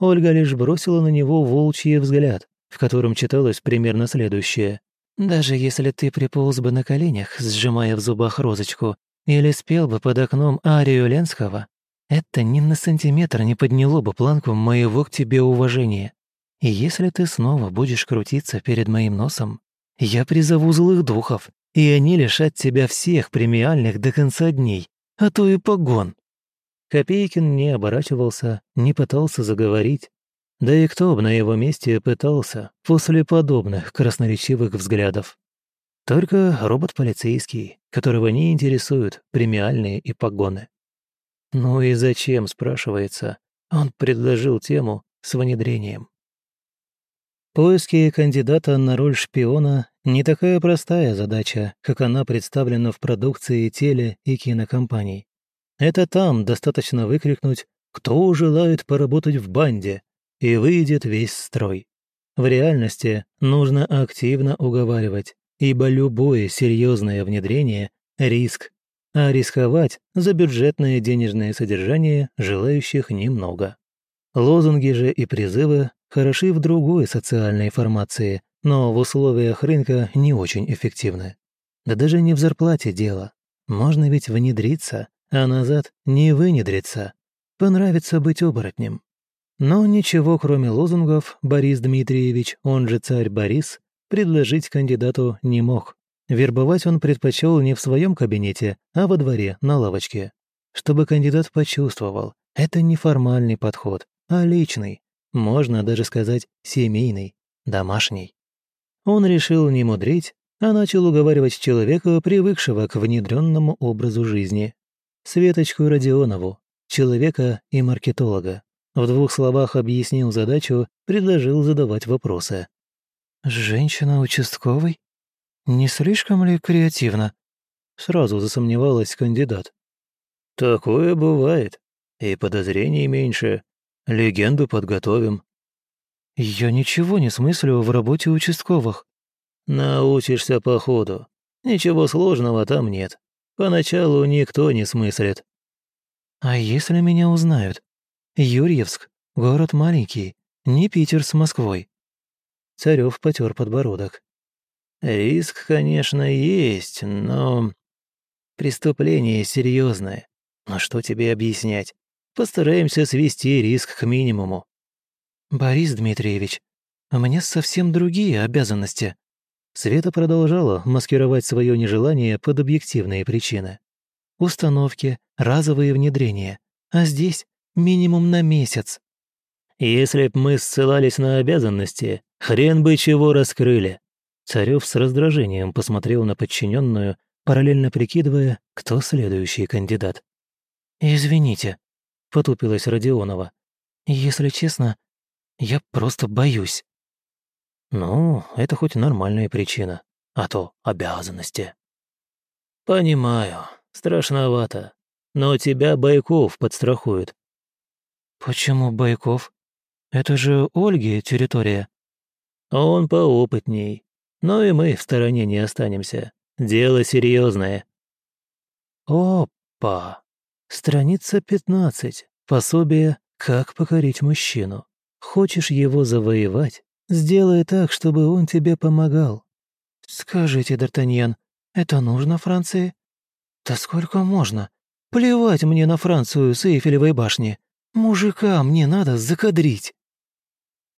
Ольга лишь бросила на него волчий взгляд, в котором читалось примерно следующее. «Даже если ты приполз бы на коленях, сжимая в зубах розочку, или спел бы под окном арию Ленского, это ни на сантиметр не подняло бы планку моего к тебе уважения. И если ты снова будешь крутиться перед моим носом, я призову злых духов, и они лишат тебя всех премиальных до конца дней, а то и погон». Копейкин не оборачивался, не пытался заговорить. Да и кто бы на его месте пытался после подобных красноречивых взглядов. Только робот-полицейский, которого не интересуют премиальные и погоны. Ну и зачем, спрашивается, он предложил тему с внедрением. Поиски кандидата на роль шпиона – не такая простая задача, как она представлена в продукции теле- и кинокомпаний. Это там достаточно выкрикнуть «Кто желает поработать в банде?» и выйдет весь строй. В реальности нужно активно уговаривать, ибо любое серьезное внедрение – риск, а рисковать за бюджетное денежное содержание желающих немного. Лозунги же и призывы хороши в другой социальной формации, но в условиях рынка не очень эффективны. Да даже не в зарплате дело. Можно ведь внедриться, а назад не вынедриться. Понравится быть оборотнем. Но ничего, кроме лозунгов, Борис Дмитриевич, он же царь Борис, предложить кандидату не мог. Вербовать он предпочел не в своем кабинете, а во дворе, на лавочке. Чтобы кандидат почувствовал, это не формальный подход, а личный, можно даже сказать семейный, домашний. Он решил не мудрить, а начал уговаривать человека, привыкшего к внедренному образу жизни. Светочку Родионову, человека и маркетолога. В двух словах объяснил задачу, предложил задавать вопросы. «Женщина участковый? Не слишком ли креативно?» Сразу засомневалась кандидат. «Такое бывает. И подозрений меньше, Легенду подготовим». «Я ничего не смыслю в работе участковых». «Научишься по ходу. Ничего сложного там нет. Поначалу никто не смыслит». «А если меня узнают? Юрьевск — город маленький, не Питер с Москвой». Царёв потер подбородок. «Риск, конечно, есть, но...» «Преступление серьезное. Но что тебе объяснять? Постараемся свести риск к минимуму». «Борис Дмитриевич, у меня совсем другие обязанности». Света продолжала маскировать свое нежелание под объективные причины. «Установки, разовые внедрения. А здесь минимум на месяц». «Если б мы ссылались на обязанности, хрен бы чего раскрыли». Царев с раздражением посмотрел на подчиненную, параллельно прикидывая, кто следующий кандидат. «Извините», — потупилась Родионова. «Если честно, я просто боюсь». «Ну, это хоть нормальная причина, а то обязанности». «Понимаю, страшновато, но тебя Байков подстрахует». «Почему Байков? Это же Ольги территория». «Он поопытней, но и мы в стороне не останемся. Дело серьезное. «Опа!» Страница 15. Пособие «Как покорить мужчину». Хочешь его завоевать? Сделай так, чтобы он тебе помогал. Скажите, Д'Артаньян, это нужно Франции? Да сколько можно? Плевать мне на Францию с Эйфелевой башни. Мужика мне надо закадрить.